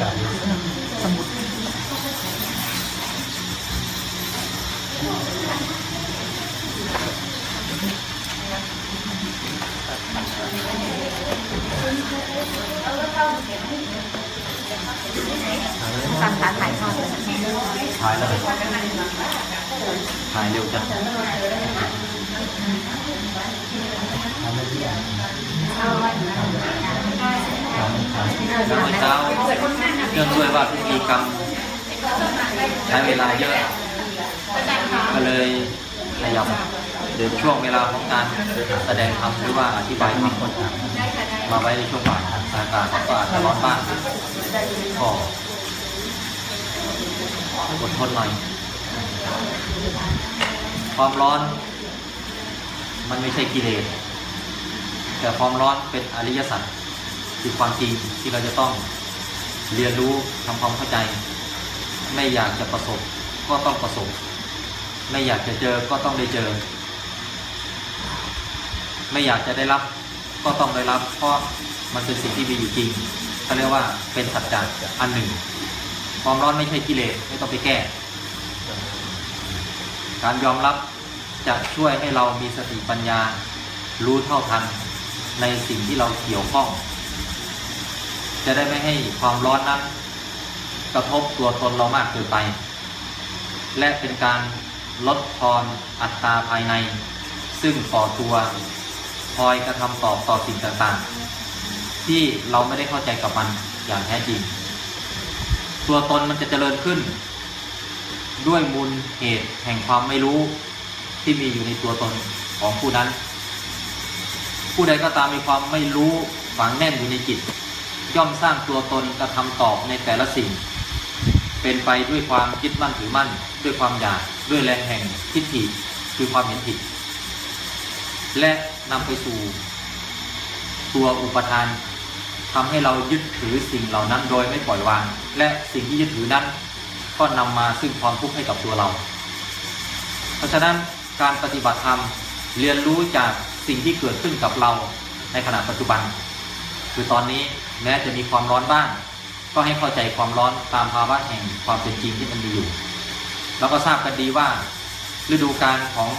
กาศสมุดการถ่ายถ่ายทอด ท่ายเลยถ่าจานทำทำแล้วเมื่อเช้าเนื่องด้วยว่าพิธีกรรมใช้เวลาเยอะ ก็เลยขยับเดี๋ยวช่วงเวลาของการแสดงธรรมหรือว่าอธิบายธรรมมาไว้ในช่วงบ่ายอากาศก็อาจจะร้อนบ้างก็อดทนหน่อยความร้อนมันไม่ใช่กิเลสแต่ความร้อนเป็นอริยสัจ คือความจริงที่เราจะต้องเรียนรู้ทำความเข้าใจ ไม่อยากจะประสบก็ต้องประสบ ไม่อยากจะเจอก็ต้องได้เจอ ไม่อยากจะได้รับ ก็ต้องได้รับ เพราะมันเป็นสิ่งที่มีอยู่จริงเขาเรียกว่าเป็นสัจจะอันหนึ่ง ความร้อนไม่ใช่กิเลสไม่ต้องไปแก้ การยอมรับจะช่วยให้เรามีสติปัญญารู้เท่าทันในสิ่งที่เราเกี่ยวข้อง จะได้ไม่ให้ความร้อนนั้นกระทบตัวตนเรามากเกินไป และเป็นการลดทอนอัตราภายใน ซึ่งก่อตัวคอยกระทำตอบต่อสิ่งต่างๆ ที่เราไม่ได้เข้าใจกับมันอย่างแท้จริง ตัวตนมันจะเจริญขึ้น ด้วยมูลเหตุแห่งความไม่รู้ที่มีอยู่ในตัวตนของผู้นั้น ผู้ใดก็ตามมีความไม่รู้ฝังแน่นอยู่ในจิต ย่อมสร้างตัวตนกระทำตอบในแต่ละสิ่ง เป็นไปด้วยความยึดมั่นถือมั่น ด้วยความอยากด้วยแรงแห่งทิฏฐิคือความเห็นผิด และนำไปสู่ ตัวอุปทานทำให้เรายึดถือสิ่งเหล่านั้นโดยไม่ปล่อยวาง และสิ่งที่ยึดถือนั้น ก็นำมาซึ่งความทุกข์ให้กับตัวเรา เพราะฉะนั้นการปฏิบัติธรรมเรียนรู้จากสิ่งที่เกิดขึ้นกับเราในขณะปัจจุบัน คือตอนนี้ แม้จะมีความร้อนบ้าง ก็ให้เข้าใจความร้อนตามภาวะแห่งความเป็นจริงที่มันมีอยู่ แล้วก็ทราบกันดีว่า ฤดูกาลของ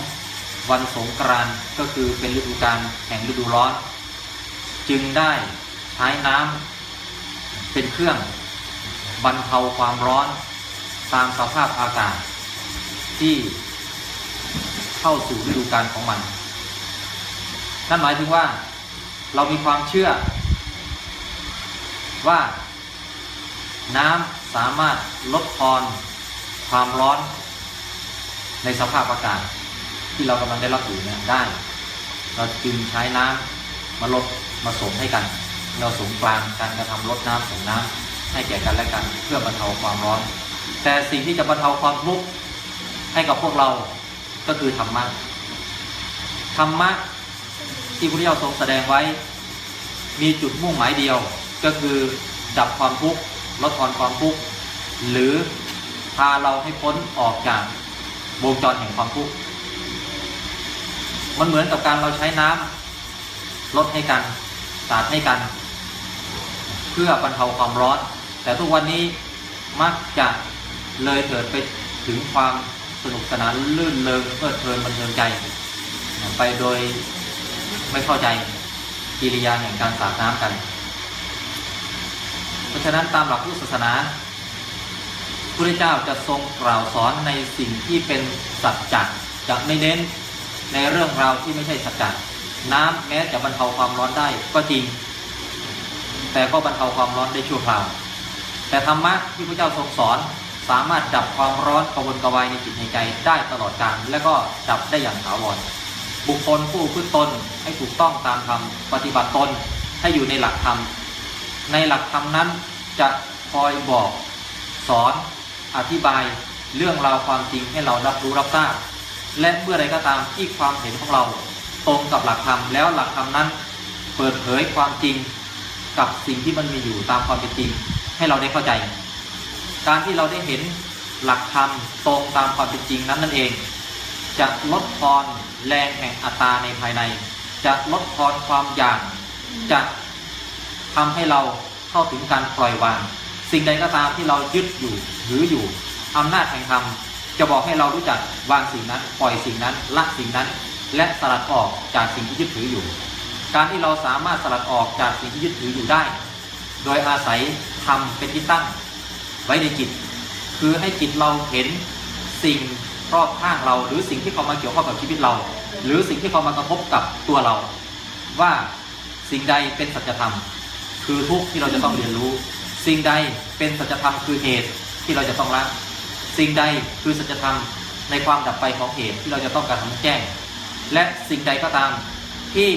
วันสงกรานต์ก็คือเป็นฤดูกาลแห่งฤดูร้อน จึงได้ใช้น้ำเป็นเครื่องบรรเทาความร้อนตามสภาพอากาศ ที่เข้าสู่ฤดูกาลของมัน นั่นหมายถึงว่าเรามีความเชื่อ ว่า น้ำสามารถลดทอนความร้อน ในสภาพอากาศ ที่เรากำลังได้รับอยู่เนี่ยได้ เราจึงใช้น้ำมาลดมาส่งให้กัน เราสงกลางการกระทำลดน้ำส่งน้ำให้แก่กันและกัน เพื่อบรรเทาความร้อน แต่สิ่งที่จะบรรเทาความทุกข์ให้กับพวกเราก็คือธรรมะธรรมะที่พระเจ้าทรงแสดงไว้ มีจุดมุ่งหมายเดียว ก็คือดับความทุกข์ลดทอนความทุกข์หรือพาเราให้พ้นออกจากวงจรแห่งความทุกข์มันเหมือนกับการเราใช้น้ำลดให้กันสาดให้กัน เพื่อบรรเทาความร้อน แต่ทุกวันนี้มักจะเลยเถิดไปถึงความสนุกสนานลื่นเลงเพลิดเพลินบันเทิงใจ ไปโดยไม่เข้าใจกิริยาแห่งการสาดน้ำกัน เพราะฉะนั้นตามหลักพุทธศาสนาพระเจ้าจะทรงกล่าวสอนในสิ่งที่เป็นสัจจะจะไม่เน้นในเรื่องราวที่ไม่ใช่สัจจะน้ำแม้จะบรรเทาความร้อนได้ก็จริง แต่ก็บรรเทาความร้อนได้ชั่วคราว แต่ธรรมะที่พระเจ้าทรงสอนสามารถดับความร้อนกระวนกระวายในจิตในใจได้ตลอดกาลและก็ดับได้อย่างถาวรบุคคลผู้พึ่งตนให้ถูกต้องตามธรรมปฏิบัติตนให้อยู่ในหลักธรรม ในหลักธรรมนั้นจะคอยบอกสอนอธิบายเรื่องราวความจริงให้เรารับรู้รับทราบและเมื่อใดก็ตามที่ความเห็นของเราตรงกับหลักธรรมแล้วหลักธรรมนั้น เปิดเผยความจริงกับสิ่งที่มันมีอยู่ตามความเป็นจริง ให้เราได้เข้าใจ การที่เราได้เห็นหลักธรรมตรงตามความเป็นจริงนั้นนั่นเอง จะลดทอนแรงแห่งอัตตาในภายใน จะลดทอนความอยากจะ ทำให้เราเข้าถึงการปล่อยวาง สิ่งใดก็ตามที่เรายึดอยู่หรืออยู่อำนาจแห่งธรรมจะบอกให้เรารู้จักวางสิ่งนั้น ปล่อยสิ่งนั้นละสิ่งนั้น และสลัดออกจากสิ่งที่ยึดถืออยู่ การที่เราสามารถสลัดออกจากสิ่งที่ยึดถืออยู่ได้ โดยอาศัยธรรมเป็นที่ตั้ง ไว้ในจิต คือให้จิตเราเห็นสิ่งรอบข้างเรา หรือสิ่งที่เขามาเกี่ยวข้องกับชีวิตเรา หรือสิ่งที่เขามากระทบกับตัวเรา ว่าสิ่งใดเป็นสัจธรรม คือทุกข์ที่เราจะต้องเรียนรู้ สิ่งใดเป็นสัจธรรมคือเหตุที่เราจะต้องละสิ่งใดคือสัจธรรมในความดับไปของเหตุที่เราจะต้องการทำแจ้ง และสิ่งใดก็ตามที่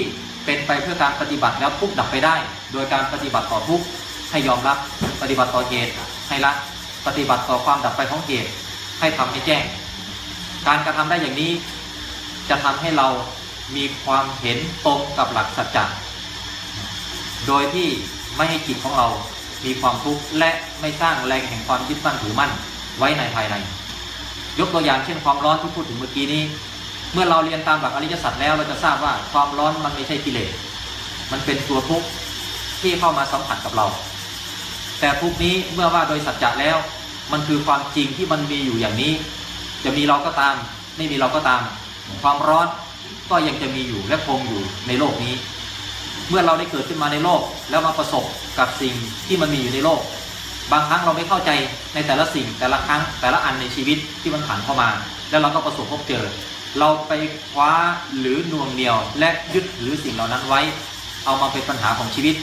เป็นไปเพื่อการปฏิบัติแล้วทุกข์ดับไปได้ โดยการปฏิบัติต่อทุกข์ให้ยอมรับปฏิบัติต่อเหตุให้ละปฏิบัติต่อความดับไปของเหตุให้ทำให้แจ้ง การกระทำได้อย่างนี้ จะทำให้เรามีความเห็นตรงกับหลักสัจจะโดยที่ ไม่ให้จิตของเรามีความทุกข์และไม่สร้างแรงแห่งความยึดมั่นถือมั่นไว้ในภายใน ยกตัวอย่างเช่นความร้อนที่พูดถึงเมื่อกี้นี้ เมื่อเราเรียนตามหลักอริยสัจแล้วเราจะทราบว่าความร้อนมันไม่ใช่กิเลสมันเป็นตัวทุกข์ที่เข้ามาสัมผัสกับเรา แต่ทุกข์นี้เมื่อว่าโดยสัจจะแล้ว มันคือความจริงที่มันมีอยู่อย่างนี้ จะมีเราก็ตาม ไม่มีเราก็ตาม ความร้อนก็ยังจะมีอยู่และคงอยู่ในโลกนี้ มื่อเราได้เกิดขึ้นมาในโลก แล้วมาประสบกับสิ่งที่มันมีอยู่ในโลก บางครั้งเราไม่เข้าใจในแต่ละสิ่งแต่ละครั้งแต่ละอันในชีวิตที่มันผ่านเข้ามา แล้วเราก็ประสบพบเจอ เราไปคว้าหรือน่วงเหนียว และยึดถือสิ่งเหล่านั้นไว้ เอามาเป็นปัญหาของชีวิต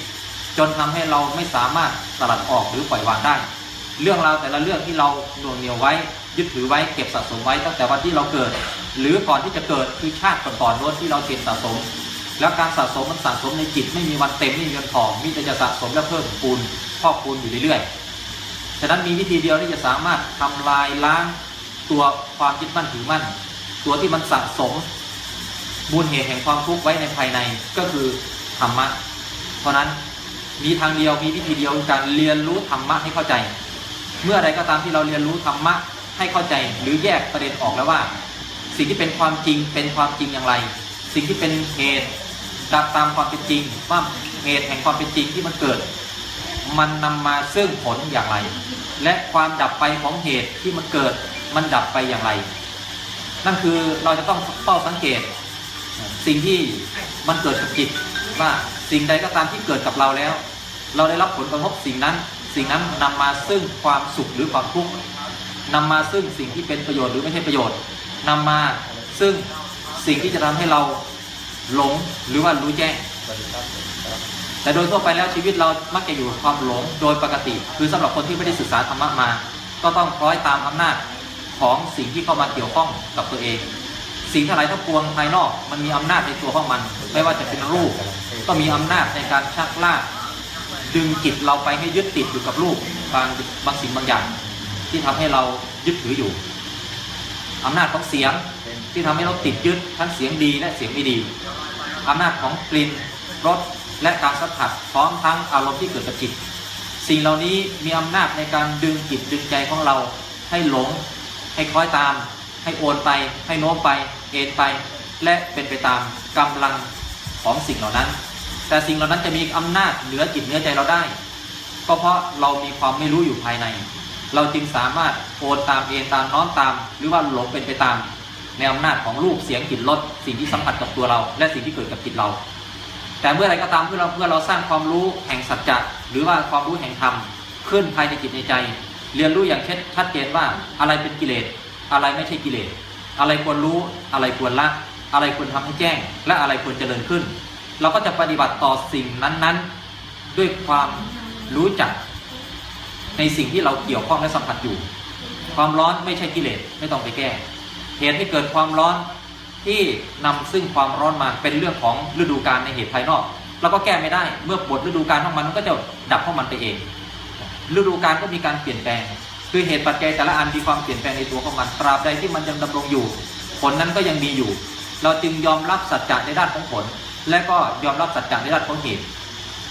จนทำให้เราไม่สามารถสลัดออกหรือปล่อยวางได้ เรื่องราวแต่ละเรื่องที่เราน่วงเหนียวไว้ ยึดถือไว้เก็บสะสมไว้ตั้งแต่วันที่เราเกิด หรือก่อนที่จะเกิดคือชาติก่อนๆโน้นที่เราเก็บสะสม แล้วการสะสมมันสะสมในจิตไม่มีวันเต็มไม่มีวันพอมีแต่จะสะสมและเพิ่มปูนพอกปูนอยู่เรื่อยๆฉะนั้นมีวิธีเดียวที่จะสามารถทำลายล้างตัวความยึดมั่นถือมั่น ตัวที่มันสะสมมูลเหตุแห่งความทุกข์ไว้ในภายในก็คือธรรมะ เพราะนั้นมีทางเดียวมีวิธีเดียวการเรียนรู้ธรรมะให้เข้าใจ เมื่อใดก็ตามที่เราเรียนรู้ธรรมะให้เข้าใจหรือแยกประเด็นออกแล้วว่า สิ่งที่เป็นความจริงเป็นความจริงอย่างไร สิ่งที่เป็นเหตุ ดับตามความเป็นจริงว่าเหตุแห่งความเป็นจริงที่มันเกิด มันนำมาซึ่งผลอย่างไร และความดับไปของเหตุที่มันเกิด มันดับไปอย่างไร นั่นคือเราจะต้องเฝ้าสังเกต สิ่งที่มันเกิดกับจิตว่าสิ่งใดก็ตามที่เกิดกับเราแล้ว เราได้รับผลกระทบสิ่งนั้น สิ่งนั้นนำมาซึ่งความสุขหรือความทุกข์นำมาซึ่งสิ่งที่เป็นประโยชน์หรือไม่ใช่ประโยชน์นำมาซึ่งสิ่งที่จะทำให้เรา หลงหรือว่ารู้แจ้งแต่โดยทั่วไปแล้วชีวิตเรามักจะอยู่ความหลงโดยปกติ คือสำหรับคนที่ไม่ได้ศึกษาธรรมะมา ก็ต้องคล้อยตามอำนาจของสิ่งที่เข้ามาเกี่ยวข้องกับตัวเอง สิ่งทั้งหลายทั้งปวงภายนอกมันมีอำนาจในตัวของมัน ไม่ว่าจะเป็นรูป ก็มีอำนาจในการชักลากดึงจิตเราไปให้ยึดติดอยู่กับรูปบางบางสิ่งบางอย่าง ที่ทำให้เรายึดถืออยู่อำนาจของเสียงที่ทำให้เราติดยึดทั้งเสียงดีและเสียงไม่ดี อำนาจของกลิ่นรสและการสัมผัสพร้อมทั้งอารมณ์ที่เกิดกับจิต สิ่งเหล่านี้มีอำนาจในการดึงจิตดึงใจของเราให้หลง ให้คล้อยตาม ให้โอนไป ให้โน้มไป เอ็นไป และเป็นไปตามกำลังของสิ่งเหล่านั้น แต่สิ่งเหล่านั้นจะมีอำนาจเหนือจิตเหนือใจเราได้ ก็เพราะเรามีความไม่รู้อยู่ภายใน เราจึงสามารถโอนตามเอ็นตามน้อมตาม หรือว่าหลงเป็นไปตาม ในอำนาจของรูปเสียงกลิ่นรสสิ่งที่สัมผัสกับตัวเรา และสิ่งที่เกิดกับจิตเรา แต่เมื่อไรก็ตามเพื่อเราเพื่อเราสร้างความรู้แห่งสัจจะหรือว่าความรู้แห่งธรรมขึ้นภายในจิตในใจ เรียนรู้อย่างชัดเจนว่าอะไรเป็นกิเลส อะไรไม่ใช่กิเลส อะไรควรรู้ อะไรควรละ อะไรควรทำให้แจ้ง และอะไรควรเจริญขึ้น เราก็จะปฏิบัติต่อสิ่งนั้นๆ ด้วยความรู้จัก ในสิ่งที่เราเกี่ยวข้องและสัมผัสอยู่ ความร้อนไม่ใช่กิเลสไม่ต้องไปแก้ เหตุให้เกิดความร้อนที่นำซึ่งความร้อนมาเป็นเรื่องของฤดูกาลในเหตุภายนอกเราก็แก้ไม่ได้เมื่อบทฤดูกาลของมันมันก็จะดับของมันไปเอง ฤดูกาลก็มีการเปลี่ยนแปลง คือเหตุปัจจัยแต่ละอันมีความเปลี่ยนแปลงในตัวของมันตราบใดที่มันยังดำรงอยู่ ผลนั้นก็ยังมีอยู่ เราจึงยอมรับสัจจะในด้านของผล และก็ยอมรับสัจจะในด้านของเหตุ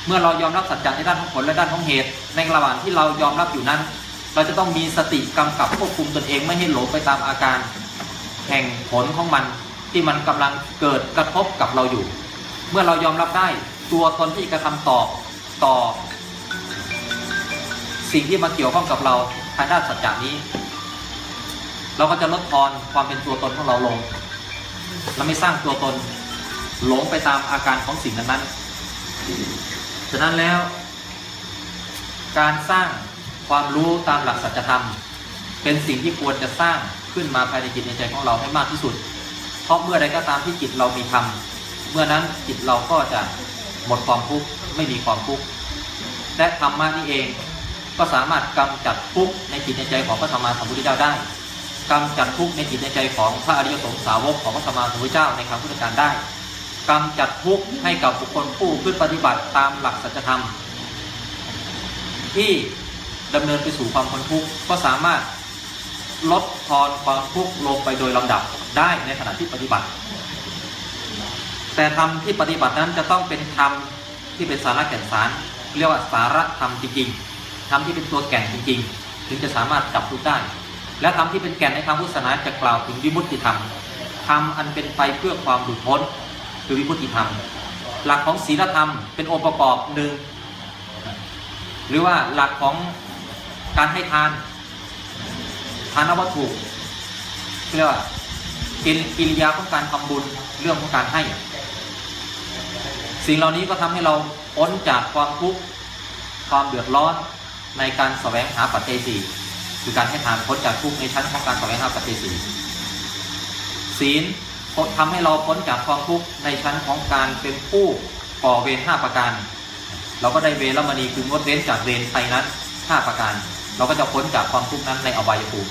เมื่อเรายอมรับสัจจะในด้านของผลและด้านของเหตุ ในระหว่างที่เรายอมรับอยู่นั้น เราจะต้องมีสติกำกับควบคุมตนเองไม่ให้หลงไปตามอาการ แห่งผลของมันที่มันกำลังเกิดกระทบกับเราอยู่ เมื่อเรายอมรับได้ตัวตนที่กระทำต่อต่อ สิ่งที่มาเกี่ยวข้องกับเราทางด้านสัจจานี้ เราก็จะลดทอนความเป็นตัวตนของเราลงเราไม่สร้างตัวตนหลงไปตามอาการของสิ่งนั้นๆฉะนั้นแล้ว การสร้างความรู้ตามหลักสัจธรรม เป็นสิ่งที่ควรจะสร้าง ขึ้นมาภายในจิตในใจของเราให้มากที่สุด เพราะเมื่อใดก็ตามที่จิตเรามีธรรมเมื่อนั้นจิตเราก็จะหมดความทุกข์ไม่มีความทุกข์และธรรมะนี่เองก็สามารถกำจัดทุกข์ในจิตในใจของพระสัมมาสัมพุทธเจ้าได้กำจัดทุกข์ในจิตในใจของพระอริยสงสาวกของพระสัมมาสัมพุทธเจ้าในครั้งพุทธกาลได้กำจัดทุกข์ให้กับบุคคลผู้ขึ้นปฏิบัติตามหลักสัจธรรม ที่ดำเนินไปสู่ความพ้นทุกข์ก็สามารถ ลดทอนความทุกข์ลงไปโดยลำดับได้ในขณะที่ปฏิบัติ แต่ธรรมที่ปฏิบัตินั้นจะต้องเป็นธรรมที่เป็นสาระแก่นสาร เรียกว่าสาระธรรมจริงๆธรรมที่เป็นตัวแก่นจริง ๆ ถึงจะสามารถจับทุกได้ และธรรมที่เป็นแก่นในทางพุทธศาสนาจะกล่าวถึงวิมุตติธรรมธรรมอันเป็นไปเพื่อความหลุดพ้นคือวิมุตติธรรม หลักของศีลธรรมเป็นองค์ประกอบหนึ่งหรือว่าหลักของการให้ทานานวัตถุเรียกว่ากินกิริยาของการทำบุญเรื่องของการให้ สิ่งเหล่านี้ก็ทำให้เราพ้นจากความทุกข์ความเดือดร้อนในการแสวงหาปัจจัยสี่คือการให้ทานพ้นจากทุกข์ในชั้นของการแสวงหาปัจจัยสี่ศีลทำให้เราพ้นจากความทุกข์ในชั้นของการเป็นผู้ก่อเวรห้าประการ เราก็ได้เวรมณีคืองดเว้นจากเวรไทยนั้นห้าประการ เราก็จะพ้นจากความทุกข์นั้นในอบายภูมิ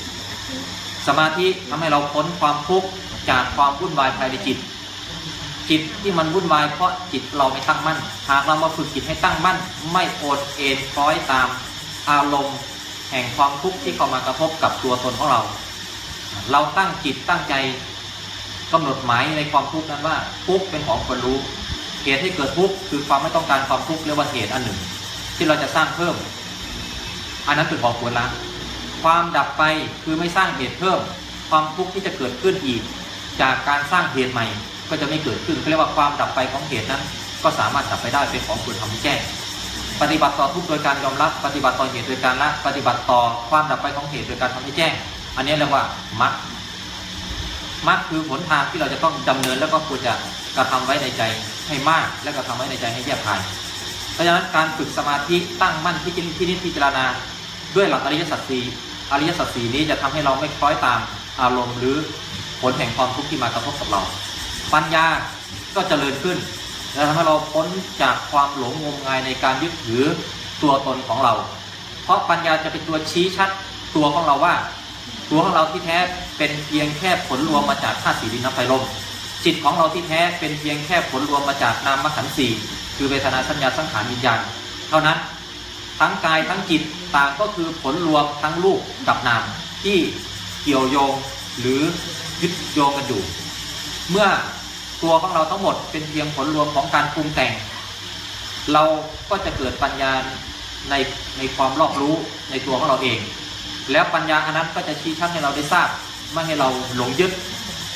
สมาธิทำให้เราพ้นความทุกข์จากความวุ่นวายภายในจิต จิตที่มันวุ่นวายเพราะจิตเราไม่ตั้งมั่น หากเรามาฝึกจิตให้ตั้งมั่น ไม่โอนเอ็นคล้อยตามอารมณ์แห่งความทุกข์ที่เข้ามากระทบกับตัวตนของเรา เราตั้งจิตตั้งใจกำหนดหมายในความทุกข์นั้นว่าทุกข์เป็นของคนรู้เหตุให้เกิดทุกข์คือความไม่ต้องการความทุกข์เรียกว่าเหตุอันหนึ่ง ที่เราจะสร้างเพิ่ม อันนั้นเป็นของควรละ ความดับไปคือไม่สร้างเหตุเพิ่ม ความทุกข์ที่จะเกิดขึ้นอีก จากการสร้างเหตุใหม่ก็จะไม่เกิดขึ้นเรียกว่าความดับไปของเหตุนั้น ก็สามารถดับไปได้เป็นของควรทำให้แจ้งปฏิบัติต่อทุกข์โดยการยอมรับปฏิบัติต่อเหตุโดยการละปฏิบัติต่อความดับไปของเหตุโดยการทำให้แจ้ง อันนี้เรียกว่ามรรคมรรคคือหนทางที่เราจะต้องดำเนินแล้วก็ควรจะกระทำไว้ในใจให้มาก และกระทำไว้ในใจให้แยบคายเพราะฉะนั้นการฝึกสมาธิตั้งมั่นที่จิตที่นิพพิจารณาด้วยหลักอริยสัจสี่ อริยสัจสี่นี้จะทำให้เราไม่คล้อยตามอารมณ์หรือผลแห่งความทุกข์ที่มากระทบกับเรา ปัญญาก็เจริญขึ้น และทำให้เราพ้นจากความหลงงมงายในการยึดถือตัวตนของเรา เพราะปัญญาจะเป็นตัวชี้ชัดตัวของเราว่า ตัวของเราที่แท้เป็นเพียงแค่ผลรวมมาจากธาตุสีดินน้ำไฟลมจิตของเราที่แท้เป็นเพียงแค่ผลรวมมาจากนามขันธ์สี่คือเวทนาสัญญาสังขารวิญญาณ เท่านั้น ทั้งกายทั้งจิตต่างก็คือผลรวมทั้งรูปกับนามที่เกี่ยวโยงหรือยึดโยงกันอยู่ เมื่อตัวของเราทั้งหมดเป็นเพียงผลรวมของการปรุงแต่ง เราก็จะเกิดปัญญาในในความรอบรู้ในตัวของเราเอง แล้วปัญญาอันนั้นก็จะชี้ชัดให้เราได้ทราบไม่ให้เราหลงยึด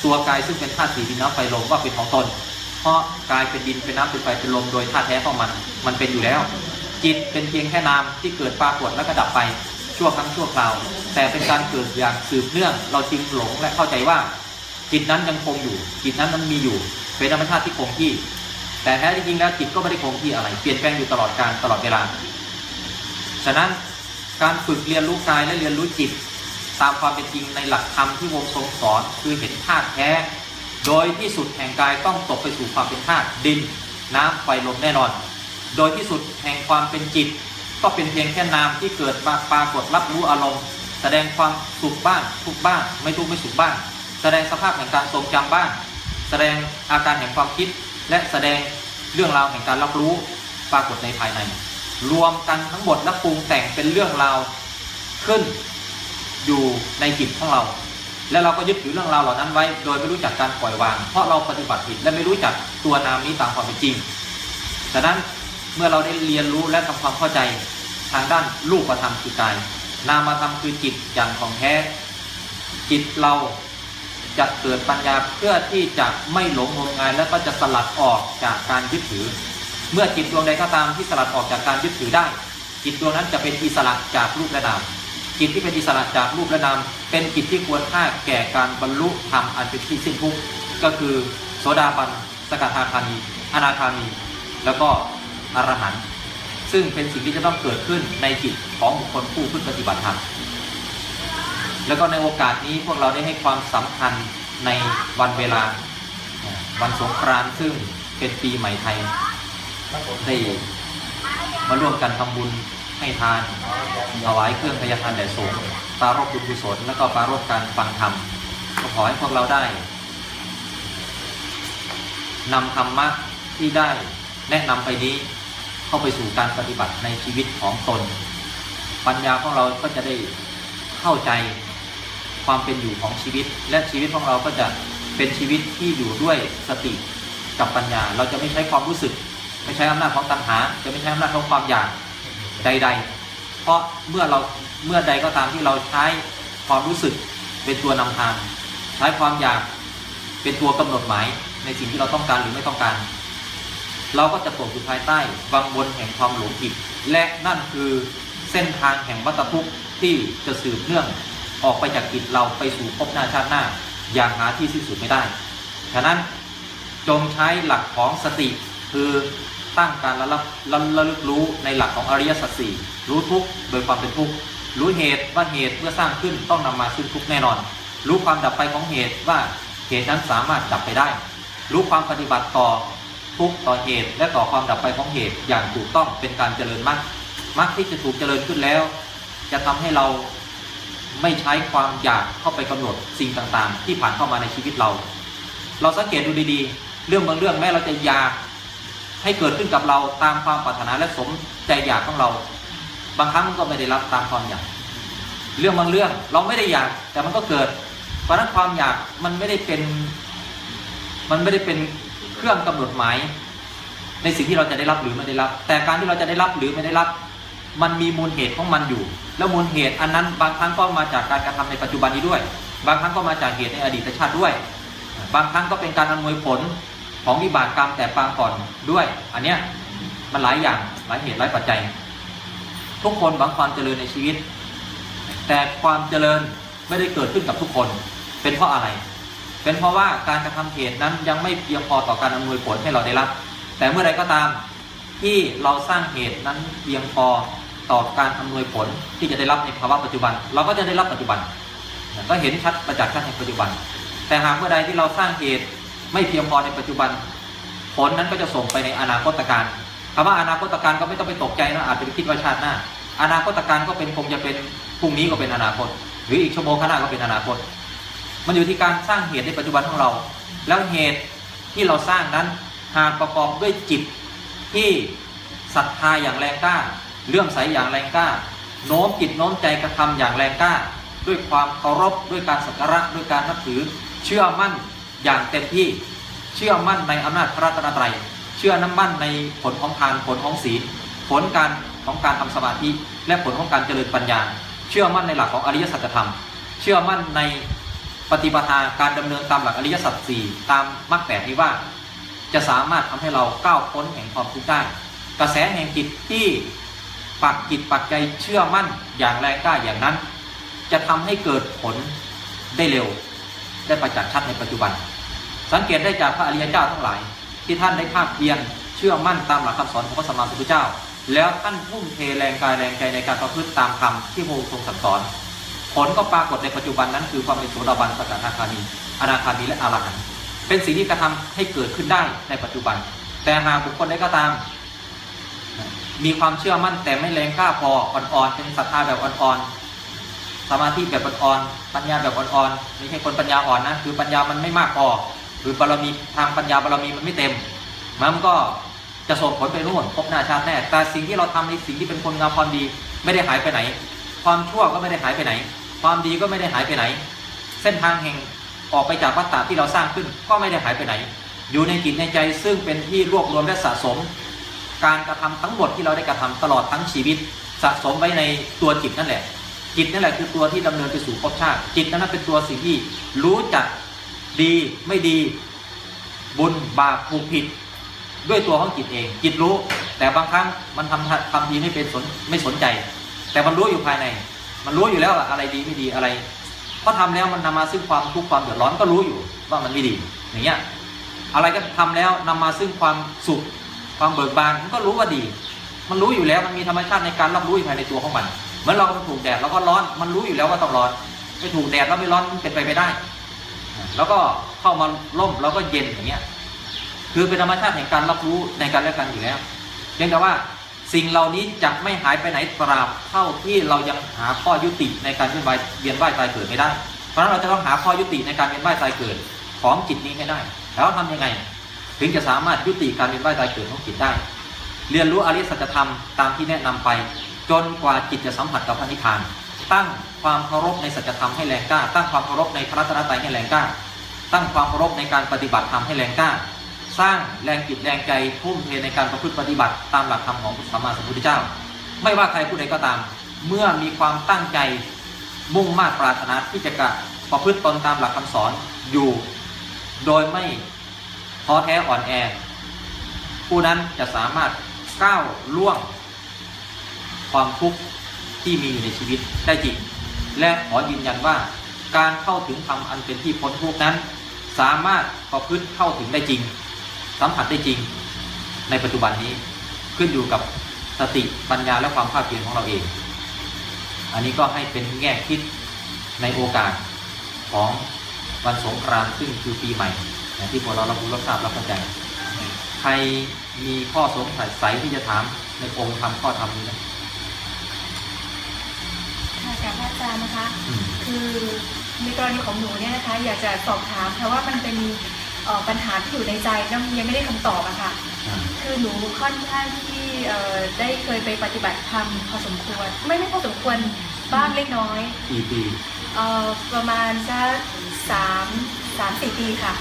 ตัวกายซึ่งเป็นธาตุสีดินน้ำไฟลมว่าเป็นของตน เพราะกายเป็นดินเป็นน้ำเป็นไฟเป็นลมโดยธาตุแท้ของมัน มันเป็นอยู่แล้ว จิตเป็นเพียงแค่นามที่เกิดปรากฏแล้วก็ดับไปชั่วครั้งชั่วคราว แต่เป็นการเกิดอย่างสืบเนื่อง เราจึงหลงและเข้าใจว่าจิตนั้นยังคงอยู่ จิตนั้นมันมีอยู่ เป็นธรรมชาติที่คงที่ แต่แท้จริงแล้วจิตก็ไม่ได้คงที่อะไร เปลี่ยนแปลงอยู่ตลอดการตลอดเวลา ฉะนั้นการฝึกเรียนรู้กายและเรียนรู้จิต ตามความเป็นจริงในหลักธรรมที่วงทรงสอนคือเห็นธาตุแท้ โดยที่สุดแห่งกายต้องตกไปสู่ความเป็นธาตุดิน น้ำไฟลมแน่นอน โดยที่สุดแห่งความเป็นจิต ก็เป็นเพียงแค่นามที่เกิดมาปรากฏรับรู้อารมณ์ แสดงความสุขบ้างทุกบ้าง ไม่ทุกไม่สุขบ้าง แสดงสภาพแห่งการทรงจำบ้าง แสดงอาการแห่งความคิด และแสดงเรื่องราวแห่งการรับรู้ปรากฏในภายใน รวมกันทั้งหมดและปรุงแต่งเป็นเรื่องราวขึ้นอยู่ในจิตของเรา และเราก็ยึดถือเรื่องราวเหล่านั้นไว้ โดยไม่รู้จักการปล่อยวาง เพราะเราปฏิบัติผิดและไม่รู้จักตัวนามนี้ตามความเป็นจริงฉะนั้น เมื่อเราได้เรียนรู้และทำความเข้าใจทางด้านรูปธรรมคือกาย นามธรรมคือจิตอย่างของแท้ จิตเราจะเกิดปัญญาเพื่อที่จะไม่หลงงมงายและก็จะสลัดออกจากการยึดถือ เมื่อจิตดวงใดก็ตามที่สลัดออกจากการยึดถือได้ จิตดวงนั้นจะเป็นอิสระจากรูปและนามจิตที่เป็นอิสระจากรูปและนามเป็นจิตที่ควรค่าแก่การบรรลุธรรมอันเป็นที่สิ้นทุกข์ก็คือโสดาบันสกทาคามีอนาคามี แล้วก็ อรหันต์ซึ่งเป็นสิ่งที่จะต้องเกิดขึ้นในจิตของบุคคลผู้ขึ้นปฏิบัติธรรมแล้วก็ในโอกาสนี้พวกเราได้ให้ความสำคัญในวันเวลา วันสงกรานต์ซึ่งเป็นปีใหม่ไทยได้มาร่วมกันทำบุญให้ทานถวายเครื่องพยาทานแด่สงฆ์ปรารบบุญกุศลแล้วก็ปรารบการฟังธรรมก็ขอให้พวกเราได้นำธรรมะที่ได้แนะนำไปนี้ เข้าไปสู่การปฏิบัติในชีวิตของตน ปัญญาของเราก็จะได้เข้าใจความเป็นอยู่ของชีวิต และชีวิตของเราก็จะเป็นชีวิตที่อยู่ด้วยสติกับปัญญา เราจะไม่ใช้ความรู้สึก ไม่ใช้อำนาจของตัณหา จะไม่ใช้อำนาจของความอยากใด ๆ เพราะเมื่อเราเมื่อใดก็ตามที่เราใช้ความรู้สึกเป็นตัวนำทาง ใช้ความอยากเป็นตัวกำหนดหมายในสิ่งที่เราต้องการหรือไม่ต้องการ เราก็จะตกอยู่ภายใต้วังวนแห่งความหลงผิด และนั่นคือเส้นทางแห่งวัฏทุกข์ที่จะสืบเนื่องออกไปจากจิตเราไปสู่ภพหน้าชาติหน้า อย่างหาที่สิ้นสุดไม่ได้ ฉะนั้นจงใช้หลักของสติคือตั้งการระลับระระลึกรู้ในหลักของอริยสัจสี่รู้ทุกโดยความเป็นทุกข์รู้เหตุว่าเหตุเมื่อสร้างขึ้นต้องนำมาซึ่งทุกแน่นอน รู้ความดับไปของเหตุว่าเหตุนั้นสามารถดับไปได้ รู้ความปฏิบัติต่อ ทุกต่อเหตุ และต่อความดับไปของเหตุอย่างถูกต้องเป็นการเจริญมรรคมรรคที่จะถูกเจริญขึ้นแล้ว จะทำให้เราไม่ใช้ความอยากเข้าไปกำหนดสิ่งต่างๆ ที่ผ่านเข้ามาในชีวิตเรา เราสังเกตดูดีๆ เรื่องบางเรื่องแม้เราจะอยากให้เกิดขึ้นกับเราตามความปรารถนาและสมใจอยากของเรา บางครั้งมันก็ไม่ได้รับตามความอยากเรื่องบางเรื่องเราไม่ได้อยากแต่มันก็เกิด เพราะนั้นความอยากมันไม่ได้เป็น มันไม่ได้เป็น เครื่องกำหนดหมายในสิ่งที่เราจะได้รับหรือไม่ได้รับ แต่การที่เราจะได้รับหรือไม่ได้รับ มันมีมูลเหตุของมันอยู่ แล้วมูลเหตุอันนั้นบางครั้งก็มาจากการกระทำในปัจจุบันนี้ด้วย บางครั้งก็มาจากเหตุในอดีตชาติด้วย บางครั้งก็เป็นการอำนวยผลของวิบากกรรมแต่ปางก่อนด้วย อันเนี้ยมันหลายอย่างหลายเหตุหลายปัจจัย ทุกคนหวังความเจริญในชีวิต แต่ความเจริญไม่ได้เกิดขึ้นกับทุกคน เป็นเพราะอะไร เป็นเพราะว่าการกระทำเหตุนั้นยังไม่เพียงพอต่อการอำนวยผลให้เราได้รับ แต่เมื่อใดก็ตามที่เราสร้างเหตุนั้นเพียงพอต่อการอำนวยผลที่จะได้รับในภาวะปัจจุบัน เราก็จะได้รับปัจจุบัน ก็เห็นชัดประจักษ์ชัดในปัจจุบัน แต่หากเมื่อใดที่เราสร้างเหตุไม่เพียงพอในปัจจุบัน ผลนั้นก็จะส่งไปในอนาคตการคำว่าอนาคตการก็ไม่ต้องไปตกใจนะอาจจะไปคิดว่าชาติหน้า อนาคตการก็เป็นคงจะเป็นพรุ่งนี้ก็เป็นอนาคต หรืออีกชั่วโมงข้างหน้าก็เป็นอนาคต มันอยู่ที่การสร้างเหตุในปัจจุบันของเรา แล้วเหตุที่เราสร้างนั้นหากประกอบด้วยจิตที่ศรัทธาอย่างแรงกล้าเลื่อมใสอย่างแรงกล้า โน้มจิตโน้มใจกระทำอย่างแรงกล้า ด้วยความเคารพด้วยการสักการะด้วยการนับถือ เชื่อมั่นอย่างเต็มที่ เชื่อมั่นในอำนาจพระรัตนตรัย เชื่อน้ำมั่นในผลของทานผลของศีลผลการของการทำสมาธิและผลของการเจริญปัญญา เชื่อมั่นในหลักของอริยสัจธรรม เชื่อมั่นใน ปฏิปทาการดำเนินตามหลักอริยสัจสี่ตามมรรคแปดนี้ว่า จะสามารถทำให้เราก้าวพ้นแห่งความทุกข์ได้ กระแสแห่งจิตที่ปักจิตปักใจเชื่อมั่นอย่างแรงกล้าอย่างนั้น จะทำให้เกิดผลได้เร็ว ได้ประจักษ์ชัดในปัจจุบัน สังเกตได้จากพระอริยเจ้าทั้งหลาย ที่ท่านได้ภาคเพียรเชื่อมั่นตามหลักคำสอนของพระสัมมาสัมพุทธเจ้า แล้วท่านทุ่มเทแรงกายแรงใจในการประพฤติตามธรรมที่พระองค์ทรงสั่งสอน ผลก็ปรากฏในปัจจุบันนั้นคือความเป็นโสดาบันสกทาคามีอนาคามีและอรหันต์เป็นสิ่งที่กระทำให้เกิดขึ้นได้ในปัจจุบัน แต่หากบุคคลใดก็ตาม มีความเชื่อมั่นแต่ไม่แรงกล้าพออ่อนๆเป็นศรัทธาแบบอ่อนๆสมาธิแบบอ่อนๆปัญญาแบบอ่อนๆไม่ใช่คนปัญญาอ่อนนะคือปัญญามันไม่มากพอหรือบารมีทางปัญญาบารมีมันไม่เต็มมันก็จะส่งผลไปนู่นพบหน้าชาติแน่แต่สิ่งที่เราทำในสิ่งที่เป็นคนงามความดี ไม่ได้หายไปไหน ความชั่วก็ไม่ได้หายไปไหน ความดีก็ไม่ได้หายไปไหน เส้นทางแห่งออกไปจากวัฏฏะที่เราสร้างขึ้นก็ไม่ได้หายไปไหน อยู่ในจิตในใจซึ่งเป็นที่รวบรวมและสะสม การกระทำทั้งหมดที่เราได้กระทำตลอดทั้งชีวิต สะสมไว้ในตัวจิตนั่นแหละ จิตนั่นแหละคือตัวที่ดำเนินไปสู่ภพชาติ จิตนั้นเป็นตัวสิ่งที่รู้จักดีไม่ดี บุญบาปถูกผิด ด้วยตัวของจิตเอง จิตรู้ แต่บางครั้งมันทำทำดีไม่เป็นสนไม่สนใจ แต่มันรู้อยู่ภายใน มันรู้อยู่แล้วอะอะไรดีไม่ดีอะไรก็ทำแล้วมันนำมาซึ่งความทุกข์ความเดือดร้อนก็รู้อยู่ว่ามันไม่ดีอย่างเงี้ยอะไรก็ทำแล้วนำมาซึ่งความสุขความเบิกบานมันก็รู้ว่าดี มันรู้อยู่แล้วมันมีธรรมชาติในการรับรู้อยู่ภายในตัวของมันเมื่อเราถูกแดดเราก็ร้อนมันรู้อยู่แล้วว่าต้องร้อนไม่ถูกแดดแล้วไม่ร้อนมันเป็นไปไม่ได้ แล้วก็เข้ามาร่มเราก็เย็นอย่างเงี้ยคือเป็นธรรมชาติแห่งการรับรู้ในการและกันอยู่แล้วเพียงแต่ว่า สิ่งเหล่านี้จะไม่หายไปไหนตราบเท่าที่เรายังหาข้อยุติในการเวียนว่ายเวียนว่ายตายเกิดไม่ได้ เพราะนั้นเราจะต้องหาข้อยุติในการเวียนว่ายตายเกิดของจิตนี้ให้ได้ แล้วทำยังไง ถึงจะสามารถยุติการเวียนว่ายตายเกิดของจิตได้ เรียนรู้อริยสัจธรรมตามที่แนะนำไป จนกว่าจิตจะสัมผัสกับพระนิพพาน ตั้งความเคารพในสัจธรรมให้แรงกล้า ตั้งความเคารพในพระรัตนตรัยให้แรงกล้า ตั้งความเคารพในการปฏิบัติธรรมให้แรงกล้า สร้างแรงจิตแรงใจทุ่มเทในการประพฤติปฏิบัติตามหลักธรรมของพระสัมมาสัมพุทธเจ้า ไม่ว่าใครผู้ใดก็ตาม เมื่อมีความตั้งใจมุ่งมา่ปรารถนาที่จะกระประพฤติตนตามหลักคำสอนอยู่ โดยไม่ท้อแท้อ่อนแอ ผู้นั้นจะสามารถก้าวล่วง ความทุกข์ที่มีอยู่ในชีวิตได้จริงและขอยืนยันว่าการเข้าถึงธรรมอันเป็นที่พ้นทุกข์นั้น สามารถประพฤติเข้าถึงได้จริง สัมผัสได้จริงในปัจจุบันนี้ขึ้นอยู่กับสติปัญญาและความภาคเพียรของเราเอง อันนี้ก็ให้เป็นแง่คิดในโอกาสของวันสงกรานต์ซึ่งคือปีใหม่อย่างที่พวกเรารับรู้รับทราบรับเข้าใจ ใครมีข้อสงสัยที่จะถามในองค์ธรรมข้อธรรมนี้นะค่ะจากพระอาจารย์นะคะอืมคือในกรณีของหนูเนี่ยนะคะ อยากจะสอบถามค่ะว่ามันเป็นเอ่อ ปัญหาที่อยู่ในใจแล้วยังไม่ได้คำตอบอะค่ะอ่าคือหนูค่อนข้างที่เอ่อได้เคยไปปฏิบัติธรรมพอสมควร ไม่ไม่พอสมควรบ้างเล็กน้อยกี่ปีเอ่อประมาณสักสามสามสี่ปีค่ะ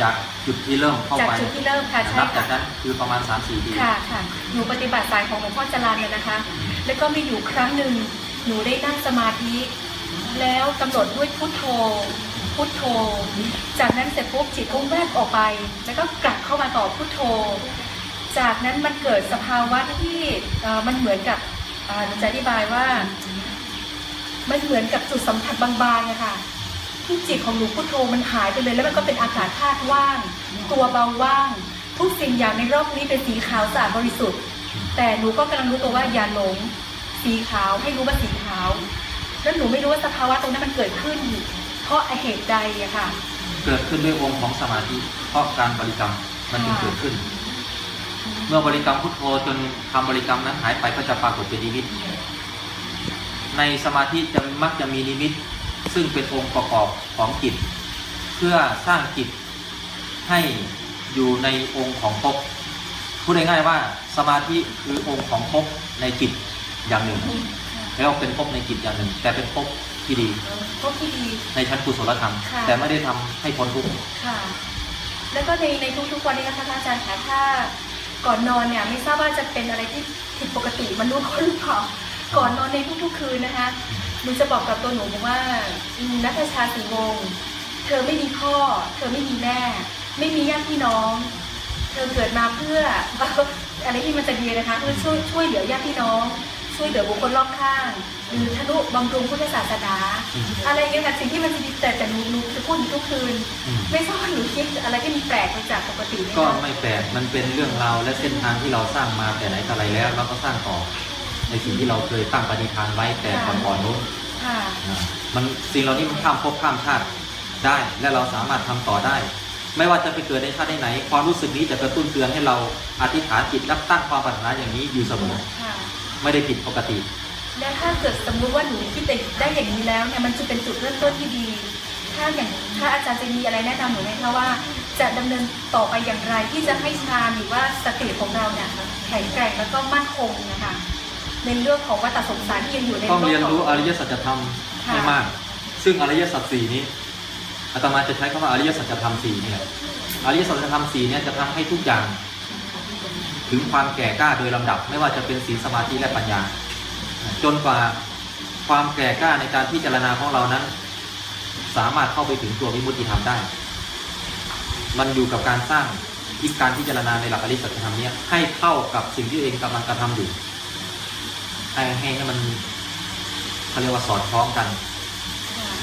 จากจุดที่เริ่มเข้าจากไปจุดที่เริ่มค่ะใช่นับจาค่ะกนั้นคือประมาณ3-4ปีค่ะค่ะหนูปฏิบัติสายของหลวงพ่อจรันเลยนะคะ แล้วก็มีอยู่ครั้งหนึ่งหนูได้นั่งสมาธิ แล้วกำหนดด้วยพุทโธ พุทโธ จากนั้นเสร็จปุ๊บจิตก็แวบออกไป แล้วก็กลับเข้ามาต่อพุทโธ จากนั้นมันเกิดสภาวะที่มันเหมือนกับจะอธิบายว่า มันเหมือนกับจุดสัมผัสบางๆอะค่ะที่จิตของหนูพุทโธมันหายไปเลย แล้วมันก็เป็นอากาศธาตุว่าง ตัวเบาว่าง ทุกสิ่งอย่างในรอบนี้เป็นสีขาวสะอาดบริสุทธิ์ แต่หนูก็กำลังรู้ตัวว่าอย่าหลง สีขาวให้รู้ว่าสีขาวแล้วหนูไม่รู้ว่าสภาวะตรงนั้นมันเกิดขึ้น เพราะเหตุใดอะค่ะ เกิดขึ้นด้วยองค์ของสมาธิเพราะการบริกรรมมันจึงเกิดขึ้น เมื่อบริกรรมพุทโธจนคำบริกรรมนั้นหายไปก็จะปรากฏเป็นนิมิต ในสมาธิจะมักจะมีนิมิต ซึ่งเป็นองค์ประกอบของจิต เพื่อสร้างจิตให้อยู่ในองค์ของภพพูดง่ายๆว่าสมาธิคือองค์ของภพในจิตอย่างหนึ่ง แล้วเป็นภพในจิตอย่างหนึ่ง แต่เป็นภพ ที่ดี ก็ที่ดี ในชั้นกุศลธรรม ค่ะ แต่ไม่ได้ทำให้พ้นทุกข์ค่ะ แล้วก็ในในทุกๆวันนี้นะคะพระอาจารย์คะถ้าก่อนนอนเนี่ยไม่ทราบว่าจะเป็นอะไรที่ผิดปกติมนุษย์คนหรือเปล่าก่อนนอนในทุกๆคืนนะคะหนูจะบอกกับตัวหนูบอกว่าอืมนัทชาสีวงศ์เธอไม่มีพ่อ เธอไม่มีแม่ ไม่มีญาติพี่น้อง เธอเกิดมาเพื่อ อะไรที่มันจะดีนะคะเพื่อช่วยช่วยเหลือญาติพี่น้อง ช่วยเหลือบุคคลรอบข้าง หรือทนุบำรุงพุทธศาสนาอืมอะไรอย่างเงี้ยค่ะสิ่งที่มันจะดีแต่แต่หนูหนูจะพูดอยู่ทุกคืนอืมไม่ทราบว่าหนูคิดอะไรที่มันแปลกไปจากปกติไหมก็คะไม่แปลกมันเป็นเรื่องราวและเส้นทางที่เราสร้างมาแต่ไหนแต่ไรแล้วเราก็สร้างต่อในสิ่งที่เราเคยตั้งปณิธานไว้แต่ก่อนๆนู้นค่ะนะมันสิ่งเหล่านี้มันข้ามภพข้ามชาติได้ และเราสามารถทำต่อได้ ไม่ว่าจะไปเกิดในชาติไหนๆความรู้สึกนี้จะกระตุ้นเตือนให้เราอธิษฐานจิตรับตั้งความปรารถนาอย่างนี้อยู่เสมอ ค่ะ ไม่ได้ผิดปกติ และถ้าเกิดสมมุติว่าหนูคิดได้อย่างนี้แล้วเนี่ยมันจะเป็นจุดเริ่มต้นที่ดี ถ้าอย่างถ้าอาจารย์จะมีอะไรแนะนำหนูไหมคะว่า จะดำเนินต่อไปอย่างไรที่จะให้ฌานหรือว่าสติของเราเนี่ยแข็งแกร่งแล้วก็มั่นคงนะคะในเรื่องของวัฏสงสารที่ยังอยู่ในต้องเรียนรู้ขอริยสัจธรรมค่ะให้มาก ซึ่งอริยสัจสี่นี้อาตมาจะใช้คำว่าอริยสัจธรรมสี่เนี่ยอริยสัจธรรมสี่เนี่ยจะทำให้ทุกอย่าง ถึงความแก่กล้าโดยลำดับ ไม่ว่าจะเป็นศีลสมาธิและปัญญา จนกว่าความแก่กล้าในการพิจารณาของเรานั้น สามารถเข้าไปถึงตัววิมุตติธรรมได้ มันอยู่กับการสร้างที่การพิจารณาในหลักอริยสัจธรรมเนี้ให้เท่ากับสิ่งที่เองกำลังกระทำอยู่ให้ให้ให้มันเขาเรียกว่าสอดคล้องกัน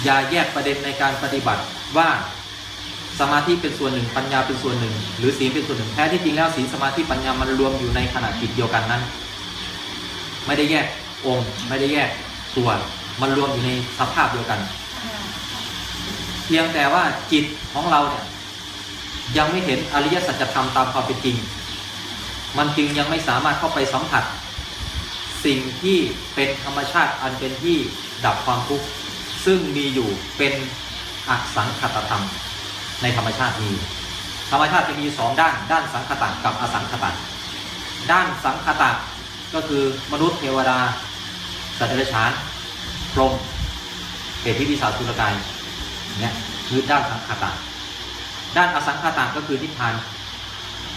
อย่าแยกประเด็นในการปฏิบัติว่า สมาธิเป็นส่วนหนึ่ง ปัญญาเป็นส่วนหนึ่ง หรือศีลเป็นส่วนหนึ่งแท้ที่จริงแล้วศีลสมาธิปัญญามันรวมอยู่ในขณะจิตเดียวกันนั้น ไม่ได้แยกองค์ ไม่ได้แยกส่วน มันรวมอยู่ในสภาพเดียวกัน เพียงแต่ว่าจิตของเราเนี่ยยังไม่เห็นอริยสัจธรรมตามความเป็นจริง มันจึงยังไม่สามารถเข้าไปสัมผัส สิ่งที่เป็นธรรมชาติอันเป็นที่ดับความทุกข์ซึ่งมีอยู่เป็นอสังขตธรรม ในธรรมชาติมี ธรรมชาติจะมีสองด้าน ด้านสังขตะกับอสังขตะด้านสังขตะก็คือมนุษย์เทวดา สัตว์เดรัจฉานพรหมเปรตที่ปีศาจสุรกายเนี่ยคือด้านสังขตะด้านอสังขตะก็คือนิพพาน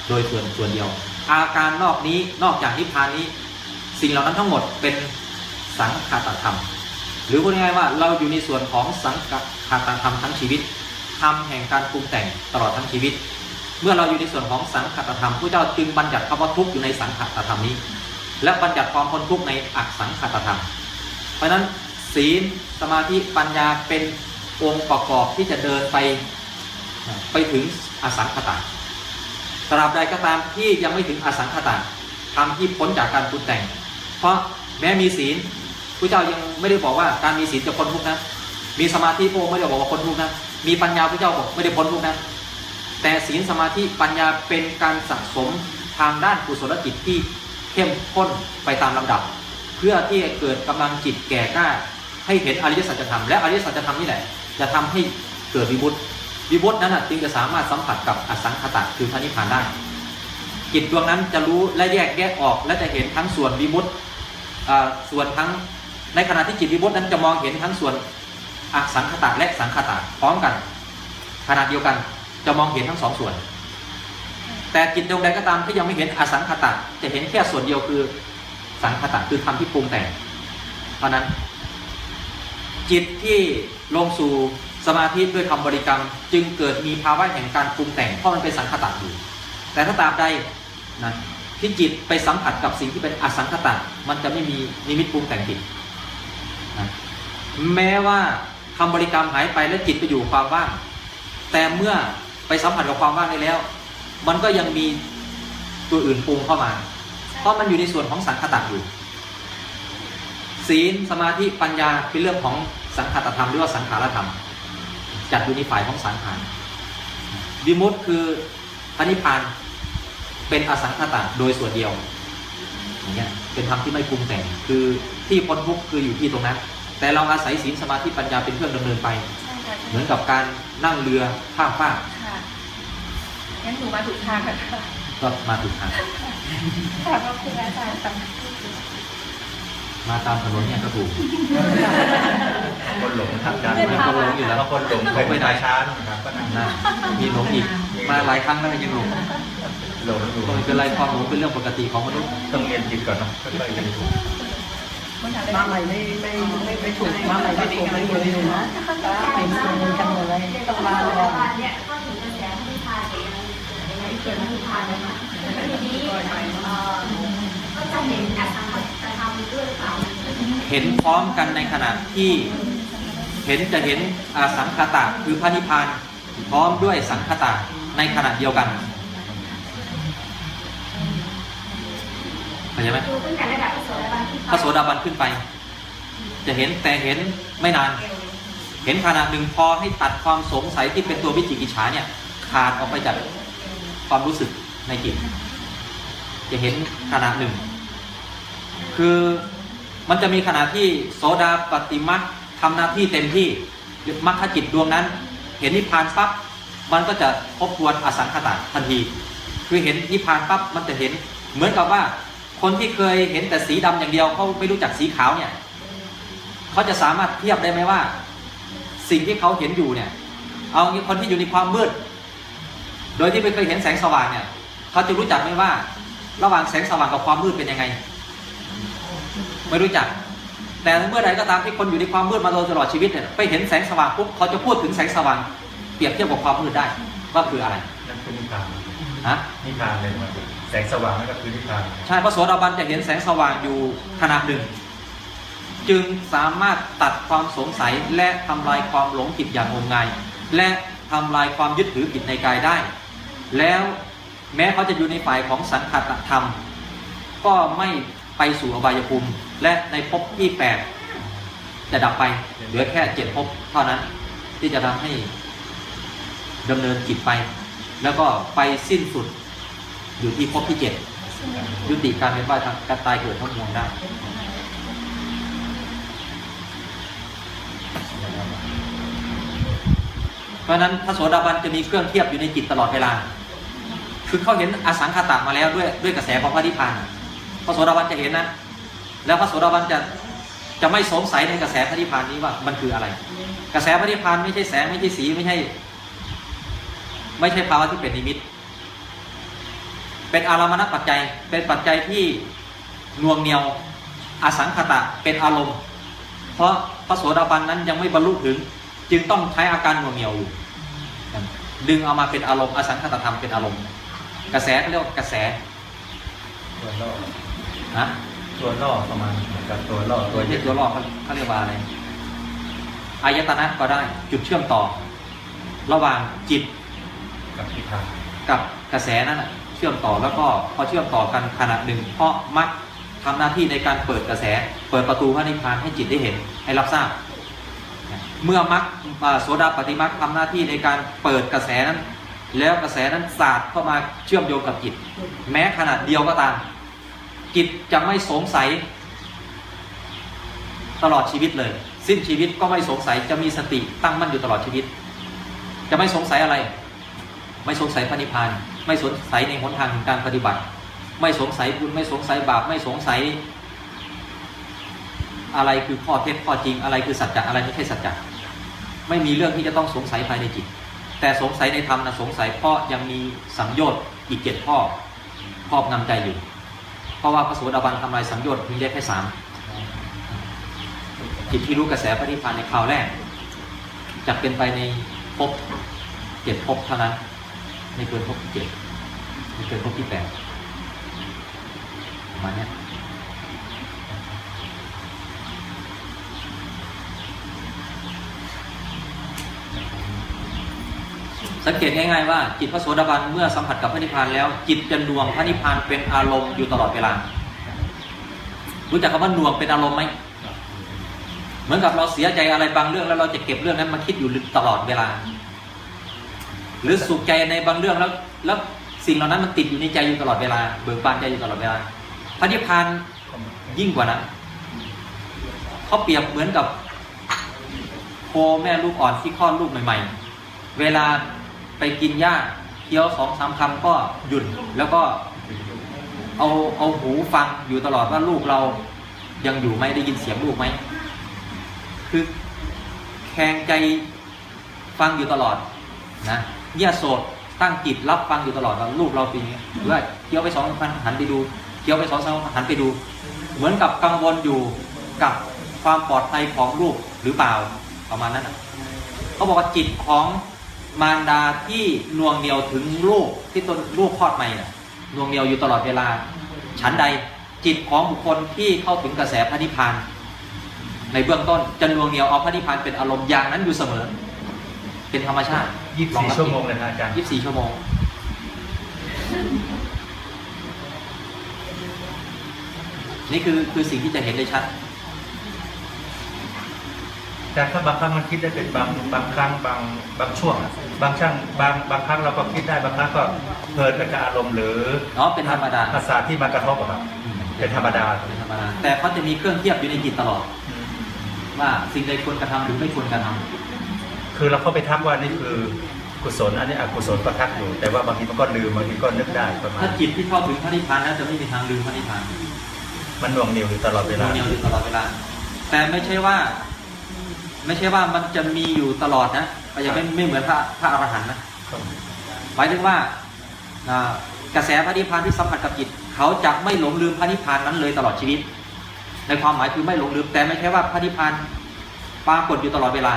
โดยส่วนส่วนเดียว อาการนอกนี้นอกจากนิพพานนี้ สิ่งเหล่านั้นทั้งหมดเป็นสังขตธรรม หรือพูดง่ายๆว่าเราอยู่ในส่วนของสังขตธรรมทั้งชีวิต ธรรมแห่งการปรุงแต่งตลอดทั้งชีวิต เมื่อเราอยู่ในส่วนของสังขตธรรมผู้เจ้าจึงบัญญัติคำว่าทุกข์อยู่ในสังขตธรรมนี้ และบัญญัติความพ้นทุกข์ในอักสังขตธรรม เพราะฉะนั้นศีลสมาธิปัญญาเป็นองค์ประกอบที่จะเดินไปไปถึงอสังขตาตราบใดก็ตามที่ยังไม่ถึงอสังขตาทำที่พ้นจากการปรุงแต่ง เพราะแม้มีศีลผู้เจ้ายังไม่ได้บอกว่าการมีศีลจะพ้นทุกข์นะ มีสมาธิพระองค์ไม่ได้บอกว่าพ้นทุกข์นะ มีปัญญาผู้เจ้าบอกไม่ได้พ้นทุกข์นะแต่ศีลสมาธิปัญญาเป็นการสะสมทางด้านกุศลจิตที่เข้มข้นไปตามลำดับ เพื่อที่จะเกิดกำลังจิตแก่กล้าให้เห็นอริยสัจธรรมและอริยสัจธรรมนี่แหละ จะทำให้เกิดวิบุตวิบุตนั้นจึงจะสามารถสัมผัสกับอสังขตะคือพระนิพพานได้จิตดวงนั้นจะรู้และแยกแยกออกและจะเห็นทั้งส่วนวิมุตติอ่าส่วนทั้งในขณะที่จิตวิมุตตินั้นจะมองเห็นทั้งส่วน อสังขตะและสังขตะพร้อมกันขณะเดียวกันจะมองเห็นทั้งสองส่วน แต่จิตดวงใดก็ตามที่ยังไม่เห็นอสังขตะจะเห็นแค่ส่วนเดียวคือสังขตะคือธรรมที่ปรุงแต่งเพราะนั้น จิตที่ลงสู่สมาธิด้วยคำบริกรรม จึงเกิดมีภาวะแห่งการปรุงแต่งเพราะมันเป็นสังขตะอยู่ แต่ถ้าตาบใดนะที่จิตไปสัมผัสกับสิ่งที่เป็นอสังขตะมันจะไม่มีนิมิตปรุงแต่งจิตนะแม้ว่า คำบริกรรมหายไปและจิตไปอยู่ความว่าง แต่เมื่อไปสัมผัสกับความว่างได้แล้ว มันก็ยังมีตัวอื่นปรุงเข้ามา เพราะมันอยู่ในส่วนของสังขตะอยู่ ศีลสมาธิปัญญาเป็นเรื่องของสังขตธรรมหรือว่าสังขารธรรม จัดอยู่ในฝ่ายของสังขารวิมุตติคือพระนิพพานเป็นอสังขตะโดยส่วนเดียวอย่างเงี้ยเป็นธรรมที่ไม่ปรุงแต่งคือที่พ้นทุกข์คืออยู่ที่ตรงนั้น แต่เราอาศัยศีลสมาธิปัญญาเป็นเครื่องดำเนินไปใช่ค่ะเหมือนกับการนั่งเรือข้ามฟากค่ะงั้นหนูมาถูกทางแล้วค่ะก็มาถูกทางขอบพระคุณอาจารย์สำหรับที่สุดมาตามถนนเนี่ยก็ถูกคนหลงทางการเป็นคนหลงอยู่แล้วบางคนหลงไปไม่ได้ช้านะครับก็นั่งนะมีหลงอีกมาหลายครั้งแล้วยังหลงหลงอยู่ก็ไม่เป็นไรความหลงเป็นเรื่องปกติของมนุษย์ต้องเรียนจิตก่อนเนาะค่อยๆเรียนรู้ มาใหม่ไม่ไม่ไม่ไม่ถูกมาใหม่ไม่ถูกไม่อยู่เลยนะเห็นคนกันหมดเลยต้องมาเลยเนี่ยก็ถึงกระแสผู้นิพพานแต่ยังยังไม่เกิดผู้นิพพานนะคะแล้วทีนี้ก็จะเห็นอสังขตธรรมด้วยหรือเปล่าเห็นพร้อมกันในขณะที่ เห็นจะเห็นอาสังขตะคือพระนิพพานพร้อมด้วยสังขตะในขณะเดียวกัน เข้าใจไหมดูตั้งแต่ระดับพระโสดาบันที่พระโสดาบันขึ้นไป จะเห็นแต่เห็นไม่นาน เห็นขณะหนึ่งพอให้ตัดความสงสัยที่เป็นตัววิจิกิจฉาเนี่ยขาดออกไปจากความรู้สึกในจิต จะเห็นขณะหนึ่ง คือมันจะมีขณะที่โสดาปฏิมักทำหน้าที่เต็มที่มรรคจิตดวงนั้น เห็นนิพพานปั๊บมันก็จะทบทวนอสังขตะทันที คือเห็นนิพพานปั๊บมันจะเห็นเหมือนกับว่า คนที่เคยเห็นแต่สีดำอย่างเดียวเขาไม่รู้จักสีขาวเนี่ยเขาจะสามารถเทียบได้ไหมว่า สิ่งที่เขาเห็นอยู่เนี่ย เอางี้คนที่อยู่ในความมืด โดยที่ไม่เคยเห็นแสงสว่างเนี่ยเขาจะรู้จักไหมว่า ระหว่างแสงสว่างกับความมืดเป็นยังไง ไม่รู้จัก แต่เมื่อใดก็ตามที่คนอยู่ในความมืดมาโดยตลอดชีวิตเนี่ยไปเห็นแสงสว่างปุ๊บเขาจะพูดถึงแสงสว่างเปรียบเทียบกับความมืดได้ว่าคืออะไรนั่นคือนิพพานฮะนิพพานเลยมัน แสงสว่างนั่นก็คือนิพพาน ใช่พระโสดาบันจะเห็นแสงสว่างอยู่ขณะหนึ่ง จึงสามารถตัดความสงสัยและทำลายความหลงผิดอย่างงมงาย และทำลายความยึดถือผิดในกายได้ แล้วแม้เขาจะอยู่ในฝ่ายของสังขตธรรม ก็ไม่ไปสู่อบายภูมิและในภพที่แปดจะดับไปเหลือแค่เจ็ดภพเท่านั้น ที่จะทำให้ดำเนินจิตไป แล้วก็ไปสิ้นสุด อยู่ที่ภพที่เจ็ดยุติการเป็นว่ายการตายเกิดทั้งมวลได้เพราะนั้นพระโสดาบันจะมีเครื่องเทียบอยู่ในจิตตลอดเวลา คือเขาเห็นอสังขตะมาแล้วด้วยด้วยกระแสของพระนิพพานพระโสดาบันจะเห็นนะ แล้วพระโสดาบันจะจะไม่สงสัยในกระแสพระนิพพานนี้ว่ามันคืออะไร กระแสพระนิพพานไม่ใช่แสงไม่ใช่สีไม่ใช่ ไม่ใช่ภาวะที่เป็นนิมิต เป็นอารามณปัจจัย เป็นปัจจัยที่นวงเหนียวอสังขตะเป็นอารมณ์ เพราะพระโสดาบันนั้นยังไม่บรรลุถึง จึงต้องใช้อาการนวงเหนียวอยู่ดึงเอามาเป็นอารมณ์อสังขตธรรมเป็นอารมณ์ กระแสเขาเรียกว่ากระแสตัวล่อนะตัวล่อประมาณเหมือนกับตัวล่อตัวที่ตัวล่อเขาเขาเรียกว่าอะไรอายตนะก็ได้จุดเชื่อมต่อ ระหว่างจิตกับนิพพานกับกระแสนั้นน่ะ เชื่อมต่อแล้วก็พอเชื่อมต่อกันขณะหนึ่ง เพราะมักทำหน้าที่ในการเปิดกระแส เปิดประตูพระนิพพานให้จิตได้เห็นให้รับทราบ เมื่อมักโสดาปฏิมักทำหน้าที่ในการเปิดกระแสนั้น แล้วกระแสนั้นศาสาดเข้ามาเชื่อมโยงกับจิต แม้ขนาดเดียวก็ตามจิตจะไม่สงสัยตลอดชีวิตเลย สิ้นชีวิตก็ไม่สงสัยจะมีสติตั้งมั่นอยู่ตลอดชีวิต จะไม่สงสัยอะไร ไม่สงสัยพระนิพพาน ไม่สงสัยในหนทางของการปฏิบัติ ไม่สงสัยบุญไม่สงสัยบาปไม่สงสัย อะไรคือข้อเท็จข้อจริงอะไรคือสัจจะอะไรไม่ใช่สัจจะไม่มีเรื่องที่จะต้องสงสัยภายในจิต แต่สงสัยในธรรมนะสงสัยเพราะยังมีสังโยชน์อีกเจ็ดข้อครอบงำใจอยู่ เพราะว่าพระโสดาบันทำลายสังโยชน์เพียงได้แค่สามจิตที่รู้กระแสพระนิพพานในคราวแรกจะเป็นไปในภพเจ็ดภพเท่านั้น ไม่เกินภพที่เจ็ดไม่เกินภพที่แปดมาเนี้ยสังเกตง่ายๆว่าจิตพระโสดาบันเมื่อสัมผัสกับพระนิพพานแล้ว จิตจะหน่วงพระนิพพานเป็นอารมณ์อยู่ตลอดเวลา รู้จักคำว่าหน่วงเป็นอารมณ์ไหมเหมือนกับเราเสียใจอะไรบางเรื่องแล้วเราจะเก็บเรื่องนั้นมาคิดอยู่ตลอดเวลา หรือสุขใจในบางเรื่องแล้ว แล้วสิ่งเหล่านั้นมันติดอยู่ในใจอยู่ตลอดเวลา เบิกบานใจอยู่ตลอดเวลาพระนิพพานยิ่งกว่านั้นเขาเปรียบเหมือนกับโคแม่ลูกอ่อนที่คลอดลูกใหม่ ๆ เวลาไปกินหญ้าเคี้ยวสองสามคำก็หยุดแล้วก็เอาเอาหูฟังอยู่ตลอดว่าลูกเรายังอยู่ไหมได้ยินเสียงลูกไหมคือแข่งใจฟังอยู่ตลอดนะ เยี่ยโสดตั้งจิตรับฟังอยู่ตลอดว่าลูกเราเป็นยังไงหรือว่าเคี้ยวไปสองพันหันไปดูเคี้ยวไปสองสามหันไปดู เหมือนกับกังวลอยู่กับความปลอดภัยของลูกหรือเปล่าประมาณนั้นนะเขาบอกว่าจิตของมารดาที่นวงเหนียวถึงลูกที่ตนลูกคลอดใหม่น่ะนวงเหนียวอยู่ตลอดเวลา ฉันใดจิตของบุคคลที่เข้าถึงกระแสพระนิพพานในเบื้องต้นจะนวงเหนียวเอาพระนิพพานเป็นอารมณ์อย่างนั้นอยู่เสมอ เป็นธรรมชาติ ยี่สิบสี่ชั่วโมงเลยนะอาจารย์ยี่สิบสี่ชั่วโมง นี่คือคือสิ่งที่จะเห็นได้ชัดแต่ถ้าบางครั้งมันคิดได้เป็นบางบางครั้งบางบางช่วงอะบางช่างบางบางครั้งเราก็คิดได้บางครั้งก็เพลินกับอารมณ์หรือเนาะเป็นธรรมดาภาษาที่มากระทบอะครับอืมเป็นธรรมดาเป็นธรรมดาแต่เขาจะมีเครื่องเทียบอยู่ในจิตตลอด ว่าสิ่งใดควรกระทำหรือไม่ควรกระทำ คือเราเข้าไปทักว่านี่คือกุศลอันนี้อกุศลก็ทักอยู่ แต่ว่าบางทีมันก็ลืมบางทีก็นึกได้ประมาณถ้าจิตที่เข้าถึงพระนิพพานแล้วจะไม่มีทางลืมพระนิพพานมันหน่วงเหนียวอยู่ตลอดเวดวลางเหนียวอยู่ตลอดเวลา แต่ไม่ใช่ว่า ไม่ใช่ว่ามันจะมีอยู่ตลอดนะก็ยังไม่ไม่เหมือนพระพระอรหันต์นะครับหมายถึงว่าอ่ากระแสพระนิพพานที่สัมผัสกับจิต เขาจะไม่หลงลืมพระนิพพานนั้นเลยตลอดชีวิต ในความหมายคือไม่หลงลืมแต่ไม่ใช่ว่าพระนิพพานปรากฏอยู่ตลอดเวลา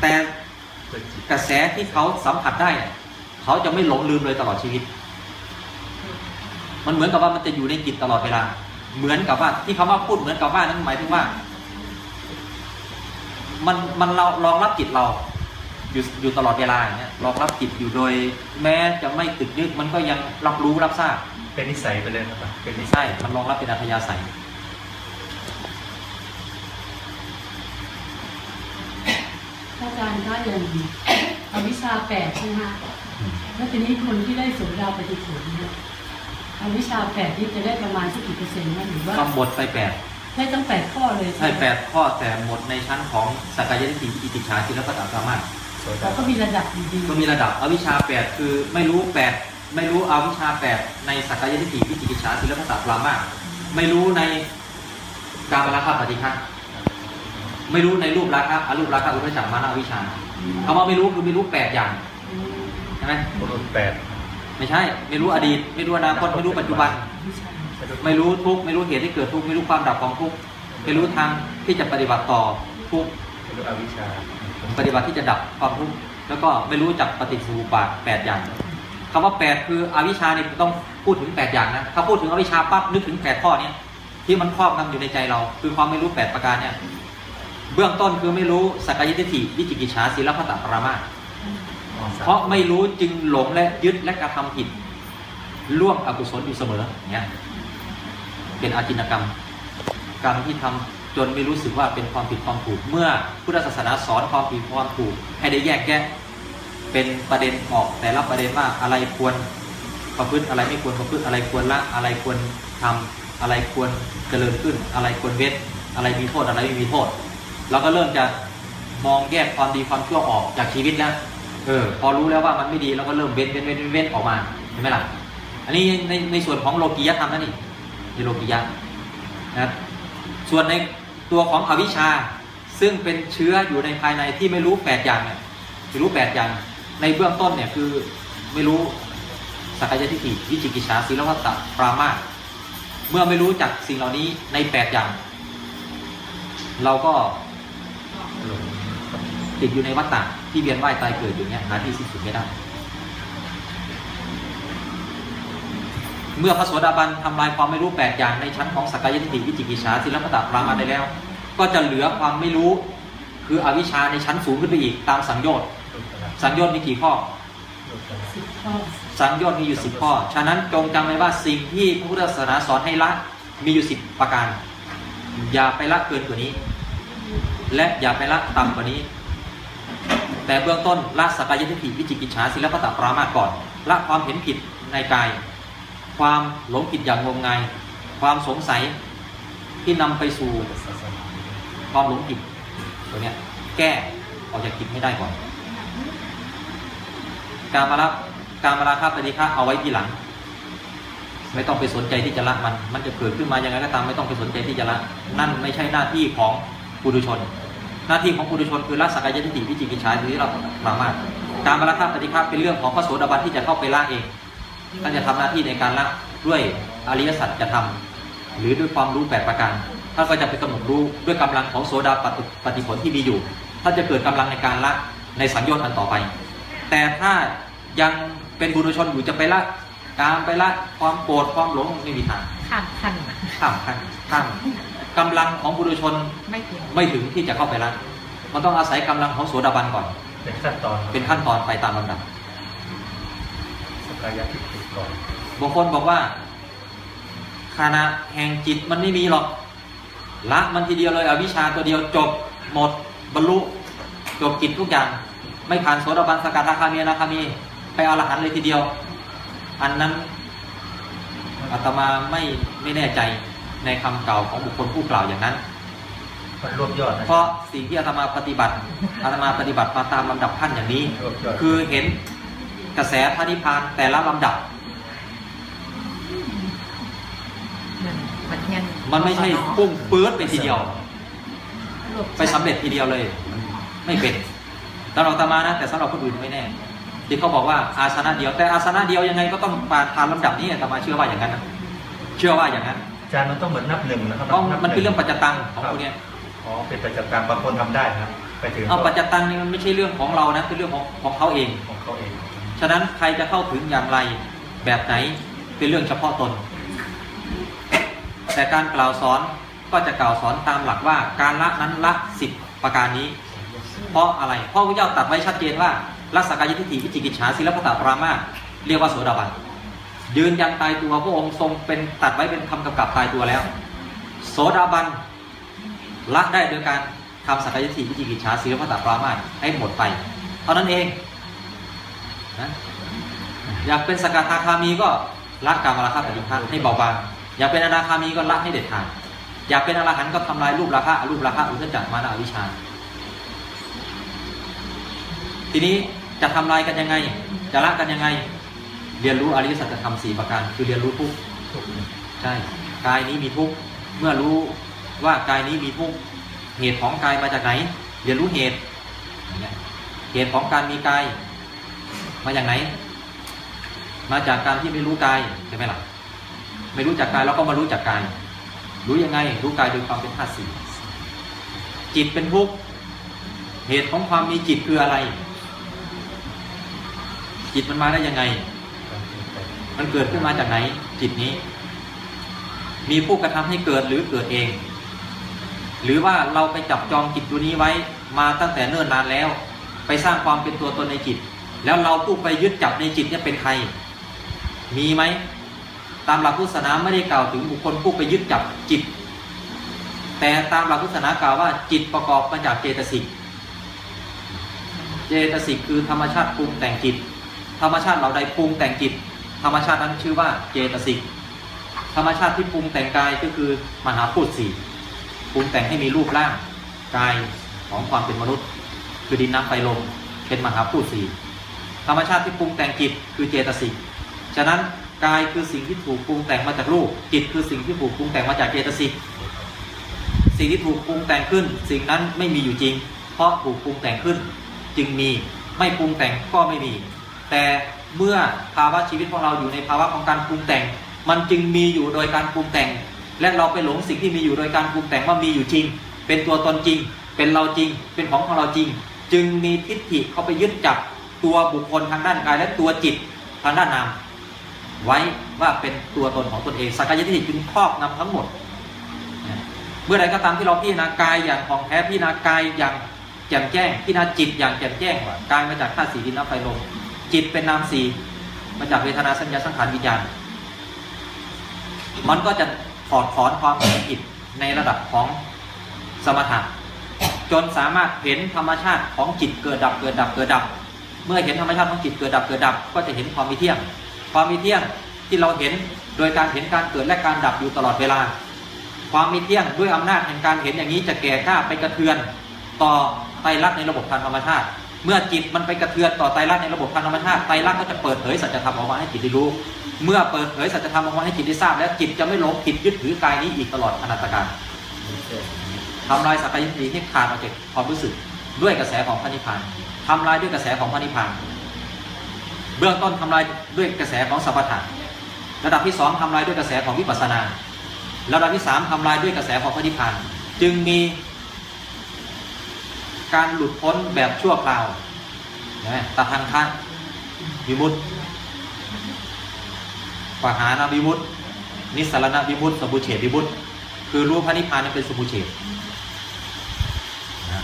แต่ กระแสที่เขาสัมผัสได้เนี่ยเขาเขาจะไม่หลงลืมเลยตลอดชีวิต มันเหมือนกับว่ามันจะอยู่ในจิตตลอดเวลา เหมือนกับว่าที่คำว่าพูดเหมือนกับว่านั้นหมายถึงว่า มันมันเรารองรับจิตเรา อยู่อยู่ตลอดเวลาอย่างเงี้ยรองรับจิตอยู่โดย แม้จะไม่ตึกนึกมันก็ยังรับรู้รับทราบเป็นนิสัยไปเลยนะครับเป็นนิสัยใช่มันรองรับเป็นอัธยาศัย อาจารย์ก็อย่างอวิชชาแปดใช่ไหมคะแล้วทีนี้คนที่ได้โสดาปฏิผลเนี่ยอวิชชาแปดที่จะได้ประมาณสักกี่เปอร์เซ็นต์นะหรือว่าก็หมดไปแปดได้ตั้งแปดข้อเลยใช่แปดข้อแต่หมดในชั้นของสักกายทิฏฐิอิติจฉาทิลปตสามารถโสแต่ดาก็มีระดับอยู่ดีก็มีระดับอวิชชาแปดคือไม่รู้แปดไม่รู้อวิชชาแปดในสักกายทิฏฐิวิจิกิจฉาทิลปตปรามาสไม่รู้ในการมราคะปฏิฆะ ไม่รู้ในรูปราคะอรูปราคะอุปจักรมานาวิชชาคำว่าไม่รู้คือไม่รู้แปดอย่างใช่ไหมบุรุษแปดไม่ใช่ ไม่รู้อดีต ไม่รู้อนาคตไม่รู้ปัจจุบัน ไม่รู้ทุกข์ไม่รู้เหตุที่เกิดทุกข์ไม่รู้ความดับของทุกข์ไม่รู้ทางที่จะปฏิบัติต่อทุกข์บุรุษอวิชชาปฏิบัติที่จะดับความทุกข์แล้วก็ไม่รู้จักปฏิสูปาทแปดอย่างคำว่าแปดคืออวิชชาเนี่ยต้องพูดถึงแปดอย่างนะถ้าพูดถึงอวิชชาปั๊บนึกถึงแปดข้อเนี้ยที่มันครอบงำอยู่ในใจเรา คือความไม่รู้แปดประการเนี่ย เบื้องต้นคือไม่รู้สักกายทิฏฐิวิจิกิจฉาศีลพัตตปรามาสเพราะไม่รู้จึงหลงและยึดและกระทำผิดร่วมอกุศลอยู่เสมออย่างเงี้ยเป็นอาจินกรรม กรรมที่ทำจนไม่รู้สึกว่าเป็นความผิดความถูก เมื่อพุทธศาสนาสอนความผิดความถูก ให้ได้แยกแยะเป็นประเด็นออกแต่ละประเด็นว่าอะไรควรประพฤติอะไรไม่ควรประพฤติอะไรควรละอะไรควรทำอะไรควรเจริญขึ้น อะไรควรเว้นอะไรมีโทษอะไรไม่มีโทษ เราก็เริ่มจะมองแยกความดีความชั่วออกจากชีวิตแล้วเออพอรู้แล้วว่ามันไม่ดีเราก็เริ่มเว้นเว้นเว้นเว้นเว้นออกมาเห็นไหมล่ะอันนี้ในในส่วนของโลกียธรรมนั่นนี่ในโลกียะนะครับส่วนในตัวของอวิชชาซึ่งเป็นเชื้ออยู่ในภายในที่ไม่รู้แปดอย่างเนี่ยไม่รู้แปดอย่างในเบื้องต้นเนี่ยคือไม่รู้สักกายทิฏฐิวิจิกิจฉาศีลวัตตะปรามาสเมื่อไม่รู้จักสิ่งเหล่านี้ในแปดอย่าง เราก็หลง ติดอยู่ในวัฏฏะที่เวียนว่ายตายเกิดอยู่เนี่ยหาที่สิ้นสุดไม่ได้ เมื่อพระโสดาบันทำลายความไม่รู้แปดอย่างในชั้นของสกายทิฏฐิวิจิกิจฉาศิลปตะปรามาได้แล้ว ก็จะเหลือความไม่รู้ คืออวิชชาในชั้นสูงขึ้นไปอีกตามสังโยชน์สังโยชน์มีกี่ข้อลูกกระลาสิบข้อสังโยชน์มีอยู่สิบข้อ ฉะนั้นจงจำไว้ว่าสิ่งที่พระพุทธศาสนาสอนให้ละมีอยู่สิบประการ อย่าไปละเกินกว่านี้ และอย่าไปละต่ำกว่านี้ แต่เบื้องต้นละสักกายทิฏฐิวิจิกิจฉาศิลปตะปรามาก่อนละความเห็นผิดในกาย ความหลงผิดอย่างงมงาย ความสงสัยที่นำไปสู่ความหลงผิดตัวเนี้ยแก้ออกจากจิตให้ได้ก่อน การมาละการมาละคาปฏิฆะเอาไว้ทีหลัง ไม่ต้องไปสนใจที่จะละมัน มันจะเกิดขึ้นมายังไงก็ตามไม่ต้องไปสนใจที่จะละ นั่นไม่ใช่หน้าที่ของปุถุชน หน้าที่ของปุถุชนคือละสักกายทิฏฐิวิจิกิจฉาหรือที่เราปรามาสการมาละคาปฏิฆะเป็นเรื่องของพระโสดาบันที่จะเข้าไปละเองท่านจะทำหน้าที่ในการละด้วยอริยสัจจะทำหรือด้วยความรู้แปดประการท่านก็จะไปกำหนดรู้ด้วยกำลังของโสดาปฏิปฏิผลที่มีอยู่ท่านจะเกิดกำลังในการละในสังโยชน์อันต่อไป แต่ถ้ายังเป็นบุรุชนอยู่จะไปละการไปละความโกรธความหลงไม่มีทางข้ามขั้นข้ามขั้นข้าม กำลังของบุรุชนไม่ถึงไม่ถึงที่จะเข้าไปละมันต้องอาศัยกำลังของโสดาบันก่อน เป็นขั้นตอนเป็นขั้นตอนไปตามลำดับสกายทิฏฐิก่อนบางคนบอกว่าขณะแห่งจิตมันไม่มีหรอกละมันทีเดียวเลยอวิชชาตัวเดียวจบหมดบรรลุจบกิจทุกอย่าง ไม่ผ่านโสดาบันสกัดราคามีอนาคามี ไปเอาอรหันต์เลยทีเดียว อันนั้นอาตมาไม่ไม่แน่ใจ ในคำกล่าวของบุคคลผู้กล่าวอย่างนั้นมันรวบยอดนะเพราะสิ่งที่อาตมาปฏิบัติอาตมาปฏิบัติมาตามลำดับขั้นอย่างนี้รวบยอดคือเห็นกระแสพระนิพพานแต่ละลำดับมันมันยังมันไม่ใช่พุ่งปื๊ดไปทีเดียว ไปสำเร็จทีเดียวเลย ไม่เป็นสำหรับอาตมานะ แต่สำหรับคนอื่นไม่แน่ ที่เขาบอกว่าอาสนะเดียวแต่อาสนะเดียวยังไงก็ต้องผ่านผ่านลำดับนี้อาตมาเชื่อว่าอย่างนั้นนะเชื่อว่าอย่างนั้นอา จารย์มันต้องเหมือนนับหนึ่งนะครับเพราะบมันเป็นหเรื่องปัจจตังของพวกเนี้ยอ๋อเป็นปัจจัยการบางคนทำได้นะครับไปถึงเอาปัจจตังนี่มันไม่ใช่เรื่องของเรานะคือเรื่องของของเขาเองของเขาเองเฉะนั้นใครจะเข้าถึงอย่างไรแบบไหนเป็นเรื่องเฉพาะตน แต่การกล่าวสอนก็จะกล่าวสอนตามหลักว่าการละนั้นละสิบประการนี้ เพราะอะไรเพราะพระเจ้าตรัดไว้ชัดเจนว่ารักษากายทิฏฐิวิจิกิจฉาศิลปตปรามาสเรียกว่าโสดาบัน ยืนยันตายตัวพระองค์ทรงเป็นตัดไว้เป็นคำกำกับตายตัวแล้ว โสดาบันละได้โดยการทำสักยทิวิจิกิจฉาศิลปตปรามาให้หมดไป เท่านั้นเองนะอยากเป็นสกทาคามีก็ละกามราคะปฏิฆะให้เบาบางอยากเป็นอนาคามีก็ละให้เด็ดขาดอยากเป็นอรหันต์ก็ทำลายรูปราคะรูปราคะอุทจจามานาอวิชชา ทีนี้จะทำลายกันยังไง จะละกันยังไง เรียนรู้อริยสัจธรรมสี่ประการ คือเรียนรู้ทุกข์ใช่กายนี้มีทุกข์เมื่อรู้ว่ากายนี้มีทุกข์เหตุของกายมาจากไหน เรียนรู้เหตุเหตุของการมีกายมาจากไหน มาจากการที่ไม่รู้กายใช่ไหมล่ะไม่รู้จักกายแล้วก็มารู้จักกาย รู้ยังไง รู้กายโดยความเป็นธาตุสี่จิตเป็นทุกข์เหตุของความมีจิตคืออะไร จิตมันมาได้ยังไง มันเกิดขึ้นมาจากไหนจิตนี้ มีผู้กระทำให้เกิดหรือเกิดเอง หรือว่าเราไปจับจองจิตตัวนี้ไว้มาตั้งแต่เนิ่นนานแล้ว ไปสร้างความเป็นตัวตนในจิต แล้วเราผู้ไปยึดจับในจิตเนี่ยเป็นใคร มีไหมตามหลักพุทธศาสนาไม่ได้กล่าวถึงบุคคลผู้ไปยึดจับจิต แต่ตามหลักพุทธศาสนากล่าวว่าจิตประกอบมาจากเจตสิกเจตสิกคือธรรมชาติปรุงแต่งจิต ธรรมชาติเราใดปรุงแต่งจิต ธรรมชาตินั้นชื่อว่าเจตสิกธรรมชาติที่ปรุงแต่งกายก็คือมหาพูดสี่ปรุงแต่งให้มีรูปร่างกายของความเป็นมนุษย์ คือดินน้ำไฟลมเป็นมหาพูดสี่ธรรมชาติที่ปรุงแต่งจิตคือเจตสิกฉะนั้นกายคือสิ่งที่ถูกปรุงแต่งมาจากรูปจิตคือสิ่งที่ถูกปรุงแต่งมาจากเจตสิกสิ่งที่ถูกปรุงแต่งขึ้น สิ่งนั้นไม่มีอยู่จริง เพราะถูกปรุงแต่งขึ้น จึงมีไม่ปรุงแต่งก็ไม่มี แต่ เมื่อภาวะชีวิตของเราอยู่ในภาวะของการปรุงแต่ง มันจึงมีอยู่โดยการปรุงแต่ง และเราไปหลงสิ่งที่มีอยู่โดยการปรุงแต่งว่ามีอยู่จริง เป็นตัวตนจริง เป็นเราจริง เป็นของของเราจริง จึงมีทิฏฐิเข้าไปยึดจับตัวบุคคลทางด้านกายและตัวจิตทางด้านนามไว้ว่าเป็นตัวตนของตนเองสักกายทิฏฐิจึงครอบนำทั้งหมด เมื่อใดก็ตามที่เราพิจารณากายอย่างของแท้พิจารณากายอย่างแจ่มแจ้งพิจารณาจิตอย่างแจ่มแจ้งว่ากายมาจากธาตุสีดินน้ำไฟลม จิตเป็นนามสีมาจากเวทนาสัญญาสังขารวิญญาณ มันก็จะถอดถอนความเห็นผิดในระดับของสมถะจนสามารถเห็นธรรมชาติของจิตเกิดดับเกิดดับเกิดดับ เมื่อเห็นธรรมชาติของจิตเกิดดับเกิดดับ ก็จะเห็นความมีเที่ยง ความมีเที่ยงที่เราเห็นโดยการเห็นการเกิดและการดับอยู่ตลอดเวลา ความมีเที่ยงด้วยอำนาจแห่งการเห็นอย่างนี้จะแก่กล้าไปกระเทือน ต่อไตรลักษณ์ในระบบทางธรรมชาติ เมื่อจิตมันไปกระเทือนต่อไตรลักษณ์ในระบบทางธรรมชาติไตรลักษณ์ก็จะเปิดเผยสัจธรรมออกมาให้จิตได้รู้ เมื่อเปิดเผยสัจธรรมออกมาให้จิตได้ทราบ แล้วจิตจะไม่หลงผิดยึดถือกายนี้อีกตลอดอนันตกาลทำลายสักยทิฏฐิให้ขาดออกจากความรู้สึกด้วยกระแสของพระนิพพานทำลายด้วยกระแสของพระนิพพานเบื้องต้นทำลายด้วยกระแสของสัพพะระดับที่สองทำลายด้วยกระแสของวิปัสสนาระดับที่สามทำลายด้วยกระแสของพระนิพพานจึงมี การหลุดพ้นแบบชั่วคราวนะตะทังคะวิมุตติปหานาวิมุตตินิสรณวิมุตติสมุเฉดวิมุตติคือรู้พระนิพพานนั้นเป็นสมุเฉดนะ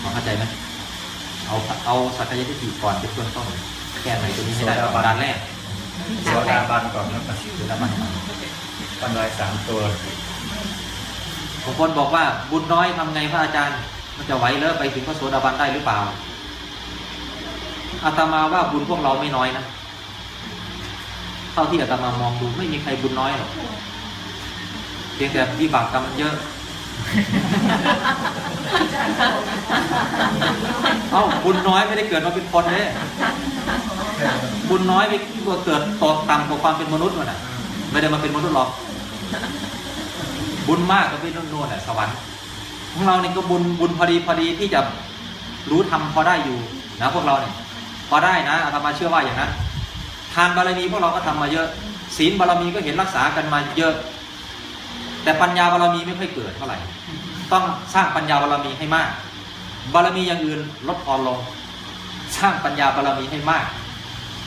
พอเข้าใจไหมเอาเอาสักกายทิฏฐิก่อนเป็นต้นต้นแก้ไหนตัวนี้ให้ได้ก่อนด้านแรกโสดาบันก่อนนะครับโสดาบันก่อนทำลายสามตัวบางคนบอกว่าบุญน้อยทำไงพระอาจารย์ มันจะไหวเลอไปถึงพระโสดาบันได้หรือเปล่าอาตมาว่าบุญพวกเราไม่น้อยนะเท่าที่อาตมามองดูไม่มีใครบุญน้อยหรอกเพียงแต่วิบากกรรมมันเยอะเอ้าบุญน้อยไม่ได้เกิดมาเป็นคนเลยบุญน้อยไม่ตัวเกิดตกต่ำกว่าความเป็นมนุษย์มันอะ ไม่ได้มาเป็นมนุษย์หรอก บุญมากก็เป็นโน่นแหละสวรรค์ของเราเนี่ยก็บุญบุญพอดีพอดีที่จะรู้ทำพอได้อยู่นะพวกเราเนี่ยพอได้นะอาตมาเชื่อว่าอย่างนั้นทานบารมีพวกเราก็ทำมาเยอะ ศีลบารมีก็เห็นรักษากันมาเยอะ แต่ปัญญาบารมีไม่ค่อยเกิดเท่าไหร่ ต้องสร้างปัญญาบารมีให้มาก บารมีอย่างอื่นลดทอนลง สร้างปัญญาบารมีให้มาก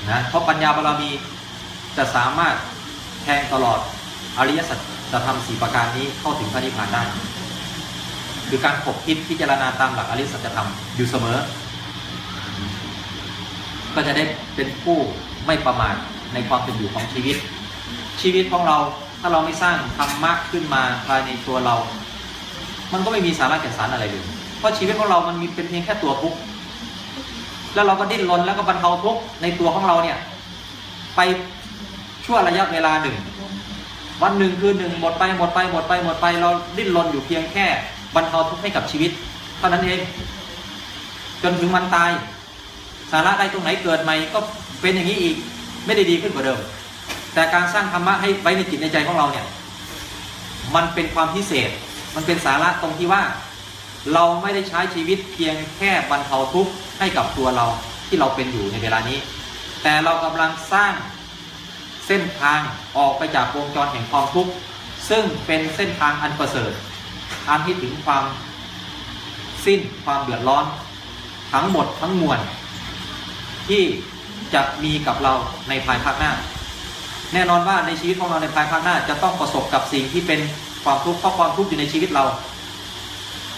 นะเพราะปัญญาบารมีจะสามารถแทงตลอดอริยสัจ ธรรมสี่ประการนี้เข้าถึงพระนิพพานได้ คือการขบคิดพิจารณาตามหลักอริสัจธรรมอยู่เสมอ ก็จะได้เป็นผู้ไม่ประมาทในความเป็นอยู่ของชีวิต ชีวิตของเราถ้าเราไม่สร้างธรรมะขึ้นมาภายในตัวเรา มันก็ไม่มีสาระแก่นสารอะไรเลยเพราะชีวิตของเรามันมีเป็นเพียงแค่ตัวทุกข์แล้วเราก็ดิ้นรนแล้วก็บรรเทาทุกข์ในตัวของเราเนี่ย ไปชั่วระยะเวลาหนึ่ง วันหนึ่งคือหนึ่งหมดไปหมดไปหมดไปหมดไป เราดิ้นรนอยู่เพียงแค่บรรเทาทุกข์ให้กับชีวิต เท่านั้นเอง จนถึงวันตาย สาระใดตรงไหนเกิดใหม่ก็เป็นอย่างนี้อีกไม่ได้ดีขึ้นกว่าเดิม แต่การสร้างธรรมะให้ไว้ในจิตในใจของเราเนี่ย มันเป็นความพิเศษ มันเป็นสาระตรงที่ว่า เราไม่ได้ใช้ชีวิตเพียงแค่บรรเทาทุกข์ให้กับตัวเราที่เราเป็นอยู่ในเวลานี้ แต่เรากำลังสร้าง เส้นทางออกไปจากวงจรแห่งความทุกข์ซึ่งเป็นเส้นทางอันประเสริฐอันที่ถึงความสิ้นความเดือดร้อน ทั้งหมดทั้งมวลที่จะมีกับเราในภายภาคหน้า แน่นอนว่าในชีวิตของเราในภายภาคหน้า จะต้องประสบกับสิ่งที่เป็นความทุกข์เพราะความทุกข์อยู่ในชีวิตเรา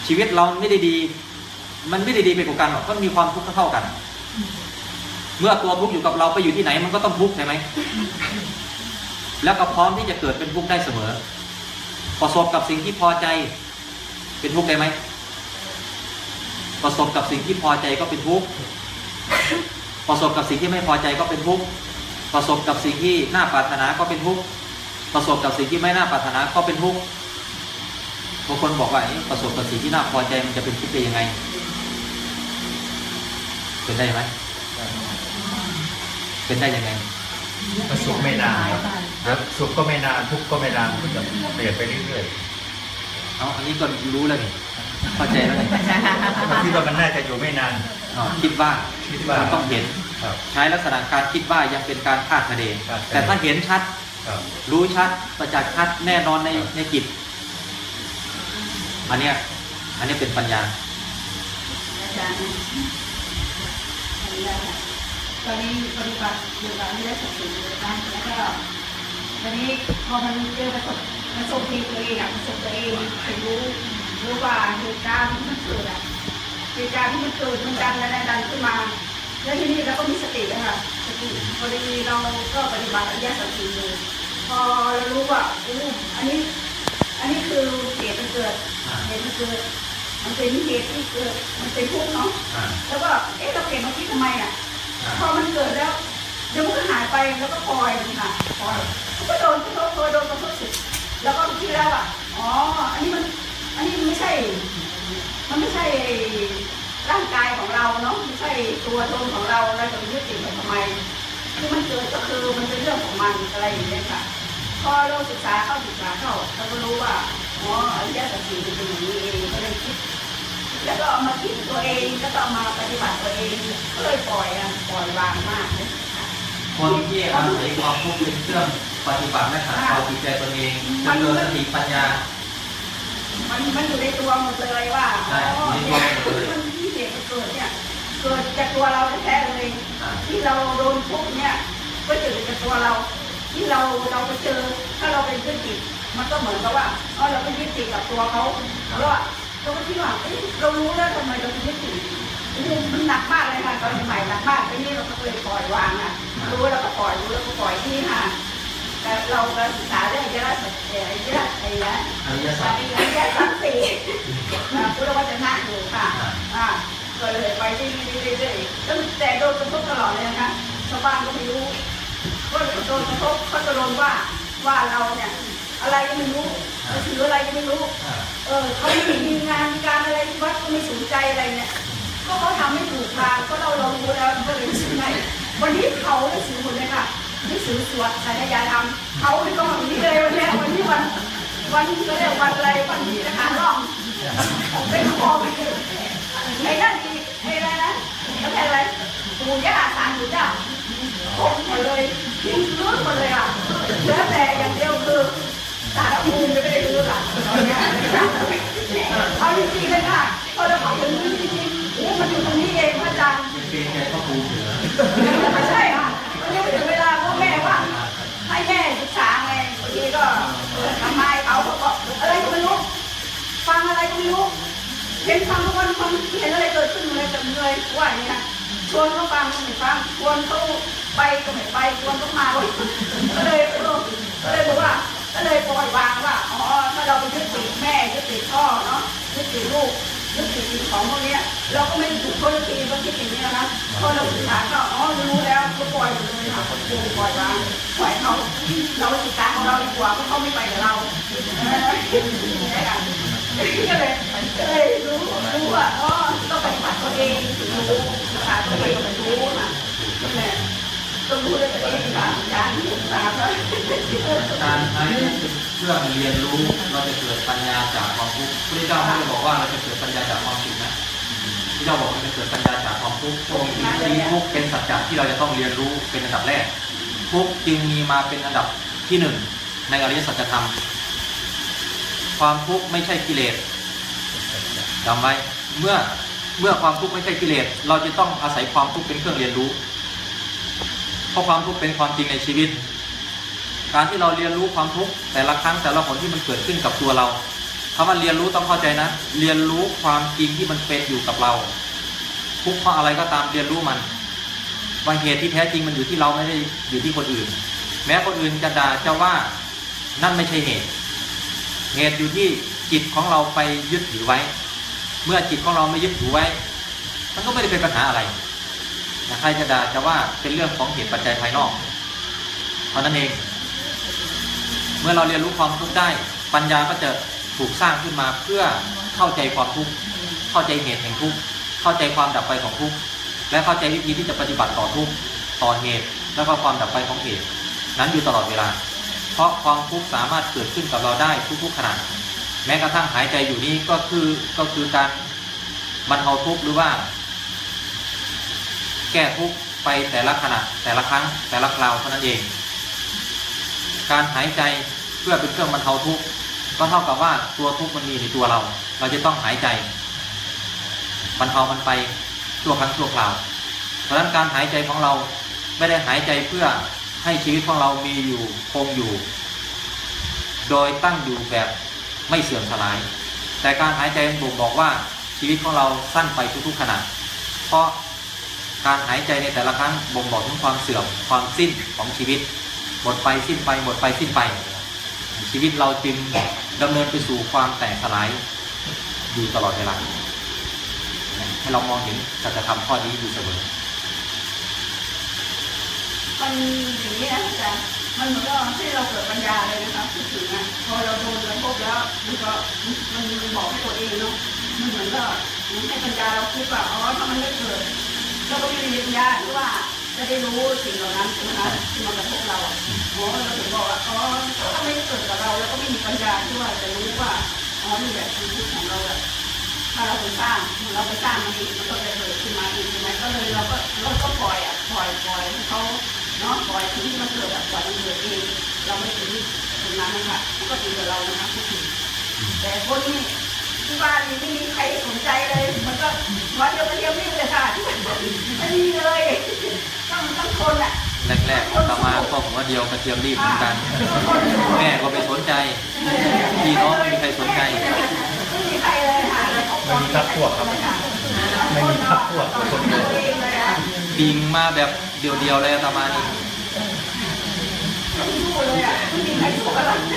ชีวิตเราไม่ได้ดี มันไม่ได้ดีไปกว่ากันหรอกก็มีความทุกข์เท่ากัน เมื่อตัวทุกข์อยู่กับเราไปอยู่ที่ไหนมันก็ต้องทุกข์ใช่ไหมแล้วก็พร้อมที่จะเกิดเป็นทุกข์ได้เสมอ ประสบกับสิ่งที่พอใจเป็นทุกข์ได้ไหมประสบกับสิ่งที่พอใจก็เป็นทุกข์ประสบกับสิ่งที่ไม่พอใจก็เป็นทุกข์ประสบกับสิ่งที่น่าปรารถนาก็เป็นทุกข์ประสบกับสิ่งที่ไม่น่าปรารถนาก็เป็นทุกข์บางคนบอกว่าประสบกับสิ่งที่น่าพอใจมันจะเป็นทุกข์ได้ยังไงเป็นได้ไหม เป็นได้ยังไงมันสุขไม่นานครับสุขก็ไม่นานทุกข์ก็ไม่นานมันจะเปลี่ยนไปเรื่อยเอาอันนี้ก็รู้แล้วนี่เข้าใจแล้วนี่ๆผมคิดว่ามันน่าจะอยู่ไม่นานอ๋อคิดว่าคิดว่ามันต้องเห็นครับใช้ลักษณะการคิดว่ายังเป็นการคาดคะเนคาดคะเนแต่ถ้าเห็นชัดครับรู้ชัดประจักษ์ชัดแน่นอนในในจิตอันเนี้ยอันนี้เป็นปัญญาอาจารย์ ตอนนี้ปฏิบัติอยู่กับที่ได้สติเลยนะแล้วก็ตอนนี้พอมันเจอประสบประสบเหตุตัวเองอะประสบตัวเองไปรู้รู้ว่าเหตุการณ์ที่มันเกิดอะเหตุการณ์ที่มันเกิดมันดันดันดันดันขึ้นมา แล้วทีนี้เราก็มีสติอะค่ะสติพอดีเราก็ปฏิบัติอริยสัจสี่เลยพอเรารู้ว่าอู้อันนี้ อันนี้คือเหตุมันเกิดเหตุมันเกิดมันเป็นเหตุที่เกิดมันเป็นทุกข์เนาะแล้วก็เอ๊ะเราเก็บมาคิดทำไมอะ พอมันเกิดแล้วเดี๋ยวมันก็หายไปแล้วก็ปล่อยมันค่ะปล่อยมันก็โดนกระทบโดนโดนกระทบสิแล้วก็คิดแล้วอะอ๋ออันนี้มันอันนี้มันไม่ใช่ มันไม่ใช่ร่างกายของเราเนาะไม่ใช่ตัวตนของเราเราจะไปยึดติดมันทำไมคือมันเกิดก็คือมันเป็นเรื่องของมันอะไรอย่างเงี้ยค่ะพอเราศึกษาเข้าศึกษาเข้าเราก็รู้ว่าอ๋ออริยสัจสี่มันเป็นอย่างนี้เองก็เลยคิด แล้วก็เอามาคิดตัวเองแล้วก็เอามาปฏิบัติตัวเองก็เลยปล่อยอะปล่อยวางมากเลยค่ะคนที่อาศัยความทุกข์เป็นเครื่องปฏิบัติและขัดเกลาจิตใจตนเองเจริญสติปัญญา มันมันอยู่ในตัวหมดเลยว่าใช่อ๋ออยู่ในตัวหมดเลย มันที่เหตุมันเกิดเนี่ยเกิดจากตัวเราแท้ๆเลย อ่าที่เราโดนทุกข์เนี่ย ก็เกิดจากตัวเรา ที่เราเราไปเจอถ้าเราเป็นยึดติดมันก็เหมือนกับว่าอ๋อเราไปยึดติดกับตัวเขาแล้วอะ เราก็คิดว่าเอ๊ะเรารู้แล้วทำไมเราถึงยึดติดโอ้โหมันหนักมากเลยค่ะตอนสมัยหนักมากทีนี้เราก็เลยปล่อยวางอะรู้แล้วก็ปล่อยรู้แล้วก็ปล่อยที่นี่ค่ะแต่เราการศึกษาเรื่องยะสัจเจยะไอ้ยะอริยสัสาจมีอริยสัจสี่อ่าพุทธวจนะอยู่ค่ะอ่าอ่าก็เลยไปที่นี่เรื่อยๆตั้งแต่โดนกระทบตลอดเลยนะคะชาวบ้านก็ไม่รู้ว่าโดนกระทบเขาจะลงว่าว่าเราเนี่ย อะไรก็ไม่รู้จะถืออะไรก็ไม่รู้อ่าเออเขาไม่มีงานมีการอะไรที่วัดก็ไม่สนใจอะไรเนี่ยก็เขาทำไม่ถูกทางก็เราเรารู้แล้วก็เลยซื้อให้วันนี้เขาได้ซื้อหมดเลยค่ะได้ซื้อสวดสายยาธรรมเขาไม่ต้องแบบนี้เลยวันนี้วันนี้วันวันก็เรียกวันอะไรวันที่ทหารร่องเป็นคอไปเลยไอ้นั่นอีกไอ้อะไรนะแล้วแต่อะไรปู่ย่าสารปู่เจ้าคงหมดเลยทิ้งรื้อหมดเลยอะเหลือแต่อย่างเดียว เอาจริงๆเลยค่ะเราจะขอเป็นเรื่องจริงๆโอ้มันอยู่ตรงนี้เองพระอาจารย์ปีนไงก็ปูเหนือไม่ใช่ค่ะมันยังไม่ถึงเวลาพ่อแม่ว่า ให้แม่ศึกษาไงบางทีก็ทำไมเขาเขาก็อะไรก็ไม่รู้ ฟังอะไรก็ไม่รู้ เห็นฟังทุกวันฟังเห็นอะไรเกิดขึ้นอเลยจำเลยว่าอย่างนี่ยชวนเขาฟังก็ไม่ฟังชวนเขาไปก็ไม่ไปชวนเขามาก็เลย ก็เลยบอกว่า ก็เลยปล่อยวางว่า อ๋อ ถ้าเราไปยึดติดแม่ยึดติดพ่อเนาะยึดติดลูกยึดติดสิ่งของพวกนี้เราก็ไม่ถูกคนละทีก็คิดอย่างนี้นะพอเราศึกษาก็อ๋อรู้แล้วก็ปล่อยเลยค่ะปล่อยวางปล่อยเขาเราไปศึกษาของเราดีกว่าเพราะเขาไม่ไปกับเราเออเนี่ยค่ะก็เลยก็เลยรู้รู้ว่าอ๋อต้องปฏิบัติตัวเองรู้ศึกษาตัวเองก็รู้นะนั่นแหละ ต้องรู้ด้วยตัวเองค่ะการศึกษาก็การใช้เครื่องเรียนรู้เราจะเกิดปัญญาจากความทุกข์พระเจ้าไม่ได้บอกว่าเราจะเกิดปัญญาจากความสุขนะพระเจ้าบอกว่าเราจะเกิดปัญญาจากความทุกข์พระองค์ชี้ทุกเป็นสัจจะที่เราจะต้องเรียนรู้เป็นอันดับแรก ทุกข์จึงมีมาเป็นอันดับที่หนึ่งในอริยสัจธรรม ความทุกข์ไม่ใช่กิเลสจำไว้เมื่อเมื่อความทุกข์ไม่ใช่กิเลสเราจะต้องอาศัยความทุกข์เป็นเครื่องเรียนรู้ เพราะความทุกข์เป็นความจริงในชีวิต การที่เราเรียนรู้ความทุกข์แต่ละครั้งแต่ละผลที่มันเกิดขึ้นกับตัวเราคำว่าเรียนรู้ต้องเข้าใจนะ เรียนรู้ความจริงที่มันเป็นอยู่กับเรา ทุกข์เพราะอะไรก็ตามเรียนรู้มันบางเหตุที่แท้จริงมันอยู่ที่เราไม่ได้อยู่ที่คนอื่น แม้คนอื่นจะด่าจะว่านั่นไม่ใช่เหตุ เหตุอยู่ที่จิตของเราไปยึดถือไว้ เมื่อจิตของเราไม่ยึดถือไว้ มันก็ไม่ได้เป็นปัญหาอะไร ใครจะด่าจะว่าเป็นเรื่องของเหตุปัจจัยภายนอกเท่านั้นเอง เมื่อเราเรียนรู้ความทุกข์ได้ ปัญญาก็จะถูกสร้างขึ้นมาเพื่อเข้าใจความทุกข์เข้าใจเหตุแห่งทุกข์เข้าใจความดับไปของทุกข์และเข้าใจวิธีที่จะปฏิบัติต่อทุกข์ต่อเหตุ แล้วก็ความดับไปของเหตุ นั้นอยู่ตลอดเวลา เพราะความทุกข์สามารถเกิดขึ้นกับเราได้ทุกๆขณะแม้กระทั่งหายใจอยู่นี้ก็คือก็คือการบรรเทาทุกข์หรือว่า แก้ทุกข์ไปแต่ละขณะแต่ละครั้งแต่ละคราวเท่านั้นเอง การหายใจเพื่อเป็นเครื่องบรรเทาทุกข์ก็เท่ากับว่าตัวทุกข์มันมีในตัวเรา เราจะต้องหายใจบรรเทามันไปชั่วครั้งชั่วคราว เพราะฉะนั้นการหายใจของเราไม่ได้หายใจเพื่อให้ชีวิตของเรามีอยู่คงอยู่ โดยตั้งอยู่แบบไม่เสื่อมสลาย แต่การหายใจบ่งบอกว่าชีวิตของเราสั้นไปทุกๆขณะเพราะ การหายใจในแต่ละครั้งบ่งบอกถึงความเสื่อมความสิ้นของชีวิต หมดไปสิ้นไปหมดไปสิ้นไป ชีวิตเราจึงดำเนินไปสู่ความแตกสลายอยู่ตลอดเวลาให้เรามองเห็นสัจธรรมข้อนี้อยู่เสมอมันอย่างนี้นะอาจารย์มันเหมือนกับให้เราเกิดปัญญาเลยนะคะพูดถึงอะพอเราโดนกระทบแล้วมันก็มันมันบอกให้ตัวเองเนาะมันเหมือนก็มันให้ปัญญาเราคิดว่าอ๋อถ้ามันไม่เกิด เราก็ไม่มีปัญญาที่ว่าจะได้รู้สิ่งเหล่านั้นใช่ไหมคะที่มันกระทบเราอะอ๋อเราถึงบอกว่าอ๋อถ้าไม่เกิดกับเราเราก็ไม่มีปัญญาที่ว่าจะรู้ว่าอ๋อนี่แหละคือชีวิตของเราอะถ้าเราไปสร้างเราไปสร้างมันอีกมันก็จะเกิดขึ้นมาอีกใช่ไหมก็เลยเราก็เราก็ปล่อยอะปล่อยปล่อยให้เขาเนาะปล่อยสิ่งที่มันเกิดอะปล่อยมันเกิดเองเราไม่ถึงตรงนั้นนะคะมันก็ดีกับเรานะคะทุกทีแต่คนนี้ ที่บ้านนี่ไม่มีใครสนใจเลย มันก็วันเดียวกันเดียวนี่เลยค่ะไม่มีเลย ต้องต้องคนอะแรกๆอาตมาก็หัวเดียวกระเทียมรีบเหมือนกัน แม่ก็ไม่สนใจพี่น้องไม่มีใครสนใจไม่มีใครเลยค่ะไม่มีพรรคพวกครับไม่มีพรรคพวกคนเดียวเองเลยอะปิงมาแบบเดียวๆเลยอาตมานี่สู้เลยอะไม่มีใครสู้กับเราเล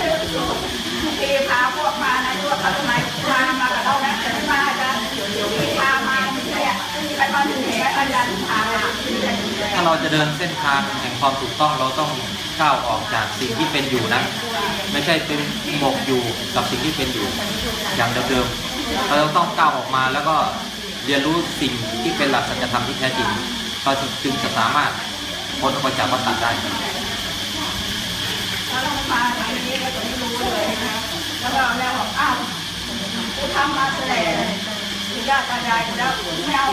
ย สู้ทุกทีพาพวกมานะพว่าเขาทำไมมามากับเรานะแต่ไม่มาจ้ะเดี๋ยวเดี๋ยวพามาไม่ใช่อะไม่มีใครมาถึงไหนอาจารย์พามาถ้าเราจะเดินเส้นทางแห่งความถูกต้องเราต้องก้าวออกจากสิ่งที่เป็นอยู่นะ ไม่ใช่เป็นหมกอยู่กับสิ่งที่เป็นอยู่ อย่างเดิมๆเราต้องก้าวออกมาแล้วก็เรียนรู้สิ่งที่เป็นหลักสัจธรรมที่แท้จริงเราจึงจะสามารถพ้นออกจากวัฏฏะได้ แล้วเรามาทางนี้ก็จะไม่รู้เลยนะแล้วก็แล้วบอกอ้าวกูทำมาแสดงคุณย่าตายายแล้วไม่เอา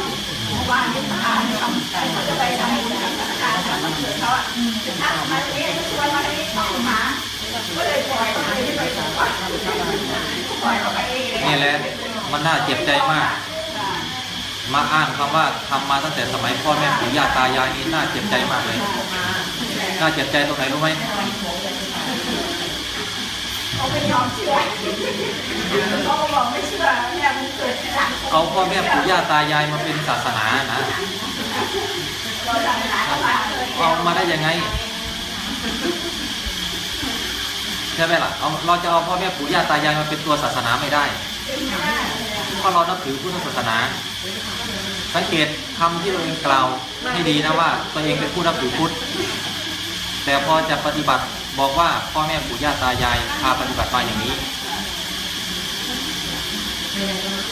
เมื่อวานนี้ทานทำเขาจะไปทำบุญกับธนาคารทำมันเกิดเขาอะถ้ามาตรงนี้ชวนมาตรงนี้ต้องมาก็เลยปล่อยไปไม่ไปสองวันปล่อยเขาไปเองนี่แหละมันน่าเจ็บใจมากมาอ้างคำว่าทำมาตั้งแต่สมัยพ่อแม่ปู่ย่าตายายนี่น่าเจ็บใจมากเลย น่าเจ็บใจตรงไหนรู้ไหม เขาไม่ยอมเชื่อเขาก็บอกไม่เชื่อเนี่ยมันเกิดที่หลังเอาพ่อแม่ปู่ย่าตายายมาเป็นศาสนานะเราศาสนาเขามาเลยเอามาได้ยังไงใช่ไหมล่ะเอาเราจะเอาพ่อแม่ปู่ย่าตายายมาเป็นตัวศาสนาไม่ได้เพราะเรานับถือพุทธศาสนา สังเกตคำที่ตัวเองกล่าวให้ดีนะว่าตัวเองเป็นผู้นับถือพุทธแต่พอจะปฏิบัติ บอกว่าพ่อแม่ปู่ย่าตายายพาปฏิบัติมาอย่างนี้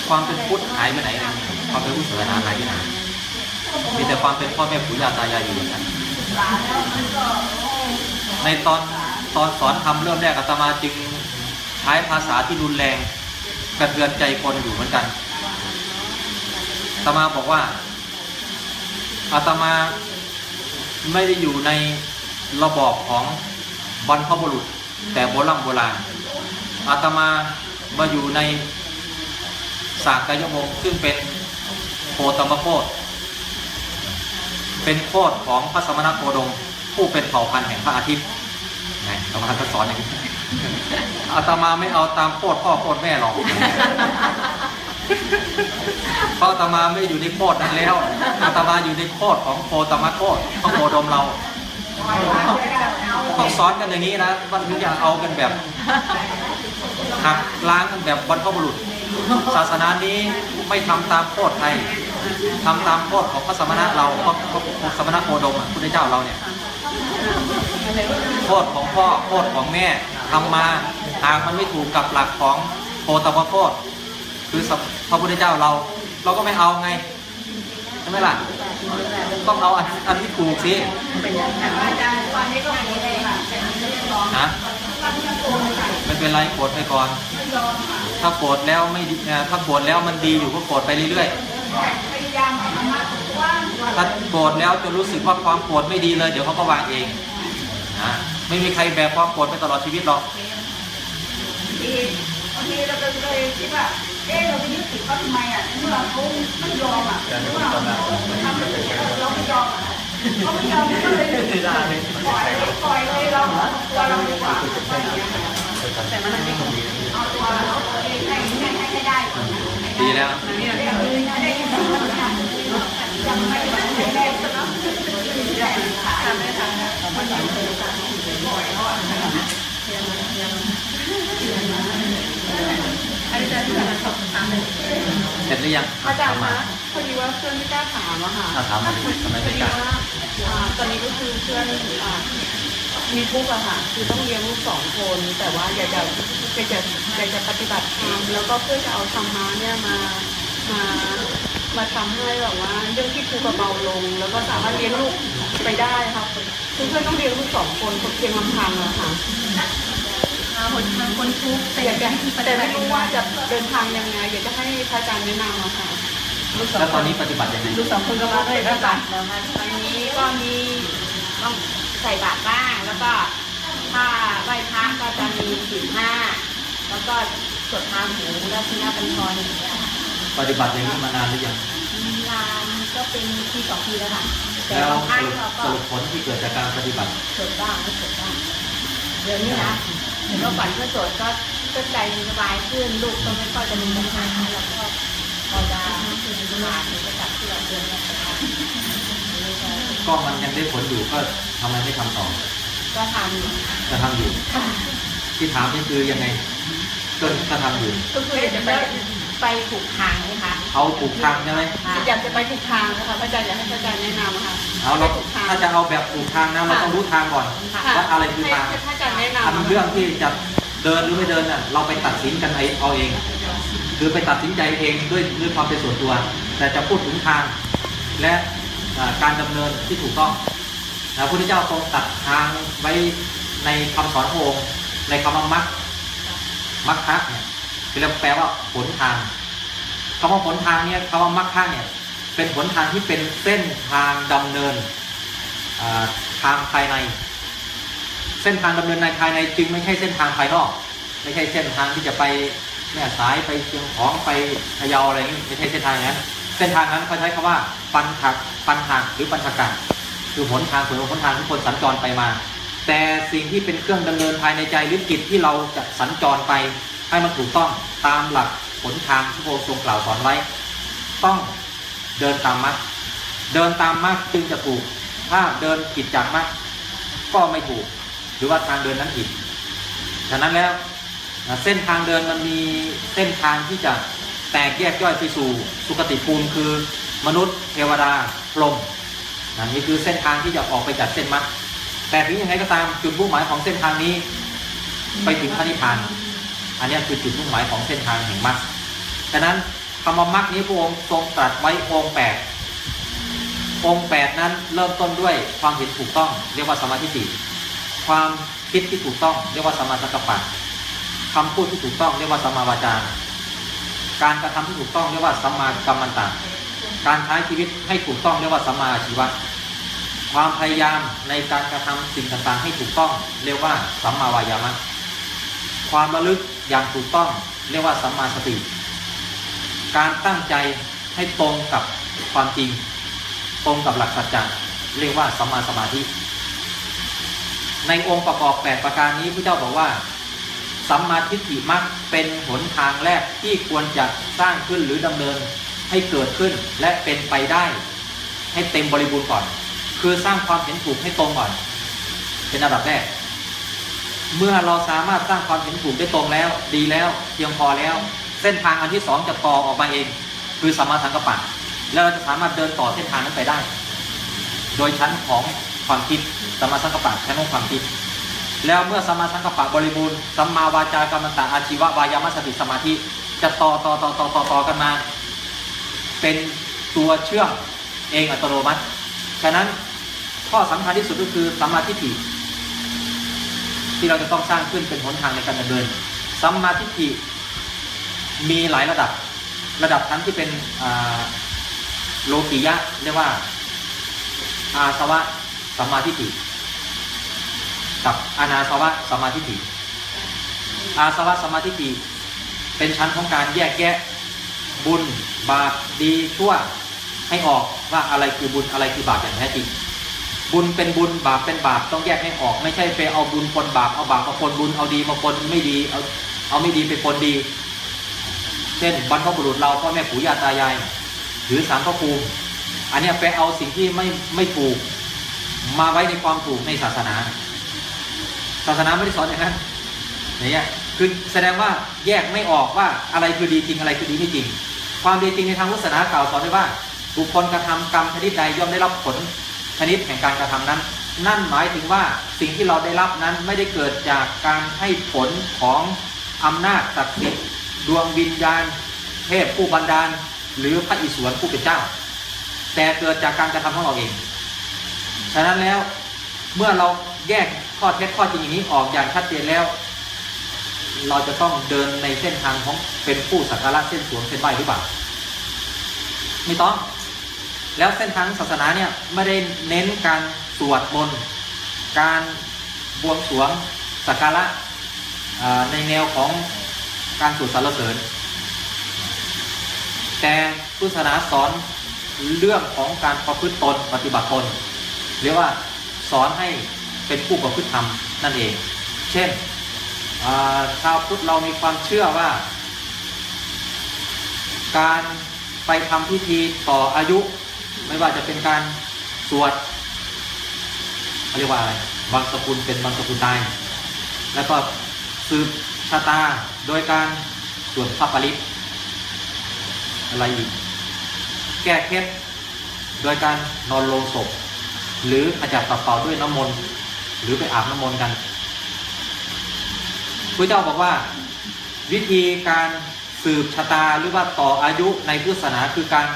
ความเป็นพุทธหายไปไหนเลยความเป็นพุทธศาสนาหายไปไหนมีแต่ความเป็นพ่อแม่ปู่ย่าตายายอยู่อย่างนั้นในตอนตอนสอนทำเริ่มแรกอาตมาจึงใช้ภาษาที่รุนแรงกระเทือนใจคนอยู่เหมือนกันอาตมาบอกว่าอาตมาไม่ได้อยู่ในระบอบของ บรรพบุรุษ แต่โบราณโบราณอาตมามาอยู่ในสากยมงซึ่งเป็นโคตมโคตเป็นโคตของพระสมณโคดม ผู้เป็นเผ่าพันธุ์แห่งพระอาทิตย์ไงอาตมาก็สอนอย่างนี้อาตมาไม่เอาตามโคตพ่อโคตแม่หรอกเพราะอาตมาไม่อยู่ในโคตนั้นแล้วอาตมาอยู่ในโคตของโคตมโคตของโคดมเรา ต้องสอนกันอย่างนี้นะมันถึงจะเอากันแบบหักล้างกันแบบบรรพบุรุษ ศาสนานี้ไม่ทำตามโคตไทยทำตามโคตของพระสมณะเราพระพระสมณะโคดมอะพุทธเจ้าเราเนี่ยโคตของพ่อโคตของแม่ทำมาหากมันไม่ถูกกับหลักของโคตมโคตคือพระพุทธเจ้าเรา เราก็ไม่เอาไง ไหมล่ะ ต้องเอาอันที่ถูกสิอาจารย์วันนี้ก็ไม่ได้ค่ะแต่ไม่ได้ร้องนะไม่เป็นไรโกรธไปก่อน ถ้าโกรธแล้วไม่ดีถ้าโกรธแล้วมันดีอยู่ก็โกรธไปเรื่อยเอาธรรมะกว้างกว่าๆถ้าโกรธแล้วจะรู้สึกว่าความโกรธไม่ดีเลย เดี๋ยวเขาก็วางเองนะไม่มีใครแบกความโกรธไปตลอดชีวิตหรอกทีบางทีเราเลยคิดว่า เอ๊ะเราไปยึดติดเขาทำไมอะเมื่อเขาไม่ยอมอะเมื่อเขาทำอะไรเราไม่ยอมอะเขาไม่ยอมก็เลยปล่อยปล่อยเลยเราตัวเราดีกว่าแต่มันไม่เอาตัวเราเองให้ให้ให้ให้ได้ก่อนนะดีแล้ว ได้ยินเสียงมันค่ะยังไม่ได้ได้สนับสนุนได้ค่ะทำได้ค่ะมันยังเป็นการปล่อยเขาอะ อาจารย์ที่จะมาสอบถามเลย เส ร็จหรือยังอาจารย์มาคะพอดีว่าเพื่อนไม่กล้าถามอะค่ะถ้าถามมาดิทำไมพอไม่ดีกล้าว่าอ่าตอนนี้ก็คือเพื่อนอ่ามีทุกข์อะค่ะ คือต้องเลี้ยงลูกสองคน แต่ว่าอยากจะอยากจะอยากจะปฏิบัติธรรมแล้วก็เพื่อจะเอาธรรมะเนี่ยมามามาทำให้แบบว่าเรื่องที่ทุกข์เบาลง แล้วก็สามารถเลี้ยงลูกไปได้ค่ะคือเพื่อนต้องเลี้ยงลูกสองคนคนเพียงลำพังอะค่ะ หาหนทางคนทุกข์แต่แต่อยากกอายจะจะให้ปฏิแต่บัไม่ติรู้ว่าจะเดินทางยังไงอยากจะให้พระอาจารย์แนะนำอะค่ะแล้วตอนนี้ปฏิบัติยังไงลูกสองคนก็มาด้วยพระอาจารย์นะคะตอนนี้ก็มีต้องใส่บาตรบ้าง แล้วก็ถ้าไหว้พระก็จะมีสิบห้าแล้วก็สวดทางหูแล้วพินาบัญชรอย่างเงี้ยค่ะปฏิบัติอย่างนี้มานานหรือยังงานก็เป็นปีสองปีแล้วค่ะแต่แล้วบางสครั้งรุปเราสก็รุปผลที่เกิดจากการปฏิบัติสวดบ้างไม่สวดบ้างเดี๋ยวนี้นะ เมื่อก่อนก็สวดก็ก็ใจสบายขึ้นลูกก็ไม่ค่อยจะมีปัญหาแล้วก็พอจะผ่านอุปสรรคที่เราเจอเนี่ยนะคะก็มันยังได้ผลอยู่ก็ทำไมไม่ทำต่อ ก็ทำอยู่จะทำอยู่ ที่ถามนี่คือยังไงก็ก็ทำอยู่ ก็คืออยากจะไป ไปถูกทางไหมคะเอาถูกทางใช่ไหมค่ะอยากจะไปถูกทางนะคะพระอาจารย์อยากให้พระอาจารย์แนะนำอะค่ะเอาเราไปถูกทางถ้าจะเอาแบบถูกทางนะเราต้องรู้ทางก่อนค่ะว่าอะไรคือให้ทางให้พระอาจารย์แนะนำอันอะเรื่องที่จะเดินหรือไม่เดินน่ะเราไปตัดสินกันเอาเอง คือไปตัดสินใจเองด้วยด้วยความเป็นส่วนตัว แต่จะพูดถึงทาง และอ่าการดำเนินที่ถูกต้องนะพระพุทธเจ้าทรงตัดทางไว้ในคำสอนพระองค์ในคำว่ามัคมัคคะเนี่ย คือแปลว่าหนทางคำว่าหนทางเนี่ยคำว่ามัคคเนี่ย เป็นหนทางที่เป็นเส้นทางดำเนินทางภายใน เส้นทางดำเนินในภายในจึงไม่ใช่เส้นทางภายนอก ไม่ใช่เส้นทางที่จะไปแม่สายไปเชียงของไปพะเยาอะไรอย่างนี้ไม่ใช่เส้นทางนั้นเส้นทางนั้นเขาใช้คำว่าปันถักปันหักหรือปันถกะคือหนทางส่วนหนทางที่คนสัญจรไปมา แต่สิ่งที่เป็นเครื่องดำเนินภายในใจหรือกิจที่เราจะสัญจรไป ให้มันถูกต้องตามหลักผลทางที่พระองค์ทรงกล่าวสอนไว้ ต้องเดินตามมรรคเดินตามมรรคจึงจะถูก ถ้าเดินผิดจากมรรคก็ไม่ถูก หรือว่าทางเดินนั้นผิดฉะนั้นแล้วเส้นทางเดินมันมีเส้นทางที่จะแตกแยกย่อยไปสู่สุคติภูมิคือ มนุษย์เทวดาพรหมนี่คือเส้นทางที่จะออกไปจากเส้นมรรคแต่ถึงยังไงก็ตามจุดมุ่งหมายของเส้นทางนี้ ไปถึงพระนิพพาน อันนี้คือจุดมุ่งหมายของเส้นทางแห่งมรรคฉะนั้นคำว่ามรรคนี้พระองค์ทรงตรัสไว้องค์แปดองค์แปดนั้นเริ่มต้นด้วยความเห็นถูกต้อง เรียกว่าสมาธิฏฐิความคิดที่ถูกต้อง เรียกว่าสมาสังกัปปะคำพูดที่ถูกต้องเรียกว่าสมาวาจา การกระทำที่ถูกต้องเรียกว่าสัมมากัมมันตะการใช้ชีวิตให้ถูกต้องเรียกว่าสัมมาชีวะ ความพยายามในการกระทำสิ่งต่างๆให้ถูกต้องเรียกว่าสัมมาวายามะ ความระลึกอย่างถูกต้องเรียกว่าสัมมาสติ การตั้งใจให้ตรงกับความจริง ตรงกับหลักสัจจะเรียกว่าสัมมาสมาธิ ในองค์ประกอบ 8 ประการนี้พระเจ้าบอกว่าสัมมาทิฏฐิมักเป็นหนทางแรกที่ควรจะสร้างขึ้นหรือดำเนินให้เกิดขึ้นและเป็นไปได้ ให้เต็มบริบูรณ์ก่อน คือสร้างความเห็นถูกให้ตรงก่อน เป็นอันดับแรก เมื่อเราสามารถสร้างความเห็นถูกได้ตรงแล้ว ดีแล้วเพียงพอแล้ว เส้นทางอันที่สองจะต่อออกมาเอง คือสัมมาสังกัปปะแล้วเราจะสามารถเดินต่อเส้นทางนั้นไปได้ โดยชั้นของความคิดสัมมาสังกัปปะชั้นของความคิด แล้วเมื่อสัมมาสังกัปปะบริบูรณ์สัมมาวาจากรรมตะอาชีวะวายามสติสมาธิจะต่อต่อต่อต่อต่อต่อกันมา เป็นตัวเชื่อมเองอัตโนมัติฉะนั้นข้อสำคัญที่สุดก็คือสัมมาทิฏฐิ ที่เราจะต้องสร้างขึ้นเป็นหนทางในการดำเนินสัมมาทิฏฐิมีหลายระดับ ระดับชั้นที่เป็นโลกิยะเรียกว่าอาสวะสัมมาทิฏฐิกับอนาสวะสัมมาทิฏฐิอาสวะสัมมาทิฏฐิเป็นชั้นของการแยกแยะบุญบาปดีชั่วให้ออกว่าอะไรคือบุญอะไรคือบาปอย่างแท้จริง บุญเป็นบุญบาปเป็นบาปต้องแยกให้ออก ไม่ใช่ไปเอาบุญปนบาปเอาบาปมาปนบุญเอาดีมาปนไม่ดีเอาเอาไม่ดีไปปนดี เช่นบรรพบุรุษเราพ่อแม่ปู่ย่าตายายหรือสารพระภูมิอันนี้ไปเอาสิ่งที่ไม่ไม่ถูก มาไว้ในความถูกในศาสนา ศาสนาไม่ได้สอนอย่างนั้นอย่างเงี้ยคือแสดงว่าแยกไม่ออกว่าอะไรคือดีจริงอะไรคือดีไม่จริง ความดีจริงในทางพุทธศาสนากล่าวสอนไว้ว่า บุคคลกระทำกรรมชนิดใดย่อมได้รับผล ชนิดแห่งการกระทำนั้น นั่นหมายถึงว่าสิ่งที่เราได้รับนั้นไม่ได้เกิดจากการให้ผลของอำนาจศักดิ์สิทธิ์ดวงวิญญาณ เทพผู้บันดาล หรือพระอิศวรผู้เป็นเจ้า แต่เกิดจากการกระทำของเราเอง ฉะนั้นแล้วเมื่อเราแยกข้อเท็จข้อจริงอย่างนี้ออกอย่างชัดเจนแล้ว เราจะต้องเดินในเส้นทางของเป็นผู้สักการะเส้นสวงเส้นไหวหรือเปล่าไม่ต้อง แล้วเส้นทางศาสนาเนี่ยไม่ได้เน้นการสวดมนต์การบวงสรวงสักการะในแนวของการสวดสรรเสริญ แต่พุทธศาสนาสอนเรื่องของการประพฤติตนปฏิบัติตนเรียกว่าสอนให้เป็นผู้ประพฤติธรรมนั่นเอง เช่นชาวพุทธเรามีความเชื่อว่า การไปทำพิธีต่ออายุ ไม่ว่าจะเป็นการสวดเขาเรียกว่าอะไรบางสกุลเป็นบางสกุลตายแล้วก็สืบชะตาโดยการสวดพระปริตอะไรอีก แก้เคล็ดโดยการนอนลงศพ หรือขจัดปัดเป่าด้วยน้ำมนต์หรือไปอาบน้ำมนต์กันพระเจ้าบอกว่า วิธีการสืบชะตาหรือว่าต่ออายุในพุทธศาสนาคือการ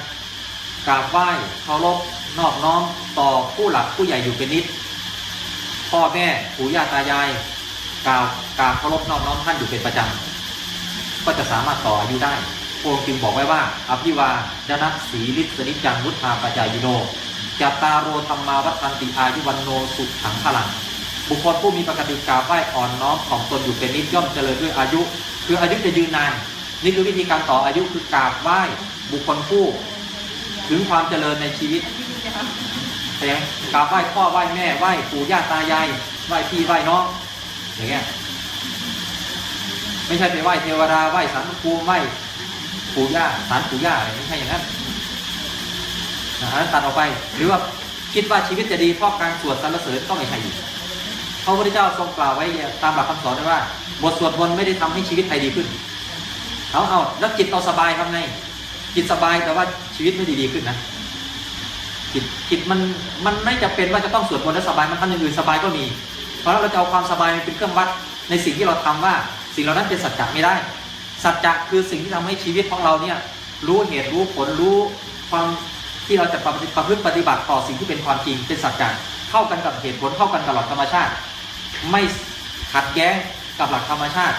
กราบไหว้เคารพนอบน้อมต่อผู้หลักผู้ใหญ่อยู่เป็นนิด พ่อแม่ปู่ย่าตายายกล่าวกราบเคารพนอบน้อมท่านอยู่เป็นประจำก็จะสามารถต่ออายุได้พระองค์จึงบอกไว้ว่า อภิวาดนัสสีลิสนิจังมุทธาปัจจายโนจัตตาโรธรรมาวัฏันติอายุวันโนสุขังพลัง บุคคลผู้มีปกติกราบไหว้อ่อนน้อมของตนอยู่เป็นนิดย่อมเจริญด้วยอายุ คืออายุจะยืนนาน นี่คือวิธีการต่ออายุคือกราบไหว้บุคคลผู้ ถึงความเจริญในชีวิตแต่กราบไหว้พ่อไหว้แม่ไหว้ปู่ย่าตายายไหว้พี่ไหว้น้องอย่างเงี้ยไม่ใช่ไปไหว้เทวดาไหว้สารภูมิไหว้ปู่ย่าสารปู่ย่าอะไรไม่ใช่อย่างนั้นนะอันนั้นตัดออกไป หรือว่าคิดว่าชีวิตจะดีเพราะการสวดสรรเสริญก็ไม่ใช่อีกพระพุทธเจ้าทรงกล่าวไว้ตามหลักคำสอนไว้ว่าบทสวดมนต์ไม่ได้ทำให้ชีวิตใครดีขึ้นเอาเอาแล้วจิตเราสบายทำไง จิตสบายแต่ว่าชีวิตไม่ดีดีขึ้นนะจิตจิตมันมันไม่จะเป็นว่าจะต้องสวดมนต์แล้วสบายมันทำอย่างอื่นสบายก็มี เพราะเราจะเอาความสบายเป็นเครื่องวัดในสิ่งที่เราทำว่า สิ่งเหล่านั้นเป็นสัจจะไม่ได้ สัจจะคือสิ่งที่ทำให้ชีวิตของเราเนี่ยรู้เหตุรู้ผลรู้ความที่เราจะประพฤติประพฤติปฏิบัติต่อสิ่งที่เป็นความจริงเป็นสัจจะเข้ากันกับเหตุผลเข้ากันกับหลักธรรมชาติ ไม่ขัดแย้งกับหลักธรรมชาติ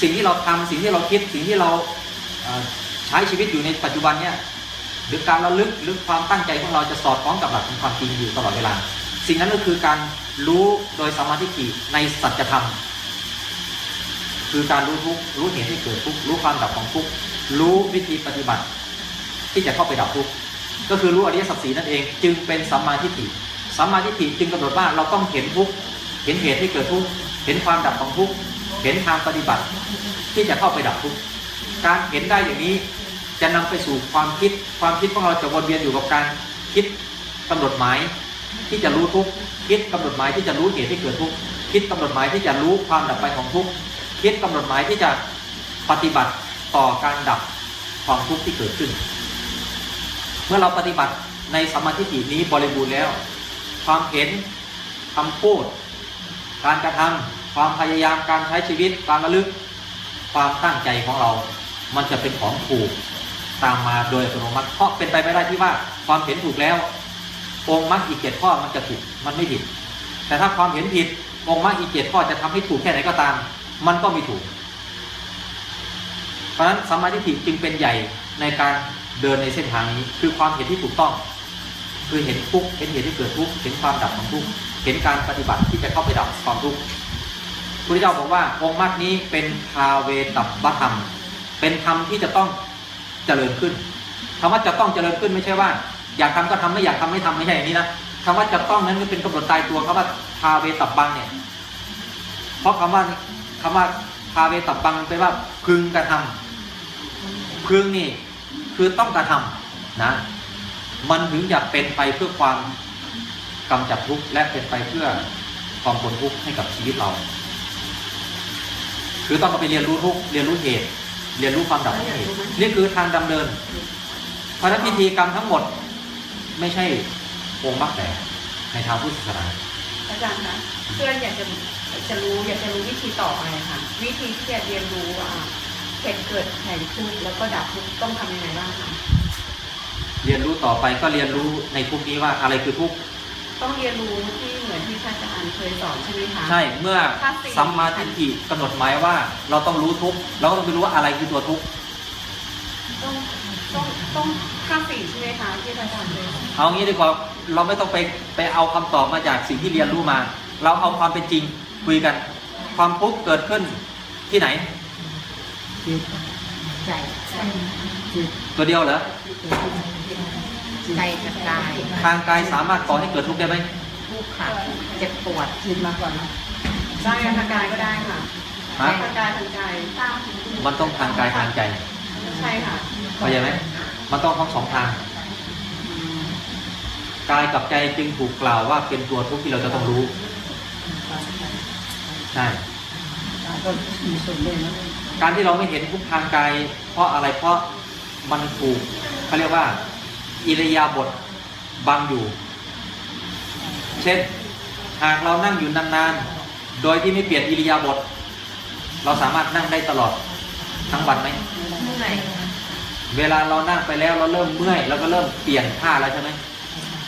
สิ่งที่เราทำสิ่งที่เราคิดสิ่งที่เรา ใช้ชีวิตอยู่ในปัจจุบันเนี่ยหรือการระลึกหรือความตั้งใจของเราจะสอดคล้องกับหลักของความจริงอยู่ตลอดเวลา สิ่งนั้นก็คือการรู้โดยสมาธิฏฐิในสัจธรรม คือการรู้ทุกข์รู้เหตุที่เกิดทุกข์รู้ความดับของทุกข์รู้วิธีปฏิบัติ ที่จะเข้าไปดับทุกข์ก็คือรู้อริยสัจสีนั่นเอง จึงเป็นสัมมาทิฏฐิสัมมาทิฏฐิจึงกำหนดว่าเราต้องเห็นทุกข์เห็นเหตุที่เกิดทุกข์เห็นความดับของทุกข์เห็นทางปฏิบัติ ที่จะเข้าไปดับทุกข์การเห็นได้อย่างนี้ จะนำไปสู่ความคิด ความคิดของเราจะวนเวียนอยู่กับการคิดกำหนดหมายที่จะรู้ทุกคิดกำหนดหมายที่จะรู้เหตุที่เกิดทุกคิดกำหนดหมายที่จะรู้ความดับไปของทุกคิดกำหนดหมายที่จะปฏิบัติต่อการดับความทุกข์ที่เกิดขึ้น เมื่อเราปฏิบัติในสมาธินี้บริบูรณ์แล้ว ความเห็นคำพูด การกระทำความพยายามการใช้ชีวิต การระลึก ความตั้งใจของเรา มันจะเป็นของถูก ตามมาโดยอัตโนมัติเพราะเป็นไปไม่ได้ที่ว่าความเห็นถูกแล้ว องค์มรรคอีกเจ็ดข้อมันจะถูกมันไม่ผิด แต่ถ้าความเห็นผิดองค์มรรคอีกเจ็ดข้อจะทำให้ถูกแค่ไหนก็ตาม มันก็ไม่ถูก เพราะฉะนั้นสัมมาทิฏฐิจึงเป็นใหญ่ในการเดินในเส้นทางนี้ คือความเห็นที่ถูกต้อง คือเห็นทุกเห็นเหตุที่เกิดทุกเห็นความดับของทุกเห็นการปฏิบัติที่จะเข้าไปดับความทุกข์พระพุทธเจ้าบอกว่าองค์มรรคนี้เป็นภาเวตับบธรรม เป็นธรรมที่จะต้อง จริญขึ้นคำว่าจะต้องเจริญขึ้นไม่ใช่ว่า อยากทำก็ทำไม่อยากทำไม่ทำไม่ใช่อย่างนี้นะคำว่าจะต้องนั้นเป็นกำหนดตายตัวคำว่าภาเวตับบังเนี่ย เพราะคำว่าคำว่าภาเวตับบังแปลว่าพึงกระทำพึงนี่คือต้องกระทำนะ มันถึงจะเป็นไปเพื่อความกำจัดทุกข์และเป็นไปเพื่อความพ้นทุกข์ให้กับชีวิตเรา คือต้องไปเรียนรู้ทุกเรียนรู้เหตุ เรียนรู้ความดับของเหตุนี่คือทางดำเนินเพราะฉะนั้นพิธีกรรมทั้งหมดไม่ใช่องค์มรรคแต่ในทางพุทธศาสนาอาจารย์คะเพื่อนอยากจะจะรู้อยากจะรู้วิธีต่อไปค่ะ วิธีที่จะเรียนรู้ว่าเหตุเกิดแห่งทุกข์แล้วก็ดับทุกข์ต้องทำยังไงบ้างคะเรียนรู้ต่อไปก็เรียนรู้ในทุกนี้ว่าอะไรคือทุกข์ ต้องเรียนรู้ที่เหมือนที่พระอาจารย์เคยสอนใช่ไหมคะ ใช่เมื่อสัมมาทิฏฐิกำหนดหมายว่า เราต้องรู้ทุกข์เราก็ต้องไปรู้ว่าอะไรคือตัวทุกข์ต้องต้องต้องข้ามสี่ใช่ไหมคะที่พระอาจารย์เคยสอนเอางี้ดีกว่าเราไม่ต้องไปไปเอาคำตอบมาจากสิ่งที่เรียนรู้มา เราเอาความเป็นจริงคุยกัน ความทุกข์เกิดขึ้นที่ไหนใจตัวเดียวเหรอ ใจกับกายทางกายสามารถก่อให้เกิดทุกข์ได้ไหมทุกข์ค่ะ เจ็บปวดคิดมาก่อนนะได้ทางกายก็ได้ค่ะฮะทางกายทางใจมันต้องทางกายทางใจใช่ค่ะเข้าใจไหมมันต้องทั้งสองทางกายกับใจจึงถูกกล่าวว่าเป็นตัวทุกข์ที่เราจะต้องรู้ ใช่ก็มีส่วนด้วยนะการที่เราไม่เห็นทุกข์ทางกายเพราะอะไรเพราะมันถูกเขาเรียกว่า อิริยาบถบังอยู่ เช่น หากเรานั่งอยู่นานๆ โดยที่ไม่เปลี่ยนอิริยาบถเราสามารถนั่งได้ตลอดทั้งวันไหมเมื่อยเวลาเรานั่งไปแล้วเราเริ่มเมื่อยเราก็เริ่มเปลี่ยนท่าแล้วใช่ไหม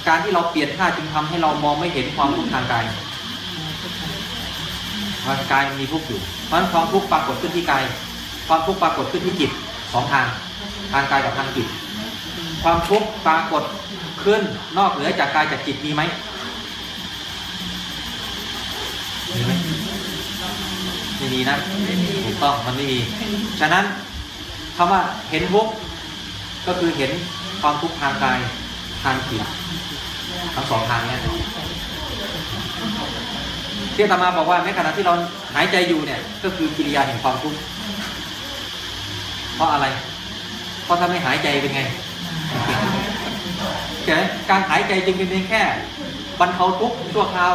การที่เราเปลี่ยนท่าจึงทำให้เรามองไม่เห็นความทุกข์ทางกายทางกายมันมีทุกข์อยู่ เพราะฉะนั้นความทุกข์ปรากฏขึ้นที่กาย ความทุกข์ปรากฏขึ้นที่จิตสองทาง ทางกายกับทางจิต ความทุกข์ปรากฏขึ้นนอกเหนือจากกายจากจิตมีไหมมีไหมไม่มีนะถูกต้องมันไม่มี ฉะนั้นคำว่าเห็นทุกข์ก็คือเห็นความทุกข์ทางกายทางจิตทั้งสองทางเนี้ที่อาตมาบอกว่าในขณะที่เราหายใจอยู่เนี่ย ก็คือกิริยาแห่งความทุกข์เพราะอะไร เพราะถ้าไม่หายใจเป็นไง เห็นไหมการหายใจจึงเป็นเพียงแค่บรรเทาทุกข์ชั่วคราว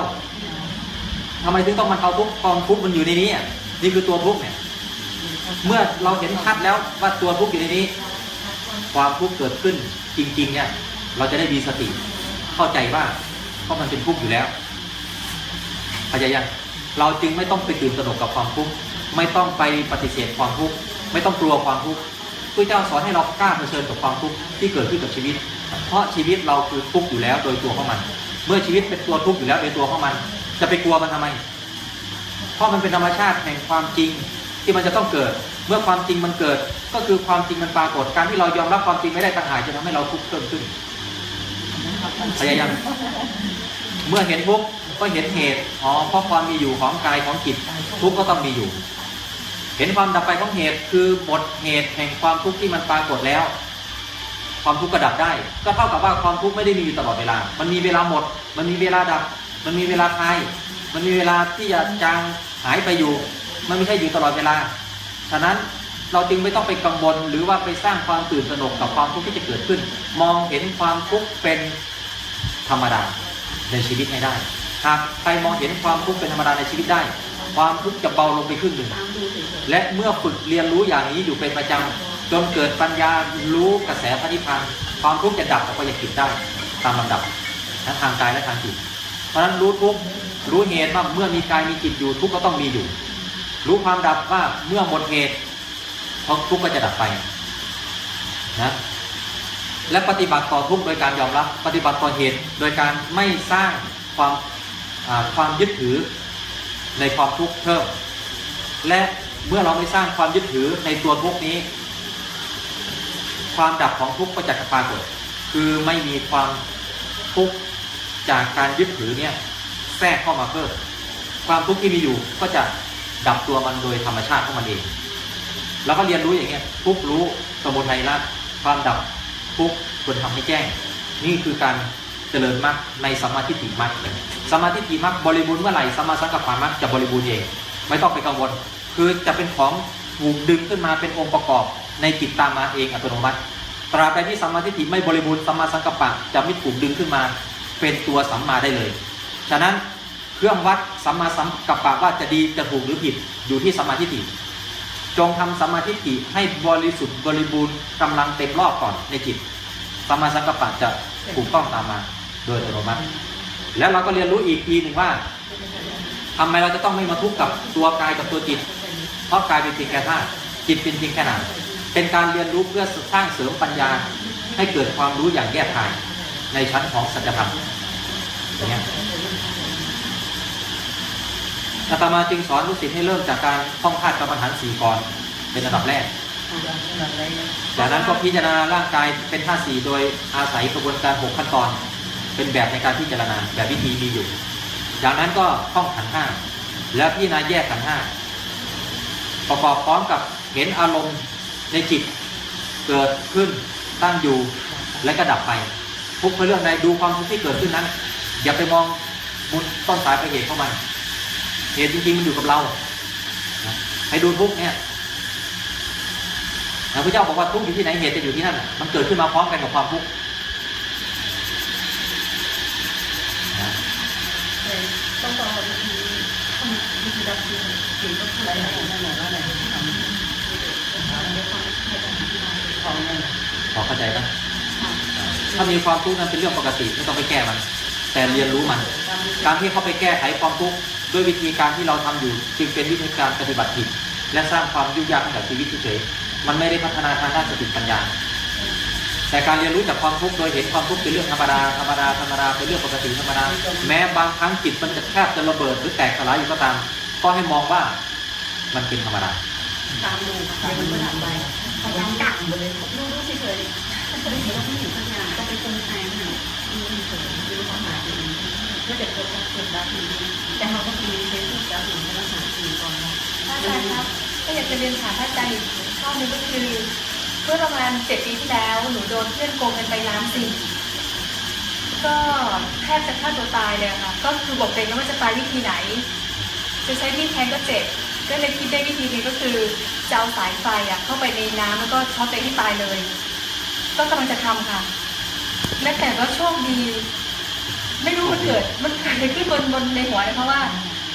ทำไมถึงต้องบรรเทาทุกข์กองทุกข์มันอยู่ในนี้นี่คือตัวทุกข์เนี่ย เมื่อเราเห็นชัดแล้วว่าตัวทุกข์อยู่ในนี้ ความทุกข์เกิดขึ้นจริง ๆ เนี่ย เราจะได้มีสติเข้าใจว่าเพราะมันเป็นทุกข์อยู่แล้วพยายามเราจึงไม่ต้องไปตื่นตระหนกกับความทุกข์ไม่ต้องไปปฏิเสธความทุกข์ไม่ต้องกลัวความทุกข์ พระเจ้าสอนให้เรากล้าเผชิญกับความทุกข์ที่เกิดขึ้นกับชีวิต เพราะชีวิตเราคือทุกข์อยู่แล้วโดยตัวของมัน เมื่อชีวิตเป็นตัวทุกข์อยู่แล้วโดยตัวของมัน จะไปกลัวมันทำไม เพราะมันเป็นธรรมชาติแห่งความจริงที่มันจะต้องเกิด เมื่อความจริงมันเกิด ก็คือความจริงมันปรากฏ การที่เรายอมรับความจริงไม่ได้ต่างหากจะทำให้เราทุกข์เพิ่มขึ้นพยายามเมื่อเห็นทุกข์ก็เห็นเหตุ อ๋อ เพราะความมีอยู่ของกายของจิตทุกข์ก็ต้องมีอยู่ เห็นความดับไปของเหตุคือหมดเหตุแห่งความทุกข์ที่มันปรากฏแล้ว ความทุกข์ก็ดับได้ ก็เท่ากับว่าความทุกข์ไม่ได้มีอยู่ตลอดเวลา มันมีเวลาหมด มันมีเวลาดับ มันมีเวลาคลายมันมีเวลาที่จะจางหายไปอยู่ มันไม่ใช่อยู่ตลอดเวลา ฉะนั้นเราจึงไม่ต้องไปกังวลหรือว่าไปสร้างความตื่นตระหนกกับความทุกข์ที่จะเกิดขึ้น มองเห็นความทุกข์เป็นธรรมดาในชีวิตให้ได้หากใครมองเห็นความทุกข์เป็นธรรมดาในชีวิตได้ ความทุกข์จะเบาลงไปครึ่งหนึ่งและเมื่อฝึกเรียนรู้อย่างนี้อยู่เป็นประจำจนเกิดปัญญารู้กระแสพระนิพพานความทุกข์จะดับออกไปจากจิตได้ตามลำดับทั้งทางกายและทางจิต เพราะฉะนั้นรู้ทุกข์รู้เหตุว่าเมื่อมีกายมีจิตอยู่ทุกข์ก็ต้องมีอยู่ รู้ความดับว่าเมื่อหมดเหตุพราะทุกข์ก็จะดับไปนะและปฏิบัติต่อทุกข์โดยการยอมรับ ปฏิบัติต่อเหตุโดยการไม่สร้างความความยึดถือ ในความทุกข์เพิ่ม และเมื่อเราไม่สร้างความยึดถือในตัวทุกข์นี้ ความดับของทุกข์ก็จะปรากฏคือไม่มีความทุกข์จากการยึดถือเนี่ยแทรกเข้ามาเพิ่ม ความทุกข์ที่มีอยู่ก็จะดับตัวมันโดยธรรมชาติของมันเอง แล้วก็เรียนรู้อย่างเงี้ยทุกรู้สมุทัยละความดับทุกข์ควรทำให้แจ้ง นี่คือการเจริญมรรคในสมมาธิฏฐิมรรค สมาธิฏฐิมรรคบริบูรณ์เมื่อไหร่สมาสังกัปปะมรรคจะบริบูรณ์เอง ไม่ต้องไปกังวล คือจะเป็นของถูกดึงขึ้นมาเป็นองค์ประกอบ ในจิตตามมาเองอัตโนมัติ ตราบใดที่สมาทิฏฐิไม่บริบูรณ์สมาสังกัปปะจะไม่ถูกดึงขึ้นมา เป็นตัวสัมมาได้เลย ฉะนั้นเครื่องวัดสัมมาสังกัปปะว่าจะดีจะถูกหรือผิดอยู่ที่สมาทิฏฐิจงทำสมาทิฏฐิให้บริสุทธิ์บริบูรณ์กำลังเต็มรอบก่อนในจิตสมมาสังกัปปะจะถูกต้องตามมา โดยอัตโนมัติ แล้วเราก็เรียนรู้อีกทีหนึ่งว่าทำไมเราจะต้องไม่มาทุกข์กับตัวกายกับตัวจิต เพราะกายเป็นเพียงแค่ธาตุจิตเป็นเพียงแค่นามเป็นการเรียนรู้เพื่อสร้างเสริมปัญญา ให้เกิดความรู้อย่างแยกทางในชั้นของสัจธรรมอย่างเงี้ยอาตมาจึงสอนลูกศิษย์ให้เริ่มจากการท่องธาตุกรรมฐานสี่ก่อนเป็นอันดับแรกจากนั้นก็พิจารณาร่างกายเป็นธาตุสี่โดยอาศัยกระบวนการหกขั้นตอน เป็นแบบในการพิจารณาแบบวิธีมีอยู่จากนั้นก็ท่องขันห้าแล้วพิจารณาแยกขันห้าประกอบพร้อมกับเห็นอารมณ์ในจิตเกิดขึ้นตั้งอยู่และก็ดับไปทุกเรื่องใดดูความทุกข์ที่เกิดขึ้นนั้น อย่าไปมองมุนต้นสายไปเหตุของมันเหตุจริงๆมันอยู่กับเราให้ดูทุกเนี่ยพระพุทธเจ้าบอกว่าทุกอยู่ที่ไหนเหตุจะอยู่ที่นั่นมันเกิดขึ้นมาพร้อมกันกับความทุกข์นะ ต้องบอกวิธีทำวิธีดับคือสิ่งต้องทำอะไรนั่นแหละว่าอะไรที่ทำไม่ต้องให้ต้องอธิบายของนั่นแหละพอเข้าใจปะถ้ามีความทุกข์นั้นเป็นเรื่องปกติไม่ต้องไปแก้มัน แต่เรียนรู้มัน การที่เขาไปแก้ไขความทุกข์ด้วยวิธีการที่เราทำอยู่ จึงเป็นวิธีการปฏิบัติผิดและสร้างความยุ่งยากให้กับชีวิตเฉยๆมันไม่ได้พัฒนาทางด้านสติปัญญา แต่การเรียนรู้จากความทุกข์โดยเห็นความทุกข์เป็นเรื่องธรรมดาธรรมดาธรรมดาเป็นเรื่องปกติธรรมดาแม้บางครั้งจิตมันจะแทบจะระเบิดหรือแตกสลายอยู่ก็ตาม ก็ให้มองว่ามันเป็นธรรมดาตามดูตามดูถามไปพยายามดักหมดเลยดูดูเฉยๆไม่เห็นว่าผู้หญิงสักอย่างก็เป็นคนไทยค่ะดูเฉยๆดูความหมายตัวเองก็จะเกิดการเกิดดับทีแต่เราก็มีเป็นผู้จับหนึ่งภาษาจีนก่อนนะอาจารย์ครับก็อยากจะเรียนถามอาจารย์ข้อหนึงก็คือ เมื่อประมาณเจ็ดปีที่แล้วหนูโดนเพื่อนโกงเงินไปล้านสี่ก็แทบจะฆ่าตัวตายเลยอะค่ะ ก็คือบอกตัวเองแล้วว่าจะตายวิธีไหน จะใช้มีดแทงก็เจ็บ ก็เลยคิดได้วิธีนี้ก็คือจะเอาสายไฟอะเข้าไปในน้ำแล้วก็ช็อตตัวเองให้ตายเลย ก็กำลังจะทำค่ะ และแต่ว่าโชคดี ไม่รู้มันเกิดมันเกิดอะไรขึ้นบนบนในหัวเลยเพราะว่า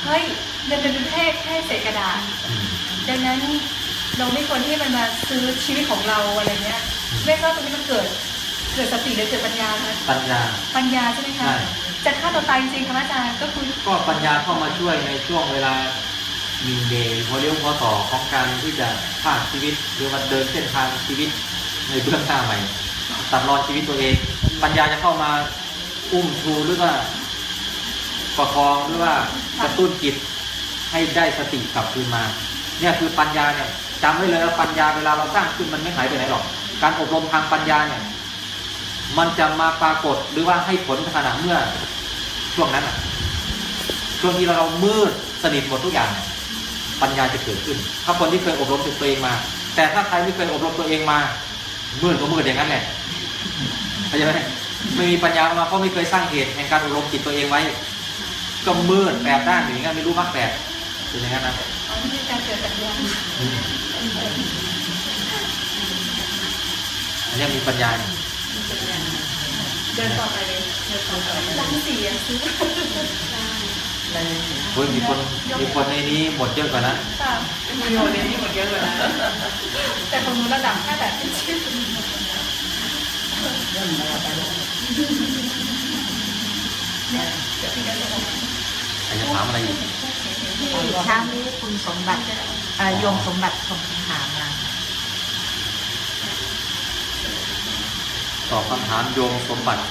เฮ้ยมันเป็นแค่แค่เศษกระดาษดังนั้น เราไม่ควรที่มันมาซื้อชีวิตของเราอะไรเงี้ยไม่ทราบตรงนี้มันเกิด เกิดสติหรือเกิดปัญญาคะปัญญา ปัญญาใช่ไหมคะใช่จะฆ่าตัวตายจริงๆค่ะอาจารย์ก็คือก็ปัญญาเข้ามาช่วยในช่วงเวลามีเดย์หัวเลี้ยวหัวต่อของการที่จะผ่านชีวิตหรือว่าเดินเส้นทางชีวิตในเบื้องหน้าใหม่ตัดรอนชีวิตตัวเอง ปัญญาจะเข้ามาอุ้มชูหรือว่าประคองหรือว่ากระตุ้นจิตให้ได้สติกลับคืนมา เนี่ยคือปัญญาเนี่ย จำไว้เลยว่าปัญญาเวลาเราสร้างขึ้นมันไม่หายไปไหนหรอก การอบรมทางปัญญาเนี่ยมันจะมาปรากฏหรือว่าให้ผลขณะเมื่อช่วงนั้นอะช่วงที่เรามืดสนิทหมดทุกอย่าง ปัญญาจะเกิดขึ้น ถ้าคนที่เคยอบรมตัวเองมา แต่ถ้าใครไม่เคยอบรมตัวเองมามืดก็มืดอย่างนั้นแหละเข้าใจไหมไม่มีปัญญามาเพราะไม่เคยสร้างเหตุแห่งการอบรมจิตตัวเองไว้ ก็มืดแปดด้านอย่างนั้ไม่รู้มากแปดเป็นอย่างนั้นนะ อ๋อนี่คือการเกิดปัญญาอืมอันนี้มีปัญญาเนี่ยเดินต่อไปเลยเดินต่อไปรังสีอะซื้อเฮ้ยมีคนมีคนในนี้หมดเยอะกว่านั้นค่ะมีโมเดลนี้หมดเยอะเลยนะแต่ของหนูระดับแค่แบบเป็นชื่อเนี่ยเดี๋ยวพี่จะลงใครจะถามอะไรอีก ที่เช้านี้คุณสมบัติเอ่อโยมสมบัติส่งคำถามมาตอบคำถามโยมสมบัติ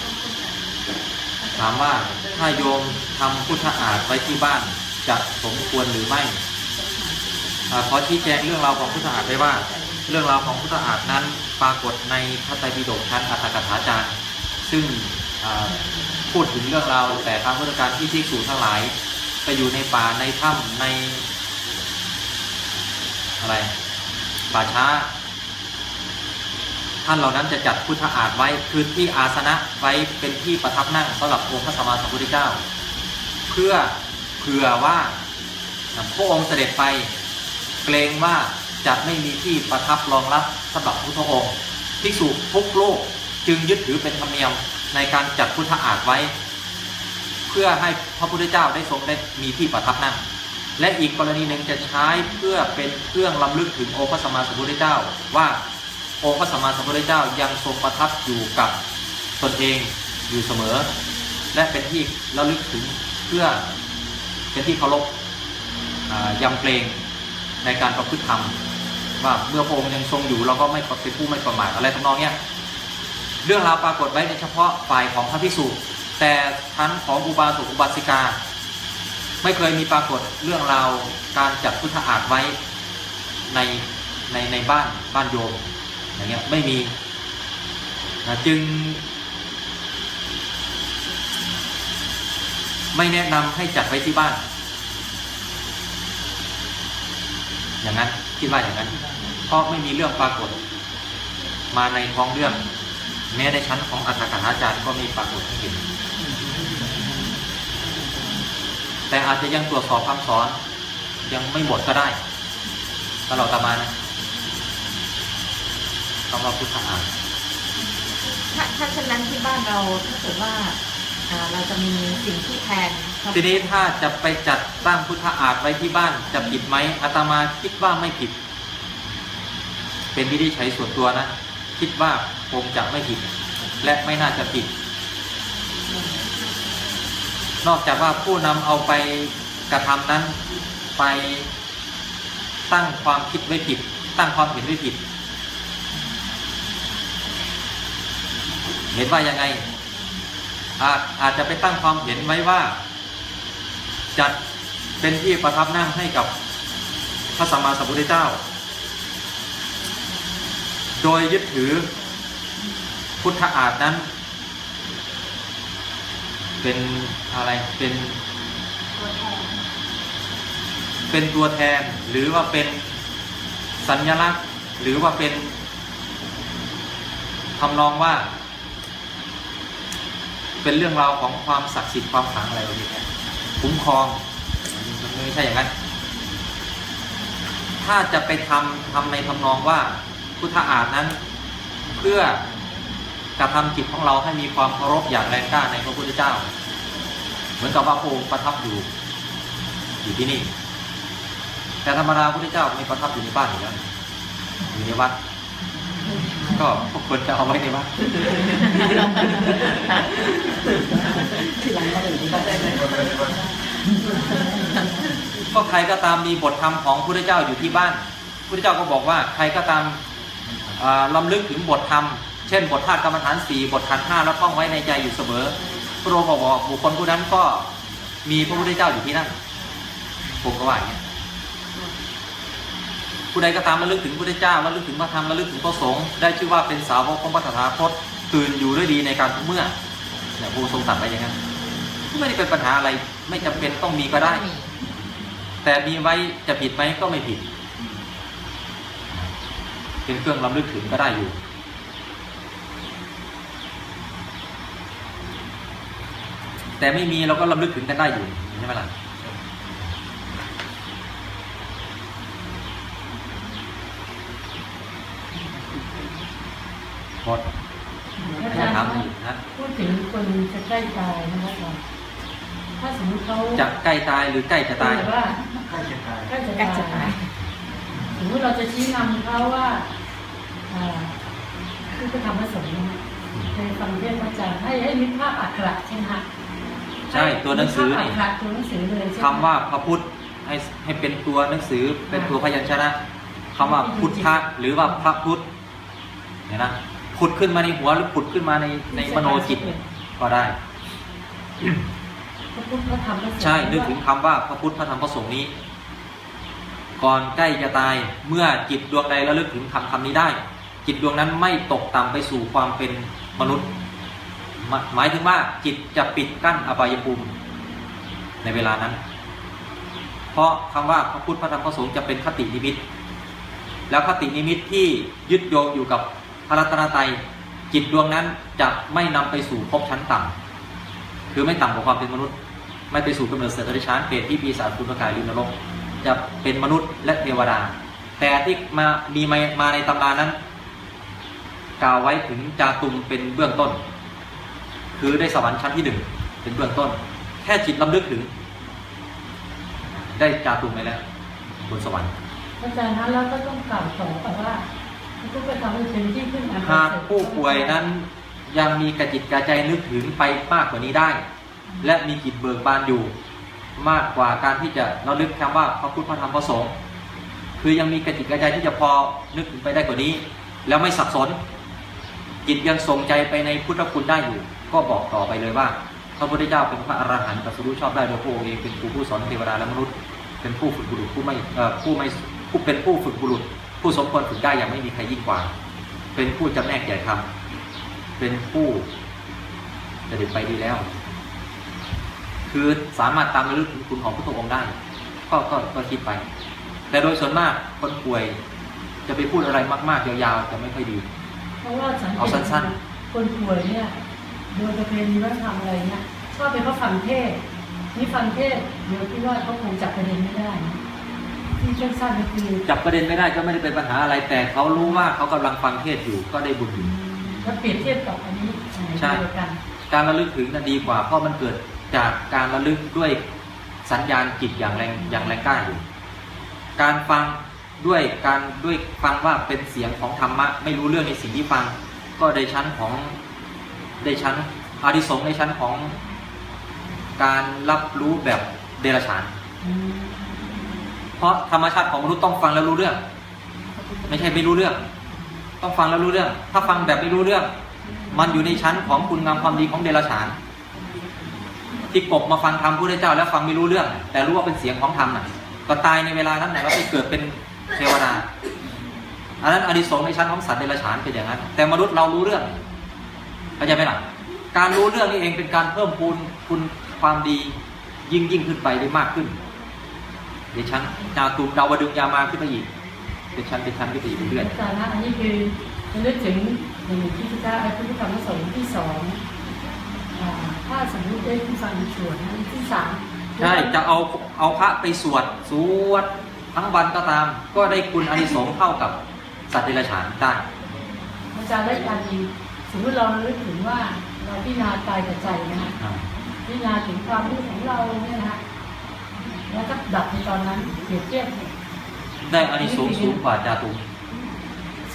ถามว่าถ้าโยมทำพุทธอาฏไว้ที่บ้านจะสมควรหรือไม่อขอชี้แจงเรื่องราวของพุทธอาฏไปว่า เรื่องราวของพุทธอาฏนั้นปรากฏในพระไตรปิฎกชั้นอัตถกถาจารย์ ซึ่งพูดถึงเรื่องราวแต่ทางพุทธการที่ภิกษุทั้งหลาย ไปอยู่ในป่าในถ้ำใน อะไร ป่าช้า ท่านเหล่านั้นจะจัดพุทธอาฏไว้คือที่อาสนะไว้เป็นที่ประทับนั่งสำหรับองค์พระสัมมาสัมพุทธเจ้า เพื่อเผื่อว่าพระองค์เสด็จไป เกรงว่าจะไม่มีที่ประทับรองรับสำหรับพุทธองค์ภิกษุทุกโลกจึงยึดถือเป็นธรรมเนียมในการจัดพุทธอาฏไว้ เพื่อให้พระพุทธเจ้าได้ทรงได้มีที่ประทับนั่ง และอีกกรณีหนึ่งจะใช้เพื่อเป็นเครื่องลำลึกถึงองค์พระสัมมาสัมพุทธเจ้า ว่าองค์พระสัมมาสัมพุทธเจ้ายังทรงประทับอยู่กับตนเองอยู่เสมอ และเป็นที่ระลึกถึงเพื่อเป็นที่เคารพยำเกรงในการประพฤติธรรมว่าเมื่อพระองค์ยังทรงอยู่เราก็ไม่เป็นผู้ไม่ประมาทอะไรทำนองเนี้ยเรื่องราวปรากฏไว้ในเฉพาะฝ่ายของพระภิกษุ แต่ชั้นของอุบาสกอุบาสิกา ไม่เคยมีปรากฏเรื่องราวการจัดพุทธอาฏไว้ในในในบ้านบ้านโยมอย่างเงี้ยไม่มีนะจึง ไม่แนะนำให้จัดไว้ที่บ้าน อย่างนั้นคิดว่าอย่างนั้น เพราะไม่มีเรื่องปรากฏ มาในท้องเรื่อง แม้ในชั้นของอัตถกถาจารย์ก็ม่ปรากฏให้เห็น แต่อาจจะยังตรวจสอบคำสอนยังไม่หมดก็ได้ตลอดตามมานะคำว่าพุทธอาฏถ้าถ้าเช่นนั้นที่บ้านเราถ้าเกิดว่าอ่าเราจะมีสิ่งที่แทนพระทีนี้ถ้าจะไปจัดตั้งพุทธอาฏไว้ที่บ้านจะผิดไหมอาตมาคิดว่าไม่ผิด เป็นวิธีใช้ส่วนตัวนะ คิดว่าคงจะไม่ผิด และไม่น่าจะผิด นอกจากว่าผู้นำเอาไปกระทำนั้นไปตั้งความคิดไว้ผิด ตั้งความเห็นไว้ผิด เห็นว่ายังไง อาจอาจจะไปตั้งความเห็นไว้ว่า จัดเป็นที่ประทับนั่งให้กับพระสัมมาสัมพุทธเจ้า โดยยึดถือพุทธอาฏนั้น เป็นอะไรเป็นเป็นตัวแทนหรือว่าเป็นสัญลักษณ์ หรือว่าเป็นทำนองว่า เป็นเรื่องราวของความศักดิ์สิทธิ์ความขลังอะไรแบบนี้นะคุ้มครองมันไม่ใช่อย่างนั้น ถ้าจะไปทำทำในทำนองว่าพุทธอาฏนั้นเพื่อ กระทำจิตของเราให้มีความเคารพอย่างแรงกล้าในพระพุทธเจ้า เหมือนกับว่าพระองค์ประทับอยู่ อยู่ที่นี่ แต่ธรรมดาพระพุทธเจ้าไม่ประทับอยู่ในบ้านอยู่แล้วอยู่ในวัด ก็พวกควรจะเอาไว้ในวัดก็ใครก็ตามมีบทธรรมของพระพุทธเจ้าอยู่ที่บ้านพระพุทธเจ้าก็บอกว่าใครก็ตามอ่าลำลึกถึงบทธรรม เช่นบทธาตุกรรมฐานสี่บทขันห้าแล้วต้องไว้ในใจอยู่เสมอ พระองค์บอกบุคคลผู้นั้นก็มีพระพุทธเจ้าอยู่ที่นั่นผมก็ว่าอย่างนี้ผู้ใดก็ตามระลึกถึงพระพุทธเจ้าระลึกถึงพระธรรมระลึกถึงพระสงฆ์ได้ชื่อว่าเป็นสาวกของพระตถาคตตื่นอยู่ด้วยดีในการทุกเมื่อเนี่ยพระองค์ทรงตรัสไว้อย่างนั้นไม่ได้เป็นปัญหาอะไรไม่จำเป็นต้องมีก็ได้ แต่มีไว้จะผิดไหมก็ไม่ผิด เป็นเครื่องลำลึกถึงก็ได้อยู่ แต่ไม่มีเราก็ลำลึกถึงกันได้อยู่ใช่ไหมล่ะหมดอาถ้าจารถามย์อีกนะพูดถึงคนจะใกล้ตายนะครับถ้าสมมติเขาจะใกล้ตายหรือใกล้จะตายแบบว่าใกล้จะตายใกล้จะใกล้จะตาตายยสมมติเราจะชี้นำเขาว่าอ่าคือจะทำผสมนะฮะในฟังเทศน์พระอาจารย์ให้ให้นึกภาพอักขระใช่ไหมฮะ ใช่ตัวหนังสือนี่กภาพอักขระตัวหนังสือเลยใช่ไหมคำว่าพระพุทธให้ให้เป็นตัวหนังสือเป็นตัวพยัญชนะคำว่าพุทธะหรือว่าพระพุทธเนี่ยนะผุดขึ้นมาในหัวหรือผุดขึ้นมาในในมโนจิตก็ได้พระพุทธพระธรรมพระสงฆ์ใช่นึกถึงคำว่าพระพุทธพระธรรมพระสงฆ์นี้ ก่อนใกล้จะตายเมื่อจิตดวงใดระลึกถึงคำคำนี้ได้ จิตดวงนั้นไม่ตกต่ำไปสู่ความเป็นมนุษย์ หมายถึงว่าจิตจะปิดกั้นอบายภูมิในเวลานั้น เพราะคำว่าพระพุทธพระธรรมพระสงฆ์จะเป็นคตินิมิต แล้วคตินิมิตที่ยึดโยงอยู่กับพระรัตนตรัยจิตดวงนั้นจะไม่นำไปสู่ภพชั้นต่ำคือไม่ต่ำกว่าความเป็นมนุษย์ ไม่ไปสู่กำเนิดเสด็จชานเปรตที่ปีศาจคุณกายลินนรก จะเป็นมนุษย์และเทวดา แต่ที่มามีมามาในตำรานั้น กล่าวไว้ถึงจาตุมเป็นเบื้องต้น คือได้สวรรค์ชั้นที่หนึ่งเป็นเบื้องต้น แค่จิตลำลึกถึง ได้จาตุมไปแล้วบนสวรรค์พระอาจารย์นั้นแล้วก็ต้องกล่าวต่อไปว่าพระพุทธพระธรรมพระสงฆ์ที่ขึ้นอันหากผู้ป่วยนั้นยังมีกระจิตกระใจนึกถึงไปมากกว่านี้ได้ และมีจิตเบิกบานอยู่ มากกว่าการที่จะระลึกคำว่าพระพุทธพระธรรมพระสงฆ์คือยังมีกระจิตกระใจที่จะพอนึกถึงไปได้กว่านี้ แล้วไม่สับสน จิตยังทรงใจไปในพุทธคุณได้อยู่ ก็บอกต่อไปเลยว่าพระพุทธเจ้าเป็นพระอรหันต์ตรัสรู้ชอบได้โดยพระองค์เองเป็นครูผู้สอนเทวดาและมนุษย์ เป็นผู้ฝึกบุรุษผู้ไม่เอ่อผู้ไม่ผู้เป็นผู้ฝึกบุรุษ ผู้สมควรฝึกได้อย่างไม่มีใครยิ่งกว่า เป็นผู้จำแนกใหญ่ธรรมเป็นผู้จะเด็ดไปดีแล้ว คือสามารถตามระลึกถึงคุณของพระองค์ได้ ก็ก็ก็คิดไป แต่โดยส่วนมากคนป่วยจะไปพูดอะไรมาก ๆ ยาวๆจะไม่ค่อยดี เพราะว่าสังเกเอาตสั้นคนป่วยเนี่ยโดยประเพณีวัฒนธรรมอะไรเนี่ยชอบไปเขาฟังเทศน์นี่ฟังเทศน์เดี๋ยวพี่ว่าเขาคงจับประเด็นไม่ได้นะที่สั้นๆก็คือจับประเด็นไม่ได้ก็ไม่ได้เป็นปัญหาอะไร แต่เขารู้ว่าเขากำลังฟังเทศอยู่ก็ได้บุญอยู่ถ้าเปรียบเทียบกับอันนี้อันไหนใช่เดียวกัน การระลึกถึงนั้นดีกว่า เพราะมันเกิดจากการระลึกด้วยสัญญาณจิตอย่างแรงอย่างแรงกล้าอยู่ การฟังด้วยการด้วยฟังว่าเป็นเสียงของธรรมะ ไม่รู้เรื่องในสิ่งที่ฟัง ก็ในชั้นของ ในชั้นอาดิสงส์ในชั้นของการรับรู้แบบเดรัจฉานอืมเพราะธรรมชาติของมนุษย์ต้องฟังแล้วรู้เรื่อง ไม่ใช่ไม่รู้เรื่อง ต้องฟังแล้วรู้เรื่อง ถ้าฟังแบบไม่รู้เรื่อง มันอยู่ในชั้นของคุณงามความดีของเดรัจฉาน ที่กบมาฟังธรรมพระพุทธเจ้าแล้วฟังไม่รู้เรื่อง แต่รู้ว่าเป็นเสียงของธรรมน่ะก็ตายในเวลานั้นแหละแล้วไปเกิดเป็นเทวดาอันนั้นอดิสงส์ในชั้นของสัตว์เดรัจฉานเป็นอย่างนั้น แต่มนุษย์เรารู้เรื่อง เข้าใจไหมล่ะ การรู้เรื่องนี่เองเป็นการเพิ่มพูนคุณความดียิ่งยิ่งขึ้นไปได้มากขึ้น เดี๋ยวชั้นจาตุมดาวดึงยามาขึ้นไปอีกเป็นชั้นเป็นชั้นขึ้นไปอีกเรื่อยอาจารย์นะอันนี้คือระลึกถึงหนึ่งที่พระเจ้าไอ้พุทธธรรมพระสงฆ์ที่สองอ่าถ้าสมมติได้ที่ฟังส่วนนั้นที่สามใช่จะเอาเอาพระไปสวดสวดทั้งวันก็ตาม ก็ได้คุณอานิสงส์เท่ากับสัตว์เดรัจฉานได้อาจารย์ได้การดี สมมติเราลึกถึงว่าเราพิจารณากายกับใจนะฮะอ่าพิจารณาถึงความรู้ของเราเนี่ยนะฮะแล้วก็ดับในตอนนั้นเปรียบเทียบได้อานิสงส์สูงกว่าจาตุ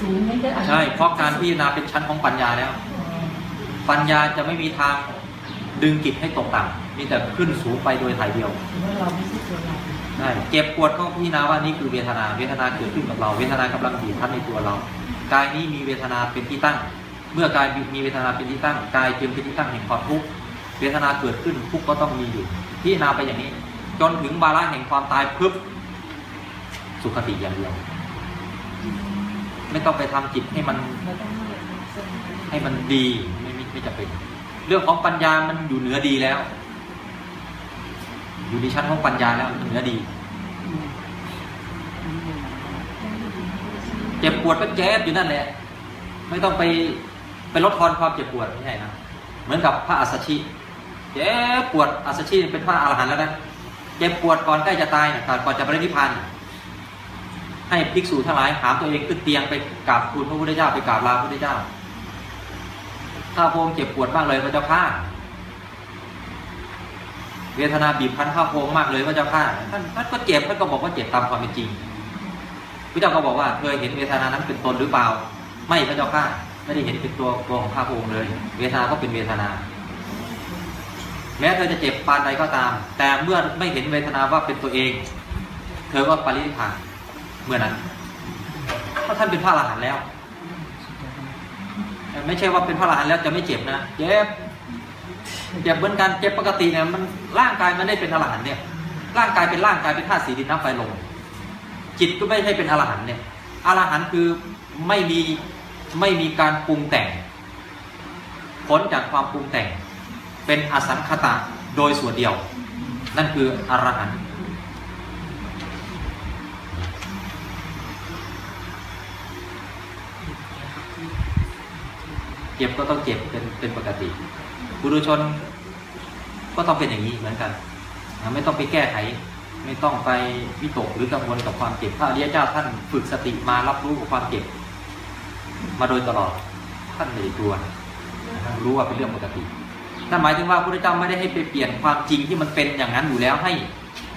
สูงนี่ก็อันใช่เพราะการพิจารณาเป็นชั้นของปัญญาแล้ว ปัญญาจะไม่มีทางดึงจิตให้ตกต่ำมีแต่ขึ้นสูงไปโดยถ่ายเดียวถือว่าเราไม่ใช่ตัวเราใช่เจ็บปวดก็พิจารณาว่านี่คือเวทนา เวทนาเกิดขึ้นกับเรา เวทนากำลังบีบคั้นในตัวเรา กายนี้มีเวทนาเป็นที่ตั้ง เมื่อกายมีเวทนาเป็นที่ตั้งกายจึงเป็นที่ตั้งแห่งความทุกข์เวทนาเกิดขึ้นทุกข์ก็ต้องมีอยู่พิจารณาไปอย่างนี้ จนถึงบาระแห่งความตายพึบสุขติอย่างเดียวไม่ต้องไปทำจิตให้มันให้มันดีไม่ไม่จะเป็น เรื่องของปัญญามันอยู่เหนือดีแล้ว อยู่ในชั้นของปัญญาแล้วเหนือดีเจ็บปวดก็เจ็บอยู่นั่นแหละ ไม่ต้องไป ไปลดทอนความเจ็บปวดไม่ใช่นะเหมือนกับพระอัสสชิเจ็บปวดอัสสชิเป็นพระอรหันต์แล้วนะเจ็บปวดก่อนใกล้จะตายก่อนจะปรินิพพานให้ภิกษุทั้งหลายหามตัวเองขึ้นเตียงไปกราบทูลพระพุทธเจ้าไปกราบลาพระพุทธเจ้า ถ้าพระองค์เจ็บปวดมากเลยพระเจ้าข้าเวทนาบีบคั้นข้าพงมากเลยพระเจ้าข้าท่านท่านก็เจ็บท่านก็บอกว่าเจ็บตามความเป็นจริงพระเจ้าก็บอกว่าเคยเห็นเวทนานั้นเป็นตนหรือเปล่า ไม่พระเจ้าข้า ไม่ได้เห็นเป็นตัวตัวของข้าพระองค์เลย เวทนาก็เป็นเวทนา แม้เธอจะเจ็บปานใดก็ตาม แต่เมื่อไม่เห็นเวทนาว่าเป็นตัวเอง เธอก็ปรินิพพานเมื่อนั้นเพราะท่านเป็นพระอรหันต์แล้ว ไม่ใช่ว่าเป็นพระอรหันต์แล้วจะไม่เจ็บนะเจ็บเจ็บเหมือนกันเจ็บปกติเนี่ยมันร่างกายมันได้เป็นอรหันต์เนี่ย ร่างกายเป็นร่างกายเป็นธาตุสีดินน้ำไฟลมจิตก็ไม่ใช่เป็นอรหันต์เนี่ยอรหันต์คือไม่มี ไม่มีการปรุงแต่งผลจากความปรุงแต่ง เป็นอสังขตะโดยส่วนเดียว นั่นคืออรหันต์เจ็บก็ต้องเจ็บเป็นเป็นปกติบุรุชนก็ต้องเป็นอย่างนี้เหมือนกัน ไม่ต้องไปแก้ไข ไม่ต้องไปวิตกหรือกังวลกับความเจ็บพระอริยเจ้าท่านฝึกสติมารับรู้กับความเจ็บ มาโดยตลอดท่านไม่ได้กลัวรู้ว่าเป็นเรื่องปกตินั่นหมายถึงว่าพระพุทธเจ้าไม่ได้ให้ไปเปลี่ยนความจริงที่มันเป็นอย่างนั้นอยู่แล้วให้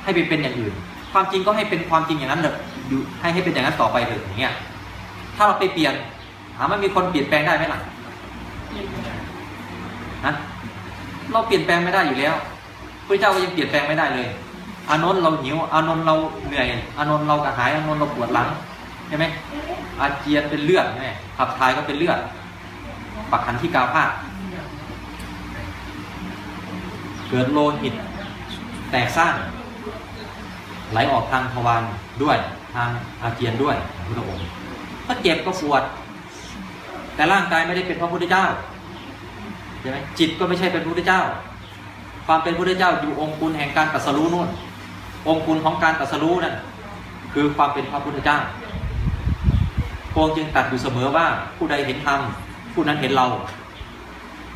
ให้ไปเป็นอย่างอื่น ความจริงก็ให้เป็นความจริงอย่างนั้นเถอะอยู่ให้ให้เป็นอย่างนั้นต่อไปเถอะอย่างเงี้ยถ้าเราไปเปลี่ยนถามว่ามีคนเปลี่ยนแปลงได้ไหมล่ะนะเราเปลี่ยนแปลงไม่ได้อยู่แล้วพระเจ้าก็ยังเปลี่ยนแปลงไม่ได้เลย อานนท์เราหิว อานนท์เราเหนื่อย อานนท์เรากระหาย อานนท์เราปวดหลัง ใช่ไหมอาเจียนเป็นเลือดใช่ไหมขับถ่ายก็เป็นเลือดปักขันที่กาวพาดเกิดโลหิตแตกซ่านไหลออกทางทวารด้วยทางอาเจียนด้วยพระองค์ถ้าเจ็บก็ปวด แต่ร่างกายไม่ได้เป็นพระพุทธเจ้าใช่ไหมจิตก็ไม่ใช่เป็นพระพุทธเจ้า ความเป็นพระพุทธเจ้าอยู่องค์คุณแห่งการตรัสรู้นู่น องค์คุณของการตรัสรู้นั่นคือความเป็นพระพุทธเจ้า พระองจึงตัดอยู่เสมอว่าผู้ใดเห็นธรรมผู้นั้นเห็นเรา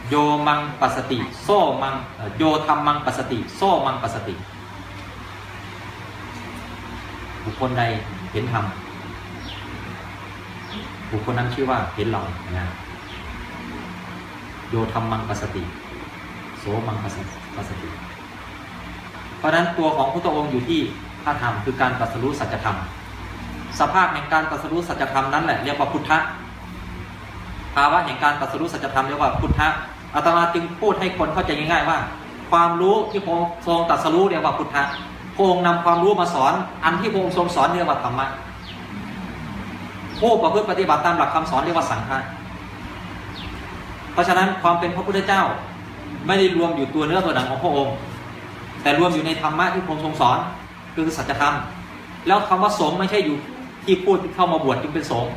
โยมังปัสสติ โซมังโยธรรมมังปัสสติ โซมังปัสสติ บุคคลใดเห็นธรรมบุคคลนั้นชื่อว่าเห็นเรานะโยธรรมมังปัสสติ โสมังปัสสปัสติ เพราะฉะนั้นตัวของพระองค์อยู่ที่พระธรรมคือการตรัสรู้สัจธรรม สภาพแห่งการตรัสรู้สัจธรรมนั้นแหละเรียกว่าพุทธะภาวะแห่งการตรัสรู้สัจธรรมเรียกว่าพุทธะอาตมาจึงพูดให้คนเข้าใจง่ายๆว่า ความรู้ที่พระองค์ทรงตรัสรู้เรียกว่าพุทธะพระองค์นำความรู้มาสอน อันที่พระองค์ทรงสอนเรียกว่าธรรมะผู้ประพฤติปฏิบัติตามหลักคำสอนเรียกว่าสังฆะเพราะฉะนั้นความเป็นพระพุทธเจ้าไม่ได้รวมอยู่ตัวเนื้อตัวหนังของพระองค์ แต่รวมอยู่ในธรรมะที่พระองค์ทรงสอนคือสัจธรรม แล้วคำว่าสงไม่ใช่อยู่ ที่พูดที่เข้ามาบวชจึงเป็นสงฆ์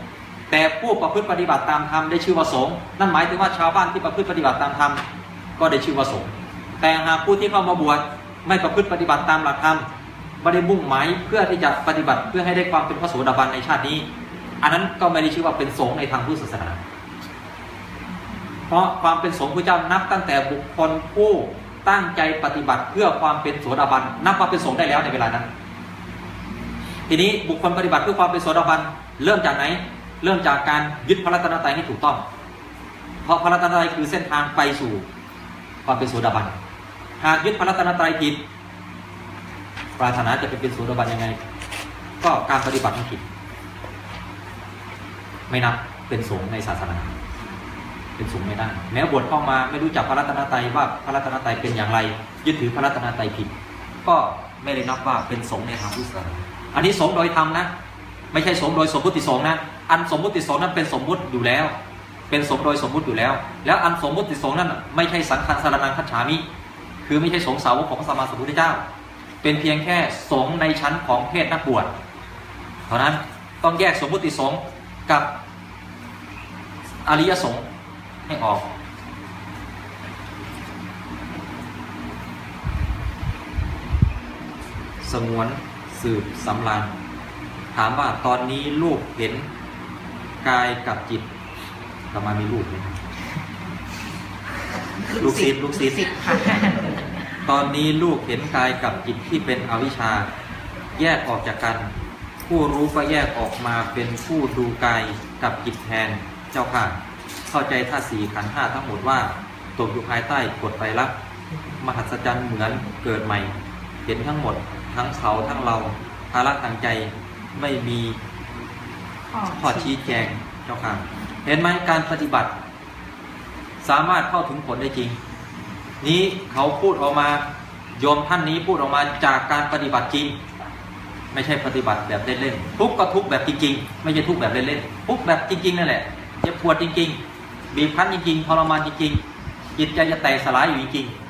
แต่ผู้ประพฤติปฏิบัติตามธรรมได้ชื่อว่าสงฆ์นั่นหมายถึงว่าชาวบ้านที่ประพฤติปฏิบัติตามธรรมก็ได้ชื่อว่าสงฆ์แต่หากผู้ที่เข้ามาบวชไม่ประพฤติปฏิบัติตามหลักธรรมไม่ได้มุ่งหมายเพื่อที่จะปฏิบัติเพื่อให้ได้ความเป็นพระโสดาบันในชาตินี้ อันนั้นก็ไม่ได้ชื่อว่าเป็นสงฆ์ในทางพุทธศาสนา เพราะความเป็นสงฆ์พระเจ้านับตั้งแต่บุคคลผู้ตั้งใจปฏิบัติเพื่อความเป็นโสดาบันนับว่าเป็นสงฆ์ได้แล้วในเวลานั้น ทีนี้บุคคลปฏิบัติเพื่อความเป็นโสดาบันเริ่มจากไหน เริ่มจากการยึดพระรัตนตรัยให้ถูกต้อง เพราะพระรัตนตรัยคือเส้นทางไปสู่ความเป็นโสดาบัน หากยึดพระรัตนตรัยผิดปรารถนาจะเป็นเป็นโสดาบันยังไง ก็การปฏิบัติผิด ไม่นับเป็นสงฆ์ในศาสนา เป็นสงฆ์ไม่ได้แม้บวชเข้ามาไม่รู้จักพระรัตนตรัยว่าพระรัตนตรัยเป็นอย่างไร ยึดถือพระรัตนตรัยผิด ก็ไม่ได้นับว่าเป็นสงฆ์ในทางพุทธศาสนา อันนี้สงโดยธรรมนะ ไม่ใช่สงโดยสมมุติสงนะ อันสมมุติสงนั้นเป็นสมมุติอยู่แล้ว เป็นสงโดยสมมุติอยู่แล้ว แล้วอันสมมุติสงนั้นไม่ใช่สังฆสารนังคัจฉามิ คือไม่ใช่สงสาวกของพระสัมมาสัมพุทธเจ้า เป็นเพียงแค่สงในชั้นของเพศนักบวช เพราะนั้นต้องแยกสมมุติสงกับอริยสงฆ์ให้ออกสงวน สืบสำรานถามว่าตอนนี้ลูกเห็นกายกับจิตเรามามีลูกไหมลูกศิษย์ลูกศิษย์ค่ะตอนนี้ลูกเห็นกายกับจิตที่เป็นอวิชชา แยกออกจากกัน ผู้รู้ก็แยกออกมาเป็นผู้ดูกายกับจิตแทนเจ้าค่ะ เข้าใจท่าตุสี่ขันธ์ห้าทั้งหมดว่าตกอยู่ภายใต้กฎไตรลักษณ์มหัศจรรย์เหมือนเกิดใหม่ เห็นทั้งหมด ทั้งเขาทั้งเราภาระทางใจไม่มีข้อชี้แจงเจ้าค่ะเห็นไหมการปฏิบัติ สามารถเข้าถึงผลได้จริง นี้เขาพูดออกมาโยมท่านนี้พูดออกมาจากการปฏิบัติจริง ไม่ใช่ปฏิบัติแบบเล่นๆทุกข์ก็ทุกข์แบบจริง ๆ ไม่ใช่ทุกข์แบบเล่นๆทุกข์แบบจริงๆนั่นแหละเจ็บปวดจริง ๆ บีบคั้นจริงๆทรมานจริงๆจิตใจจะแตกสลายอยู่จริงๆ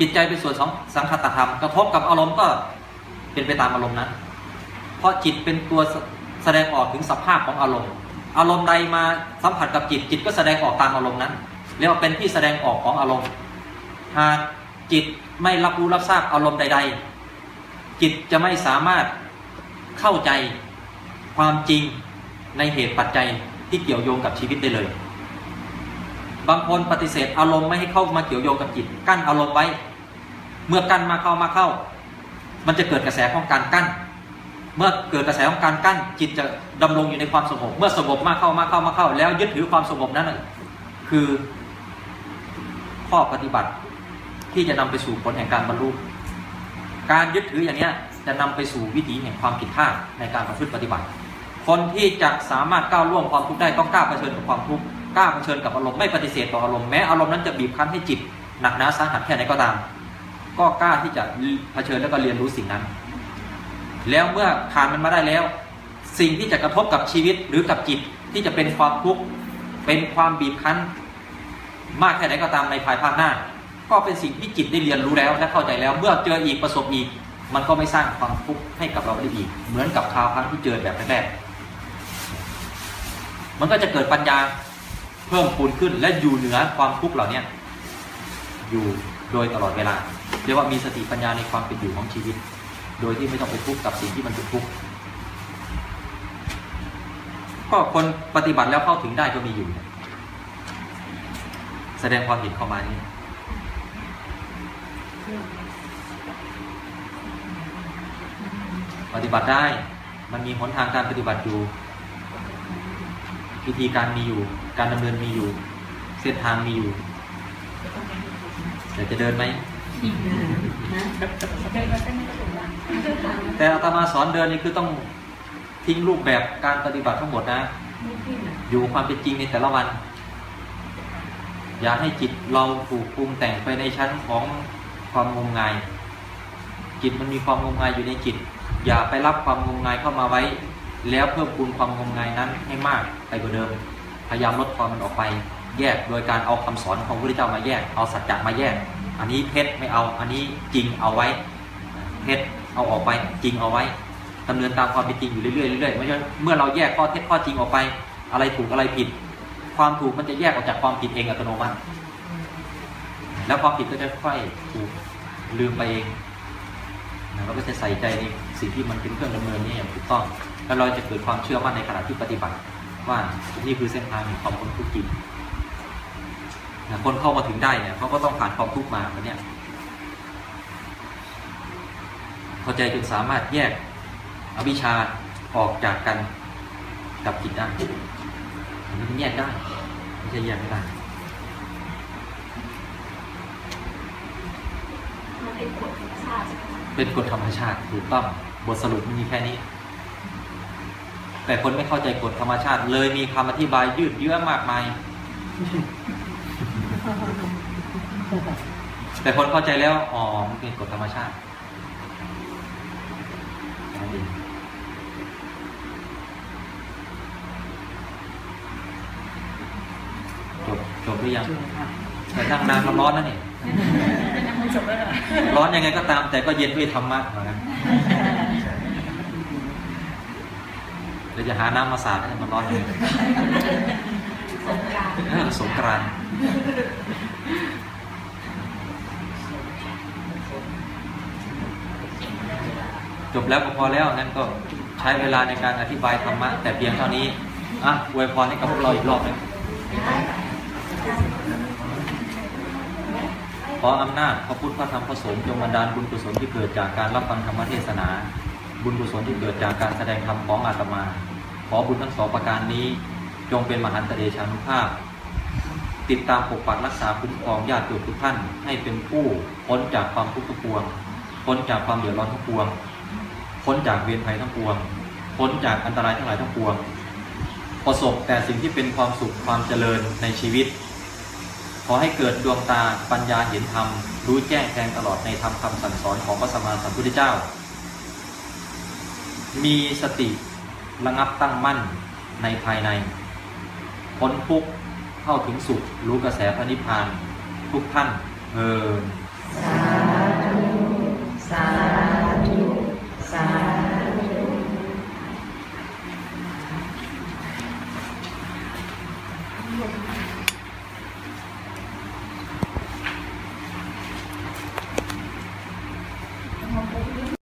จิตใจเป็นส่วนของสังคตธรรม กระทบกับอารมณ์ก็เป็นไปตามอารมณ์นั้น เพราะจิตเป็นตัวแสดงออกถึงสภาพของอารมณ์ อารมณ์ใดมาสัมผัสกับจิตจิตก็แสดงออกตามอารมณ์นั้นเรียกว่าเป็นที่แสดงออกของอารมณ์หากจิตไม่รับรู้รับทราบอารมณ์ใด ๆ จิตจะไม่สามารถเข้าใจความจริงในเหตุปัจจัยที่เกี่ยวโยงกับชีวิตได้เลย บางคนปฏิเสธอารมณ์ไม่ให้เข้ามาเกี่ยวโยงกับจิต กั้นอารมณ์ไว้ เมื่อกั้นมาเข้ามาเข้า มันจะเกิดกระแสของการกั้น เมื่อเกิดกระแสของการกั้น จิตจะดำรงอยู่ในความสงบ เมื่อสงบมากเข้ามากเข้ามาเข้า แล้วยึดถือความสงบนั้นคือข้อปฏิบัติที่จะนำไปสู่ผลแห่งการบรรลุการยึดถืออย่างนี้จะนำไปสู่วิถีแห่งความผิดพลาดในการประพฤติปฏิบัติ คนที่จะสามารถก้าวล่วงความทุกข์ได้ต้องกล้าเผชิญกับความทุกข์ กล้าเผชิญกับอารมณ์ไม่ปฏิเสธต่ออารมณ์แม้อารมณ์นั้นจะบีบคั้นให้จิตหนักหนาสาหัสแค่ไหนก็ตาม ก็กล้าที่จะเผชิญแล้วก็เรียนรู้สิ่งนั้น แล้วเมื่อผ่านมันมาได้แล้ว สิ่งที่จะกระทบกับชีวิตหรือกับจิตที่จะเป็นความทุกข์เป็นความบีบคั้น มากแค่ไหนก็ตามในภายภาคหน้า ก็เป็นสิ่งที่จิตได้เรียนรู้แล้วและเข้าใจแล้ว เมื่อเจออีกประสบอีก มันก็ไม่สร้างความทุกข์ให้กับเราได้อีก เหมือนกับคราวครั้งที่เจอแบบแรกๆมันก็จะเกิดปัญญา เพิ่มพูนขึ้นและอยู่เหนือความทุกข์เหล่านี้อยู่โดยตลอดเวลา เรียกว่ามีสติปัญญาในความเป็นอยู่ของชีวิต โดยที่ไม่ต้องไปทุกข์กับสิ่งที่มันเป็นทุกข์ก็คนปฏิบัติแล้วเข้าถึงได้ก็มีอยู่ แสดงความเห็นเข้ามานี้ปฏิบัติได้ มันมีหนทางการปฏิบัติอยู่ วิธีการมีอยู่ การดำเนินมีอยู่ เส้นทางมีอยู่แต่จะเดินไหมแต่อาตมาสอนเดินนี่คือต้องทิ้งรูปแบบการปฏิบัติทั้งหมดนะ อยู่ความเป็นจริงในแต่ละวัน อย่าให้จิตเราถูกปรุงแต่งไปในชั้นของความงมงาย จิตมันมีความงมงายอยู่ในจิต อย่าไปรับความงมงายเข้ามาไว้ แล้วเพิ่มพูนความงมงายนั้นให้มากไปกว่าเดิม พยายามลดความมันออกไปแยก โดยการเอาคำสอนของพระพุทธเจ้ามาแยก เอาสัจจะมาแยก อันนี้เท็จไม่เอา อันนี้จริงเอาไว้เท็จเอาออกไปจริงเอาไว้ดำเนินตามความเป็นจริงอยู่เรื่อยๆเรื่อยๆไม่ใช่เมื่อเราแยกข้อเท็จข้อจริงออกไป อะไรถูกอะไรผิด ความถูกมันจะแยกออกจากความผิดเองอัตโนมัติ แล้วความผิดก็จะค่อยถูกลืมไปเองเราก็จะใส่ใจในสิ่งที่มันเป็นเครื่องดำเนินนี่อย่างถูกต้อง แล้วเราจะเกิดความเชื่อมั่นในขณะที่ปฏิบัติ ว่านี่คือเส้นทางแห่งความพ้นทุกข์จริงนะคนเข้ามาถึงได้เนี่ยเขาก็ต้องผ่านความทุกข์มาวันเนี้ยเข้าใจจนสามารถแยกอวิชชาออกจากกันกับจิตได้อันนี้มันแยกได้ไม่ใช่แยกไม่ได้มันเป็นกฎธรรมชาติใช่ไหมคะเป็นกฎธรรมชาติถูกต้องบทสรุปมันมีแค่นี้ แต่คนไม่เข้าใจกฎธรรมชาติ เลยมีคำอธิบายยืดเยื้อมากมาย แต่คนเข้าใจแล้วอ๋อมันเป็นกฎธรรมชาตินั่นเองจบจบหรือยังแต่นั่งนานมันร้อนนะนี่ร้อนยังไงก็ตาม แต่ก็เย็นด้วยธรรมะเหมือนกัน เดี๋ยวจะหาน้ำมาสาดให้มันร้อนเลยสงกรานต์เออสงกรานต์จบแล้วก็พอแล้วงั้นก็ใช้เวลาในการอธิบายธรรมะแต่เพียงเท่านี้อะอวยพรให้กับพวกเราอีกรอบหนึงขออำนาจพระพุทธพระธรรมพระสงฆ์จงบันดาลบุญกุศลที่เกิดจากการรับฟังธรรมเทศนา บุญกุศลที่เกิดจากการแสดงธรรมของอาตมา ขอบุญทั้งสองประการนี้ จงเป็นมหันตเดชานุภาพ ติดตามปกปักรักษาคุ้มครองญาติโยมทุกท่านให้เป็นผู้พ้นจากความทุกข์ทั้งปวง พ้นจากความเดือดร้อนทั้งปวง พ้นจากเวรภัยทั้งปวง พ้นจากอันตรายทั้งหลายทั้งปวง ประสบแต่สิ่งที่เป็นความสุขความเจริญในชีวิต ขอให้เกิดดวงตาปัญญาเห็นธรรมรู้แจ้งแทงตลอดในธรรมคำสั่งสอนของพระสัมมาสัมพุทธเจ้า มีสติระงับตั้งมั่นในภายใน พ้นทุกเข้าถึงสุขรู้กระแสพระนิพพาน ทุกท่านเออสาธุ